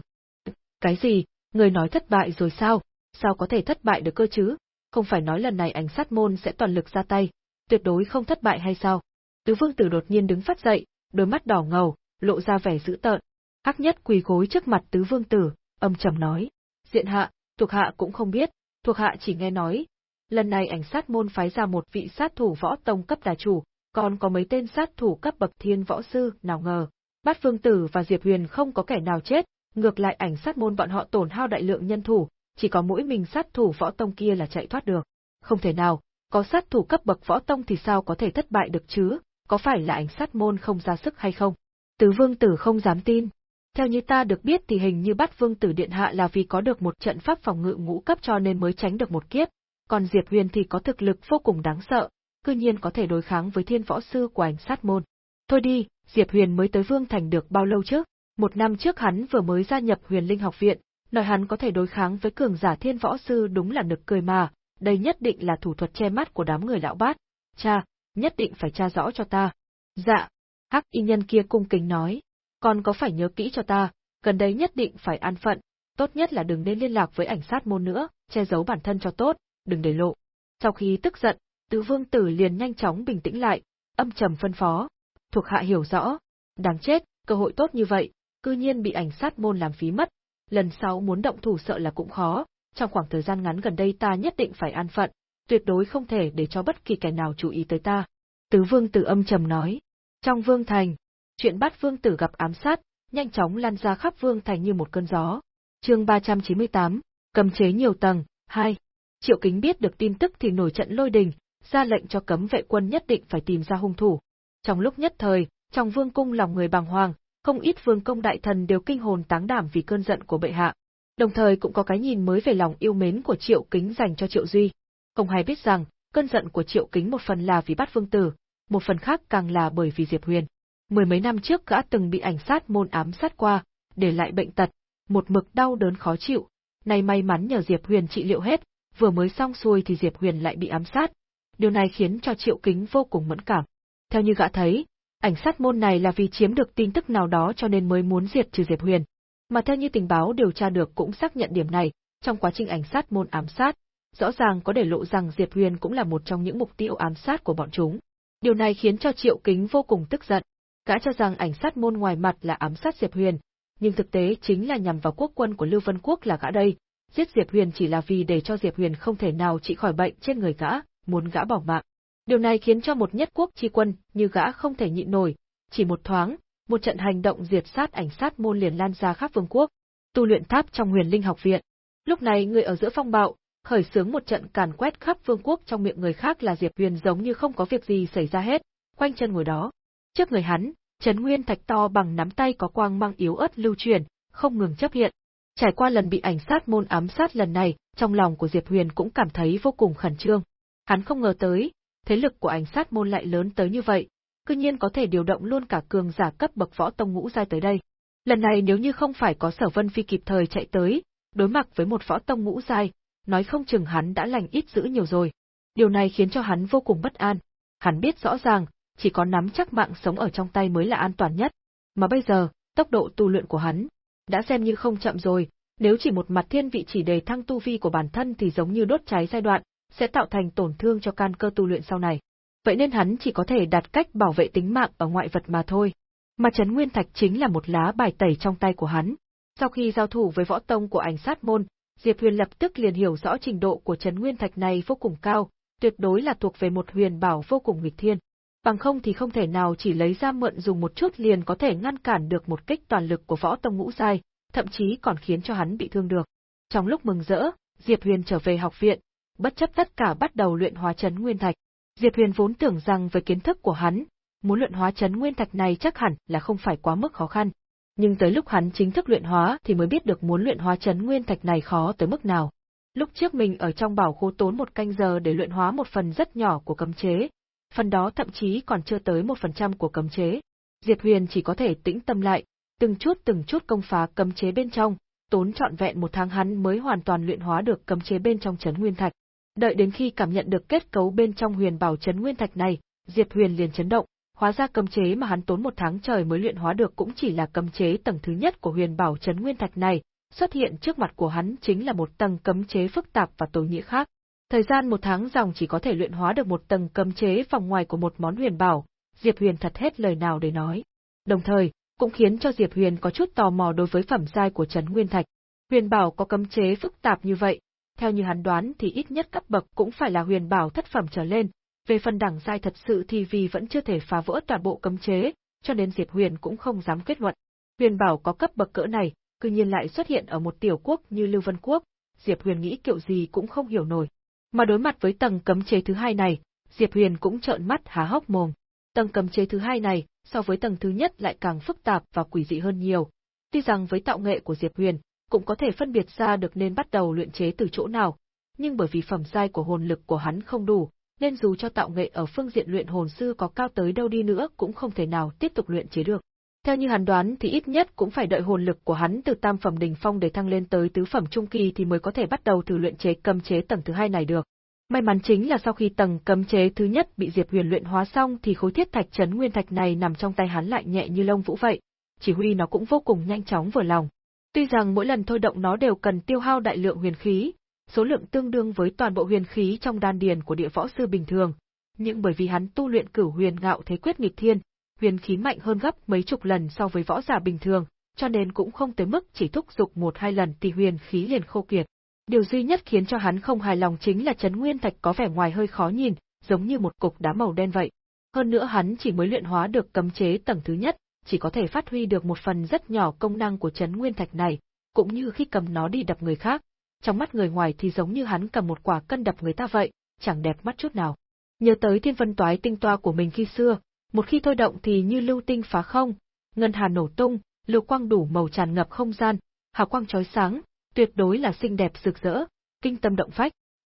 Cái gì, người nói thất bại rồi sao? Sao có thể thất bại được cơ chứ? Không phải nói lần này ảnh sát môn sẽ toàn lực ra tay, tuyệt đối không thất bại hay sao? Tứ vương tử đột nhiên đứng phát dậy, đôi mắt đỏ ngầu, lộ ra vẻ dữ tợn. Hắc nhất quỳ gối trước mặt tứ vương tử, âm trầm nói. Diện hạ, thuộc hạ cũng không biết, thuộc hạ chỉ nghe nói. Lần này ảnh sát môn phái ra một vị sát thủ võ tông cấp đà chủ, còn có mấy tên sát thủ cấp bậc thiên võ sư, nào ngờ. Bát vương tử và Diệp Huyền không có kẻ nào chết, ngược lại ảnh sát môn bọn họ tổn hao đại lượng nhân thủ, chỉ có mỗi mình sát thủ võ tông kia là chạy thoát được. Không thể nào, có sát thủ cấp bậc võ tông thì sao có thể thất bại được chứ, có phải là ảnh sát môn không ra sức hay không? Tứ vương tử không dám tin. Theo như ta được biết thì hình như bắt vương tử điện hạ là vì có được một trận pháp phòng ngự ngũ cấp cho nên mới tránh được một kiếp, còn Diệp Huyền thì có thực lực vô cùng đáng sợ, cư nhiên có thể đối kháng với thiên võ sư của ảnh sát môn. Thôi đi, Diệp Huyền mới tới Vương Thành được bao lâu chứ? Một năm trước hắn vừa mới gia nhập huyền linh học viện, nói hắn có thể đối kháng với cường giả thiên võ sư đúng là nực cười mà, đây nhất định là thủ thuật che mắt của đám người lão bát. Cha, nhất định phải tra rõ cho ta. Dạ, hắc y nhân kia cung kính nói, còn có phải nhớ kỹ cho ta, gần đây nhất định phải an phận, tốt nhất là đừng nên liên lạc với ảnh sát môn nữa, che giấu bản thân cho tốt, đừng để lộ. Sau khi tức giận, tứ vương tử liền nhanh chóng bình tĩnh lại, âm trầm phân phó. Thuộc hạ hiểu rõ, đáng chết, cơ hội tốt như vậy, cư nhiên bị ảnh sát môn làm phí mất, lần sau muốn động thủ sợ là cũng khó, trong khoảng thời gian ngắn gần đây ta nhất định phải an phận, tuyệt đối không thể để cho bất kỳ kẻ nào chú ý tới ta. Tứ vương tử âm trầm nói. Trong vương thành, chuyện bắt vương tử gặp ám sát, nhanh chóng lan ra khắp vương thành như một cơn gió. chương 398, cầm chế nhiều tầng, 2. Triệu kính biết được tin tức thì nổi trận lôi đình, ra lệnh cho cấm vệ quân nhất định phải tìm ra hung thủ. Trong lúc nhất thời, trong vương cung lòng người bàng hoàng, không ít vương công đại thần đều kinh hồn táng đảm vì cơn giận của bệ hạ. Đồng thời cũng có cái nhìn mới về lòng yêu mến của Triệu Kính dành cho Triệu Duy. Không hay biết rằng, cơn giận của Triệu Kính một phần là vì bắt vương tử, một phần khác càng là bởi vì Diệp Huyền. Mười mấy năm trước gã từng bị ảnh sát môn ám sát qua, để lại bệnh tật, một mực đau đớn khó chịu, nay may mắn nhờ Diệp Huyền trị liệu hết, vừa mới xong xuôi thì Diệp Huyền lại bị ám sát. Điều này khiến cho Triệu Kính vô cùng mẫn cảm. Theo như gã thấy, ảnh sát môn này là vì chiếm được tin tức nào đó cho nên mới muốn diệt trừ Diệp Huyền. Mà theo như tình báo điều tra được cũng xác nhận điểm này, trong quá trình ảnh sát môn ám sát, rõ ràng có để lộ rằng Diệp Huyền cũng là một trong những mục tiêu ám sát của bọn chúng. Điều này khiến cho Triệu Kính vô cùng tức giận. Gã cho rằng ảnh sát môn ngoài mặt là ám sát Diệp Huyền, nhưng thực tế chính là nhằm vào quốc quân của Lưu Vân Quốc là gã đây. giết Diệp Huyền chỉ là vì để cho Diệp Huyền không thể nào trị khỏi bệnh trên người gã, muốn gã bỏ mạng. Điều này khiến cho một nhất quốc chi quân như gã không thể nhịn nổi, chỉ một thoáng, một trận hành động diệt sát ảnh sát môn liền lan ra khắp vương quốc. Tu luyện tháp trong Huyền Linh học viện. Lúc này người ở giữa phong bạo, khởi xướng một trận càn quét khắp vương quốc trong miệng người khác là Diệp Huyền giống như không có việc gì xảy ra hết, quanh chân ngồi đó. Trước người hắn, chấn Nguyên Thạch to bằng nắm tay có quang mang yếu ớt lưu truyền, không ngừng chấp hiện. Trải qua lần bị ảnh sát môn ám sát lần này, trong lòng của Diệp Huyền cũng cảm thấy vô cùng khẩn trương. Hắn không ngờ tới, thế lực của ảnh sát môn lại lớn tới như vậy, cư nhiên có thể điều động luôn cả cường giả cấp bậc võ tông ngũ giai tới đây. Lần này nếu như không phải có Sở Vân Phi kịp thời chạy tới, đối mặt với một võ tông ngũ giai, nói không chừng hắn đã lành ít dữ nhiều rồi. Điều này khiến cho hắn vô cùng bất an. Hắn biết rõ ràng, chỉ có nắm chắc mạng sống ở trong tay mới là an toàn nhất. Mà bây giờ, tốc độ tu luyện của hắn đã xem như không chậm rồi, nếu chỉ một mặt thiên vị chỉ đề thăng tu vi của bản thân thì giống như đốt cháy giai đoạn, sẽ tạo thành tổn thương cho can cơ tu luyện sau này. Vậy nên hắn chỉ có thể đặt cách bảo vệ tính mạng ở ngoại vật mà thôi. Mà chấn Nguyên Thạch chính là một lá bài tẩy trong tay của hắn. Sau khi giao thủ với võ tông của ảnh sát môn, Diệp Huyền lập tức liền hiểu rõ trình độ của chấn Nguyên Thạch này vô cùng cao, tuyệt đối là thuộc về một huyền bảo vô cùng nghịch thiên. Bằng không thì không thể nào chỉ lấy ra mượn dùng một chút liền có thể ngăn cản được một kích toàn lực của võ tông ngũ giai, thậm chí còn khiến cho hắn bị thương được. Trong lúc mừng rỡ, Diệp Huyền trở về học viện, bất chấp tất cả bắt đầu luyện hóa chấn nguyên thạch. Diệp Huyền vốn tưởng rằng với kiến thức của hắn, muốn luyện hóa chấn nguyên thạch này chắc hẳn là không phải quá mức khó khăn. Nhưng tới lúc hắn chính thức luyện hóa thì mới biết được muốn luyện hóa chấn nguyên thạch này khó tới mức nào. Lúc trước mình ở trong bảo khố tốn một canh giờ để luyện hóa một phần rất nhỏ của cấm chế, phần đó thậm chí còn chưa tới một phần trăm của cấm chế. Diệp Huyền chỉ có thể tĩnh tâm lại, từng chút từng chút công phá cấm chế bên trong, tốn trọn vẹn một tháng hắn mới hoàn toàn luyện hóa được cấm chế bên trong chấn nguyên thạch. Đợi đến khi cảm nhận được kết cấu bên trong huyền bảo chấn nguyên thạch này, Diệp Huyền liền chấn động, hóa ra cấm chế mà hắn tốn một tháng trời mới luyện hóa được cũng chỉ là cấm chế tầng thứ nhất của huyền bảo chấn nguyên thạch này, xuất hiện trước mặt của hắn chính là một tầng cấm chế phức tạp và tối nghĩa khác. Thời gian một tháng dòng chỉ có thể luyện hóa được một tầng cấm chế vòng ngoài của một món huyền bảo, Diệp Huyền thật hết lời nào để nói. Đồng thời, cũng khiến cho Diệp Huyền có chút tò mò đối với phẩm giai của Trấn Nguyên Thạch. Huyền bảo có cấm chế phức tạp như vậy, theo như hắn đoán thì ít nhất cấp bậc cũng phải là huyền bảo thất phẩm trở lên, về phần đẳng giai thật sự thì vì vẫn chưa thể phá vỡ toàn bộ cấm chế, cho nên Diệp Huyền cũng không dám kết luận. Huyền bảo có cấp bậc cỡ này, cư nhiên lại xuất hiện ở một tiểu quốc như Lưu Vân Quốc, Diệp Huyền nghĩ kiểu gì cũng không hiểu nổi. Mà đối mặt với tầng cấm chế thứ hai này, Diệp Huyền cũng trợn mắt há hốc mồm. Tầng cấm chế thứ hai này, so với tầng thứ nhất lại càng phức tạp và quỷ dị hơn nhiều. Tuy rằng với tạo nghệ của Diệp Huyền, cũng có thể phân biệt ra được nên bắt đầu luyện chế từ chỗ nào, nhưng bởi vì phẩm giai của hồn lực của hắn không đủ, nên dù cho tạo nghệ ở phương diện luyện hồn sư có cao tới đâu đi nữa cũng không thể nào tiếp tục luyện chế được. Theo như hắn đoán thì ít nhất cũng phải đợi hồn lực của hắn từ tam phẩm đỉnh phong để thăng lên tới tứ phẩm trung kỳ thì mới có thể bắt đầu thử luyện chế cấm chế tầng thứ hai này được. May mắn chính là sau khi tầng cấm chế thứ nhất bị Diệp Huyền luyện hóa xong thì khối thiết thạch trấn nguyên thạch này nằm trong tay hắn lại nhẹ như lông vũ vậy, chỉ huy nó cũng vô cùng nhanh chóng vừa lòng. Tuy rằng mỗi lần thôi động nó đều cần tiêu hao đại lượng huyền khí, số lượng tương đương với toàn bộ huyền khí trong đan điền của địa võ sư bình thường, nhưng bởi vì hắn tu luyện cửu huyền ngạo thế quyết nghịch thiên, huyền khí mạnh hơn gấp mấy chục lần so với võ giả bình thường, cho nên cũng không tới mức chỉ thúc dục một hai lần thì huyền khí liền khô kiệt. Điều duy nhất khiến cho hắn không hài lòng chính là chấn nguyên thạch có vẻ ngoài hơi khó nhìn, giống như một cục đá màu đen vậy. Hơn nữa hắn chỉ mới luyện hóa được cấm chế tầng thứ nhất, chỉ có thể phát huy được một phần rất nhỏ công năng của chấn nguyên thạch này, cũng như khi cầm nó đi đập người khác. Trong mắt người ngoài thì giống như hắn cầm một quả cân đập người ta vậy, chẳng đẹp mắt chút nào. Nhớ tới thiên vân toái tinh toa của mình khi xưa, một khi thôi động thì như lưu tinh phá không, ngân hà nổ tung, lưu quang đủ màu tràn ngập không gian, hào quang chói sáng, tuyệt đối là xinh đẹp rực rỡ, kinh tâm động phách.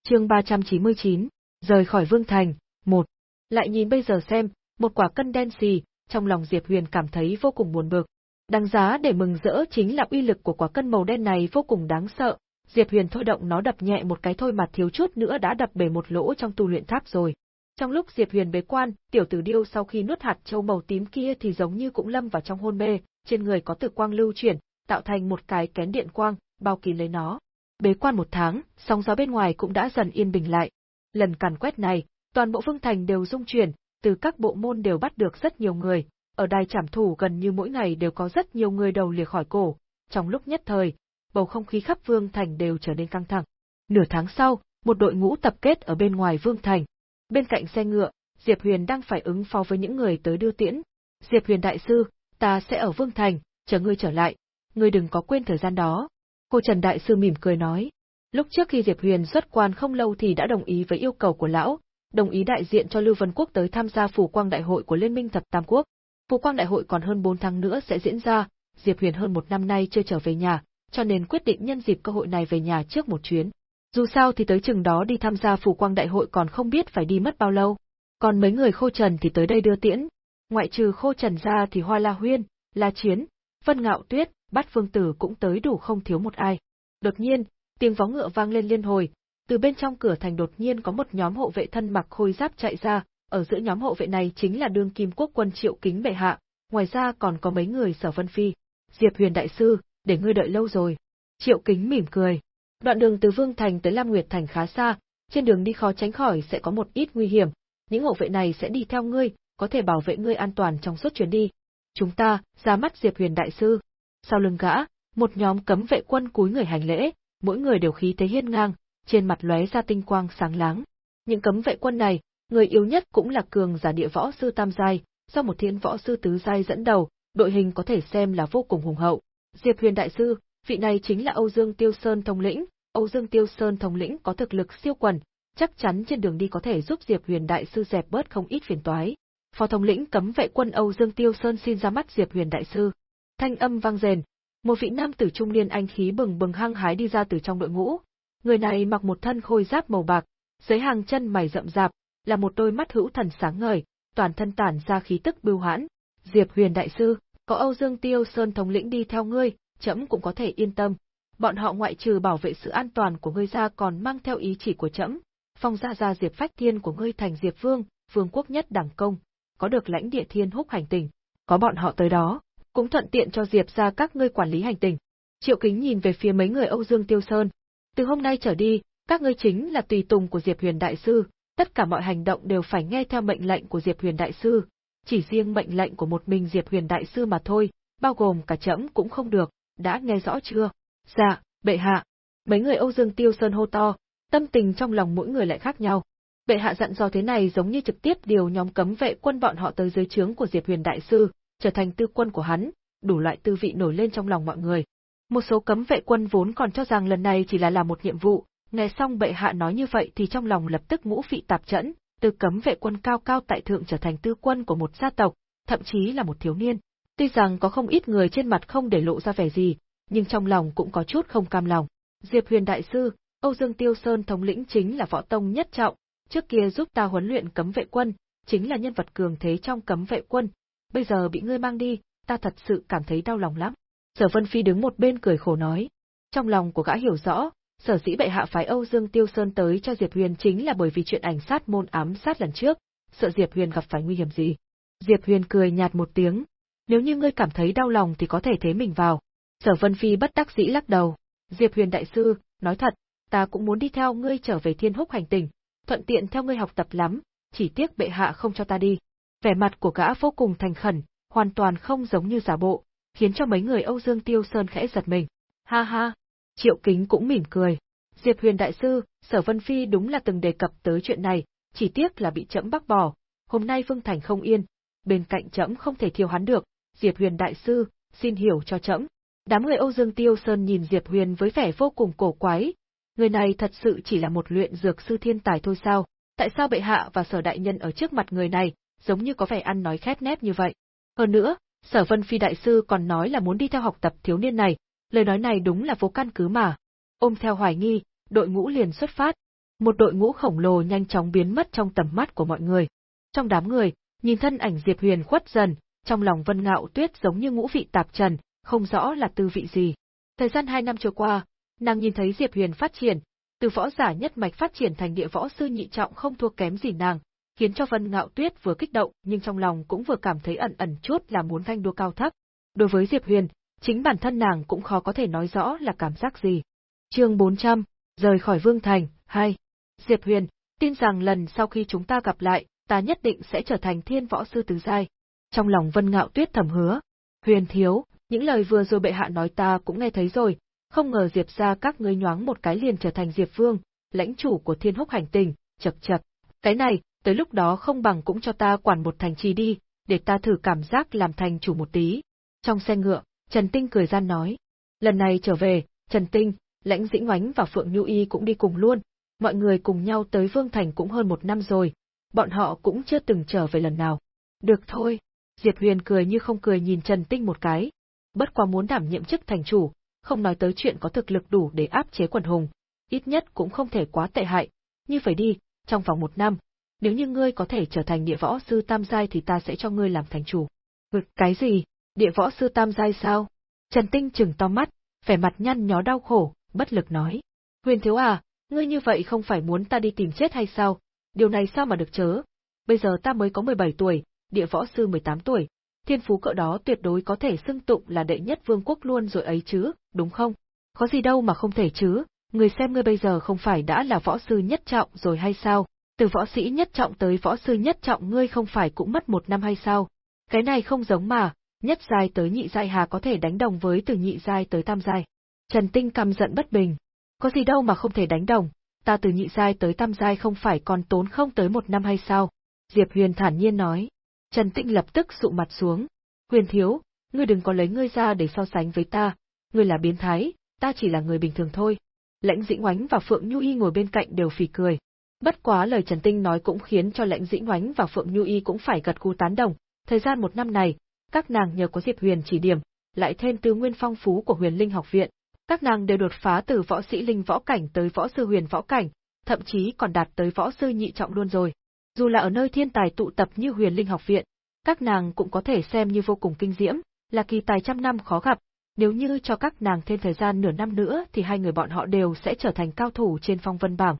Chương 399, rời khỏi Vương Thành, một. Lại nhìn bây giờ xem, một quả cân đen xì, trong lòng Diệp Huyền cảm thấy vô cùng buồn bực. Đáng giá để mừng rỡ chính là uy lực của quả cân màu đen này vô cùng đáng sợ. Diệp Huyền thôi động nó đập nhẹ một cái thôi mà thiếu chút nữa đã đập bể một lỗ trong tu luyện tháp rồi. Trong lúc Diệp Huyền bế quan, tiểu tử điêu sau khi nuốt hạt châu màu tím kia thì giống như cũng lâm vào trong hôn mê, trên người có tử quang lưu chuyển, tạo thành một cái kén điện quang, bao kín lấy nó. Bế quan một tháng, sóng gió bên ngoài cũng đã dần yên bình lại. Lần càn quét này, toàn bộ phương thành đều rung chuyển, từ các bộ môn đều bắt được rất nhiều người, ở đài trảm thủ gần như mỗi ngày đều có rất nhiều người đầu lìa khỏi cổ. Trong lúc nhất thời, bầu không khí khắp Vương Thành đều trở nên căng thẳng. Nửa tháng sau, một đội ngũ tập kết ở bên ngoài Vương Thành. Bên cạnh xe ngựa, Diệp Huyền đang phải ứng phó với những người tới đưa tiễn. Diệp Huyền đại sư, ta sẽ ở Vương Thành, chờ ngươi trở lại. Ngươi đừng có quên thời gian đó. Cô Trần đại sư mỉm cười nói. Lúc trước khi Diệp Huyền xuất quan không lâu thì đã đồng ý với yêu cầu của lão, đồng ý đại diện cho Lưu Vân Quốc tới tham gia phủ quang đại hội của Liên minh Thập Tam Quốc. Phủ quang đại hội còn hơn 4 tháng nữa sẽ diễn ra, Diệp Huyền hơn một năm nay chưa trở về nhà, cho nên quyết định nhân dịp cơ hội này về nhà trước một chuyến. Dù sao thì tới chừng đó đi tham gia phủ quang đại hội còn không biết phải đi mất bao lâu. Còn mấy người khô trần thì tới đây đưa tiễn. Ngoại trừ khô trần ra thì Hoa La Huyên, La Chiến, Vân Ngạo Tuyết, Bát Phương Tử cũng tới đủ không thiếu một ai. Đột nhiên, tiếng vó ngựa vang lên liên hồi, từ bên trong cửa thành đột nhiên có một nhóm hộ vệ thân mặc khôi giáp chạy ra, ở giữa nhóm hộ vệ này chính là đương kim quốc quân Triệu Kính bệ hạ, ngoài ra còn có mấy người Sở Vân Phi. Diệp Huyền đại sư, để ngươi đợi lâu rồi. Triệu Kính mỉm cười. Đoạn đường từ Vương Thành tới Lam Nguyệt Thành khá xa, trên đường đi khó tránh khỏi sẽ có một ít nguy hiểm, những hộ vệ này sẽ đi theo ngươi, có thể bảo vệ ngươi an toàn trong suốt chuyến đi. Chúng ta, ra mắt Diệp Huyền đại sư. Sau lưng gã, một nhóm cấm vệ quân cúi người hành lễ, mỗi người đều khí thế hiên ngang, trên mặt lóe ra tinh quang sáng láng. Những cấm vệ quân này, người yếu nhất cũng là cường giả địa võ sư tam giai, do một thiên võ sư tứ giai dẫn đầu, đội hình có thể xem là vô cùng hùng hậu. Diệp Huyền đại sư, vị này chính là Âu Dương Tiêu Sơn thống lĩnh, Âu Dương Tiêu Sơn thống lĩnh có thực lực siêu quần, chắc chắn trên đường đi có thể giúp Diệp Huyền đại sư dẹp bớt không ít phiền toái. Phó thống lĩnh cấm vệ quân Âu Dương Tiêu Sơn xin ra mắt Diệp Huyền đại sư. Thanh âm vang rền, một vị nam tử trung niên anh khí bừng bừng hăng hái đi ra từ trong đội ngũ. Người này mặc một thân khôi giáp màu bạc, dưới hàng chân mày rậm rạp, là một đôi mắt hữu thần sáng ngời, toàn thân tản ra khí tức bưu hãn. Diệp Huyền đại sư, có Âu Dương Tiêu Sơn thống lĩnh đi theo ngươi, trẫm cũng có thể yên tâm. Bọn họ ngoại trừ bảo vệ sự an toàn của ngươi ra còn mang theo ý chỉ của trẫm, phong gia gia Diệp Phách Thiên của ngươi thành Diệp Vương, vương quốc nhất đẳng công, có được lãnh địa thiên húc hành tình, có bọn họ tới đó, cũng thuận tiện cho Diệp gia các ngươi quản lý hành tình. Triệu Kính nhìn về phía mấy người Âu Dương Tiêu Sơn, từ hôm nay trở đi, các ngươi chính là tùy tùng của Diệp Huyền đại sư, tất cả mọi hành động đều phải nghe theo mệnh lệnh của Diệp Huyền đại sư, chỉ riêng mệnh lệnh của một mình Diệp Huyền đại sư mà thôi, bao gồm cả trẫm cũng không được, đã nghe rõ chưa? Dạ, bệ hạ. Mấy người Âu Dương Tiêu Sơn hô to, tâm tình trong lòng mỗi người lại khác nhau. Bệ hạ dặn dò thế này giống như trực tiếp điều nhóm cấm vệ quân bọn họ tới dưới trướng của Diệp Huyền đại sư, trở thành tư quân của hắn, đủ loại tư vị nổi lên trong lòng mọi người. Một số cấm vệ quân vốn còn cho rằng lần này chỉ là làm một nhiệm vụ, nghe xong bệ hạ nói như vậy thì trong lòng lập tức ngũ vị tạp chẫn, từ cấm vệ quân cao cao tại thượng trở thành tư quân của một gia tộc, thậm chí là một thiếu niên. Tuy rằng có không ít người trên mặt không để lộ ra vẻ gì, nhưng trong lòng cũng có chút không cam lòng. Diệp Huyền đại sư, Âu Dương Tiêu Sơn thống lĩnh chính là võ tông nhất trọng, trước kia giúp ta huấn luyện cấm vệ quân, chính là nhân vật cường thế trong cấm vệ quân, bây giờ bị ngươi mang đi, ta thật sự cảm thấy đau lòng lắm. Sở Vân Phi đứng một bên cười khổ nói. Trong lòng của gã hiểu rõ, sở dĩ bệ hạ phái Âu Dương Tiêu Sơn tới cho Diệp Huyền chính là bởi vì chuyện ảnh sát môn ám sát lần trước, sợ Diệp Huyền gặp phải nguy hiểm gì. Diệp Huyền cười nhạt một tiếng. Nếu như ngươi cảm thấy đau lòng thì có thể thế mình vào. Sở Vân Phi bất đắc dĩ lắc đầu. Diệp Huyền đại sư, nói thật, ta cũng muốn đi theo ngươi trở về thiên húc hành tình, thuận tiện theo ngươi học tập lắm, chỉ tiếc bệ hạ không cho ta đi. Vẻ mặt của gã vô cùng thành khẩn, hoàn toàn không giống như giả bộ, khiến cho mấy người Âu Dương Tiêu Sơn khẽ giật mình. Ha ha, Triệu Kính cũng mỉm cười. Diệp Huyền Đại Sư, Sở Vân Phi đúng là từng đề cập tới chuyện này, chỉ tiếc là bị chậm bác bỏ. Hôm nay Vương Thành không yên, bên cạnh chậm không thể thiêu hắn được. Diệp Huyền Đại Sư, xin hiểu cho chậm. Đám người Âu Dương Tiêu Sơn nhìn Diệp Huyền với vẻ vô cùng cổ quái. Người này thật sự chỉ là một luyện dược sư thiên tài thôi sao? Tại sao bệ hạ và sở đại nhân ở trước mặt người này, giống như có vẻ ăn nói khép nép như vậy? Hơn nữa, sở vân phi đại sư còn nói là muốn đi theo học tập thiếu niên này, lời nói này đúng là vô căn cứ mà. Ôm theo hoài nghi, đội ngũ liền xuất phát. Một đội ngũ khổng lồ nhanh chóng biến mất trong tầm mắt của mọi người. Trong đám người, nhìn thân ảnh Diệp Huyền khuất dần, trong lòng Vân Ngạo Tuyết giống như ngũ vị tạp trần, không rõ là tư vị gì. Thời gian hai năm trôi qua, nàng nhìn thấy Diệp Huyền phát triển, từ võ giả nhất mạch phát triển thành địa võ sư nhị trọng không thua kém gì nàng, khiến cho Vân Ngạo Tuyết vừa kích động nhưng trong lòng cũng vừa cảm thấy ẩn ẩn chút là muốn thanh đua cao thấp. Đối với Diệp Huyền, chính bản thân nàng cũng khó có thể nói rõ là cảm giác gì. Chương 400, rời khỏi Vương Thành, 2. Diệp Huyền, tin rằng lần sau khi chúng ta gặp lại, ta nhất định sẽ trở thành thiên võ sư tứ giai. Trong lòng Vân Ngạo Tuyết thầm hứa, Huyền thiếu, những lời vừa rồi bệ hạ nói ta cũng nghe thấy rồi, Không ngờ Diệp gia các ngươi nhoáng một cái liền trở thành Diệp Vương, lãnh chủ của Thiên Húc hành tinh, chập chập. Cái này, tới lúc đó không bằng cũng cho ta quản một thành trì đi, để ta thử cảm giác làm thành chủ một tí. Trong xe ngựa, Trần Tinh cười gian nói. Lần này trở về, Trần Tinh, Lãnh Dĩnh Oánh và Phượng Nhu Y cũng đi cùng luôn. Mọi người cùng nhau tới Vương Thành cũng hơn một năm rồi, bọn họ cũng chưa từng trở về lần nào. Được thôi. Diệp Huyền cười như không cười nhìn Trần Tinh một cái. Bất quá muốn đảm nhiệm chức thành chủ, không nói tới chuyện có thực lực đủ để áp chế quần hùng, ít nhất cũng không thể quá tệ hại. Như phải đi, trong vòng một năm, nếu như ngươi có thể trở thành địa võ sư tam giai thì ta sẽ cho ngươi làm thành chủ. Ngực cái gì? Địa võ sư tam giai sao? Trần Tinh trừng to mắt, vẻ mặt nhăn nhó đau khổ, bất lực nói. Huyền thiếu à, ngươi như vậy không phải muốn ta đi tìm chết hay sao? Điều này sao mà được chớ? Bây giờ ta mới có 17 tuổi, địa võ sư 18 tuổi, thiên phú cỡ đó tuyệt đối có thể xưng tụng là đệ nhất vương quốc luôn rồi ấy chứ, đúng không? Có gì đâu mà không thể chứ, người xem ngươi bây giờ không phải đã là võ sư nhất trọng rồi hay sao? Từ võ sĩ nhất trọng tới võ sư nhất trọng ngươi không phải cũng mất một năm hay sao? Cái này không giống mà, nhất giai tới nhị giai hà có thể đánh đồng với từ nhị giai tới tam giai. Trần Tinh căm giận bất bình. Có gì đâu mà không thể đánh đồng, ta từ nhị giai tới tam giai không phải còn tốn không tới một năm hay sao? Diệp Huyền thản nhiên nói. Trần Tinh lập tức sụ mặt xuống. Huyền thiếu, ngươi đừng có lấy ngươi ra để so sánh với ta, ngươi là biến thái, ta chỉ là người bình thường thôi. Lãnh Dĩnh Oánh và Phượng Nhu Y ngồi bên cạnh đều phì cười. Bất quá lời Trần Tinh nói cũng khiến cho Lãnh Dĩnh Oánh và Phượng Nhu Y cũng phải gật cú tán đồng. Thời gian một năm này, các nàng nhờ có Diệp Huyền chỉ điểm, lại thêm tư nguyên phong phú của Huyền Linh học viện, các nàng đều đột phá từ võ sĩ linh võ cảnh tới võ sư huyền võ cảnh, thậm chí còn đạt tới võ sư nhị trọng luôn rồi. Dù là ở nơi thiên tài tụ tập như huyền linh học viện, các nàng cũng có thể xem như vô cùng kinh diễm, là kỳ tài trăm năm khó gặp, nếu như cho các nàng thêm thời gian nửa năm nữa thì hai người bọn họ đều sẽ trở thành cao thủ trên phong vân bảng.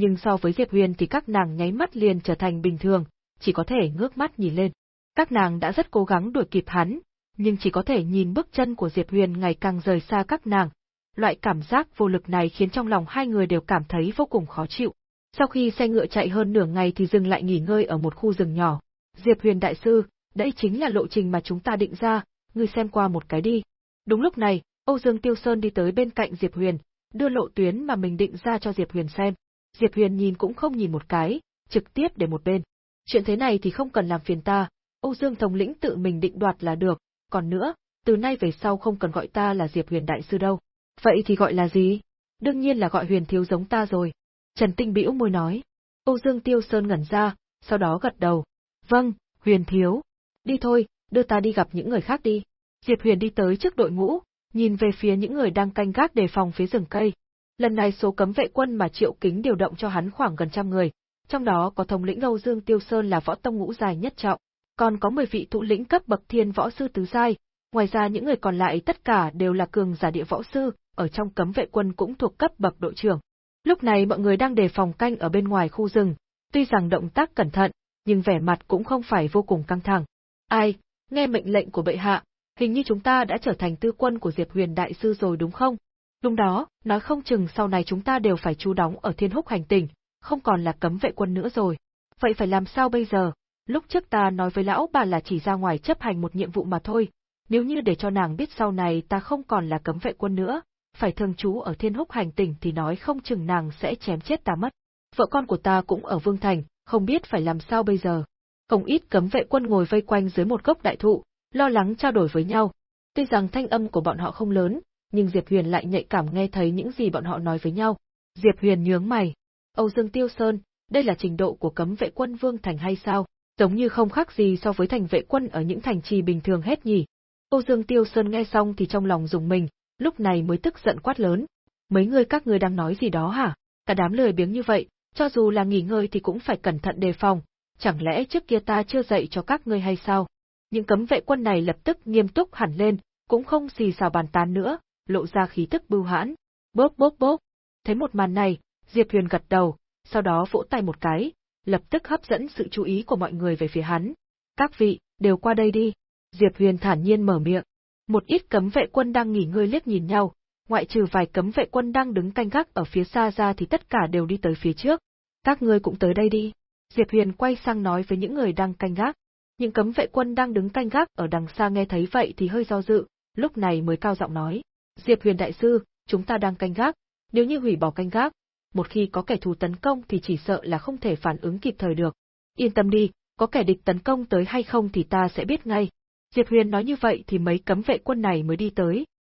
Nhưng so với Diệp Huyền thì các nàng nháy mắt liền trở thành bình thường, chỉ có thể ngước mắt nhìn lên. Các nàng đã rất cố gắng đuổi kịp hắn, nhưng chỉ có thể nhìn bước chân của Diệp Huyền ngày càng rời xa các nàng. Loại cảm giác vô lực này khiến trong lòng hai người đều cảm thấy vô cùng khó chịu. Sau khi xe ngựa chạy hơn nửa ngày thì dừng lại nghỉ ngơi ở một khu rừng nhỏ. Diệp Huyền đại sư, đây chính là lộ trình mà chúng ta định ra, ngươi xem qua một cái đi. Đúng lúc này, Âu Dương Tiêu Sơn đi tới bên cạnh Diệp Huyền, đưa lộ tuyến mà mình định ra cho Diệp Huyền xem. Diệp Huyền nhìn cũng không nhìn một cái, trực tiếp để một bên. Chuyện thế này thì không cần làm phiền ta, Âu Dương thống lĩnh tự mình định đoạt là được, còn nữa, từ nay về sau không cần gọi ta là Diệp Huyền đại sư đâu. Vậy thì gọi là gì? Đương nhiên là gọi Huyền thiếu giống ta rồi. Trần Tinh bĩu môi nói. Âu Dương Tiêu Sơn ngẩn ra, sau đó gật đầu. Vâng, Huyền thiếu. Đi thôi, đưa ta đi gặp những người khác đi. Diệp Huyền đi tới trước đội ngũ, nhìn về phía những người đang canh gác đề phòng phía rừng cây. Lần này số cấm vệ quân mà Triệu Kính điều động cho hắn khoảng gần trăm người, trong đó có thống lĩnh Âu Dương Tiêu Sơn là võ tông ngũ dài nhất trọng, còn có 10 vị thủ lĩnh cấp bậc thiên võ sư tứ giai, ngoài ra những người còn lại tất cả đều là cường giả địa võ sư, ở trong cấm vệ quân cũng thuộc cấp bậc đội trưởng. Lúc này mọi người đang đề phòng canh ở bên ngoài khu rừng, tuy rằng động tác cẩn thận, nhưng vẻ mặt cũng không phải vô cùng căng thẳng. Ai, nghe mệnh lệnh của bệ hạ, hình như chúng ta đã trở thành tư quân của Diệp Huyền Đại Sư rồi đúng không? Đúng đó, nói không chừng sau này chúng ta đều phải trú đóng ở thiên húc hành tỉnh, không còn là cấm vệ quân nữa rồi. Vậy phải làm sao bây giờ? Lúc trước ta nói với lão bà là chỉ ra ngoài chấp hành một nhiệm vụ mà thôi, nếu như để cho nàng biết sau này ta không còn là cấm vệ quân nữa, phải thường trú ở thiên húc hành tỉnh thì nói không chừng nàng sẽ chém chết ta mất. Vợ con của ta cũng ở Vương Thành, không biết phải làm sao bây giờ. Không ít cấm vệ quân ngồi vây quanh dưới một gốc đại thụ, lo lắng trao đổi với nhau. Tuy rằng thanh âm của bọn họ không lớn, nhưng Diệp Huyền lại nhạy cảm nghe thấy những gì bọn họ nói với nhau. Diệp Huyền nhướng mày. Âu Dương Tiêu Sơn, đây là trình độ của cấm vệ quân Vương Thành hay sao? Giống như không khác gì so với thành vệ quân ở những thành trì bình thường hết nhỉ. Âu Dương Tiêu Sơn nghe xong thì trong lòng dùng mình, lúc này mới tức giận quát lớn. Mấy người các người đang nói gì đó hả? Cả đám lười biếng như vậy, cho dù là nghỉ ngơi thì cũng phải cẩn thận đề phòng, chẳng lẽ trước kia ta chưa dạy cho các ngươi hay sao? Những cấm vệ quân này lập tức nghiêm túc hẳn lên, cũng không gì xào bàn tán nữa, lộ ra khí tức bưu hãn. Bốp bốp bốp. Thấy một màn này, Diệp Huyền gật đầu, sau đó vỗ tay một cái, lập tức hấp dẫn sự chú ý của mọi người về phía hắn. Các vị, đều qua đây đi. Diệp Huyền thản nhiên mở miệng. Một ít cấm vệ quân đang nghỉ ngơi liếc nhìn nhau, ngoại trừ vài cấm vệ quân đang đứng canh gác ở phía xa ra thì tất cả đều đi tới phía trước. Các ngươi cũng tới đây đi. Diệp Huyền quay sang nói với những người đang canh gác. Những cấm vệ quân đang đứng canh gác ở đằng xa nghe thấy vậy thì hơi do dự, lúc này mới cao giọng nói. Diệp Huyền đại sư, chúng ta đang canh gác, nếu như hủy bỏ canh gác, một khi có kẻ thù tấn công thì chỉ sợ là không thể phản ứng kịp thời được. Yên tâm đi, có kẻ địch tấn công tới hay không thì ta sẽ biết ngay. Diệp Huyền nói như vậy thì mấy cấm vệ quân này mới đi tới,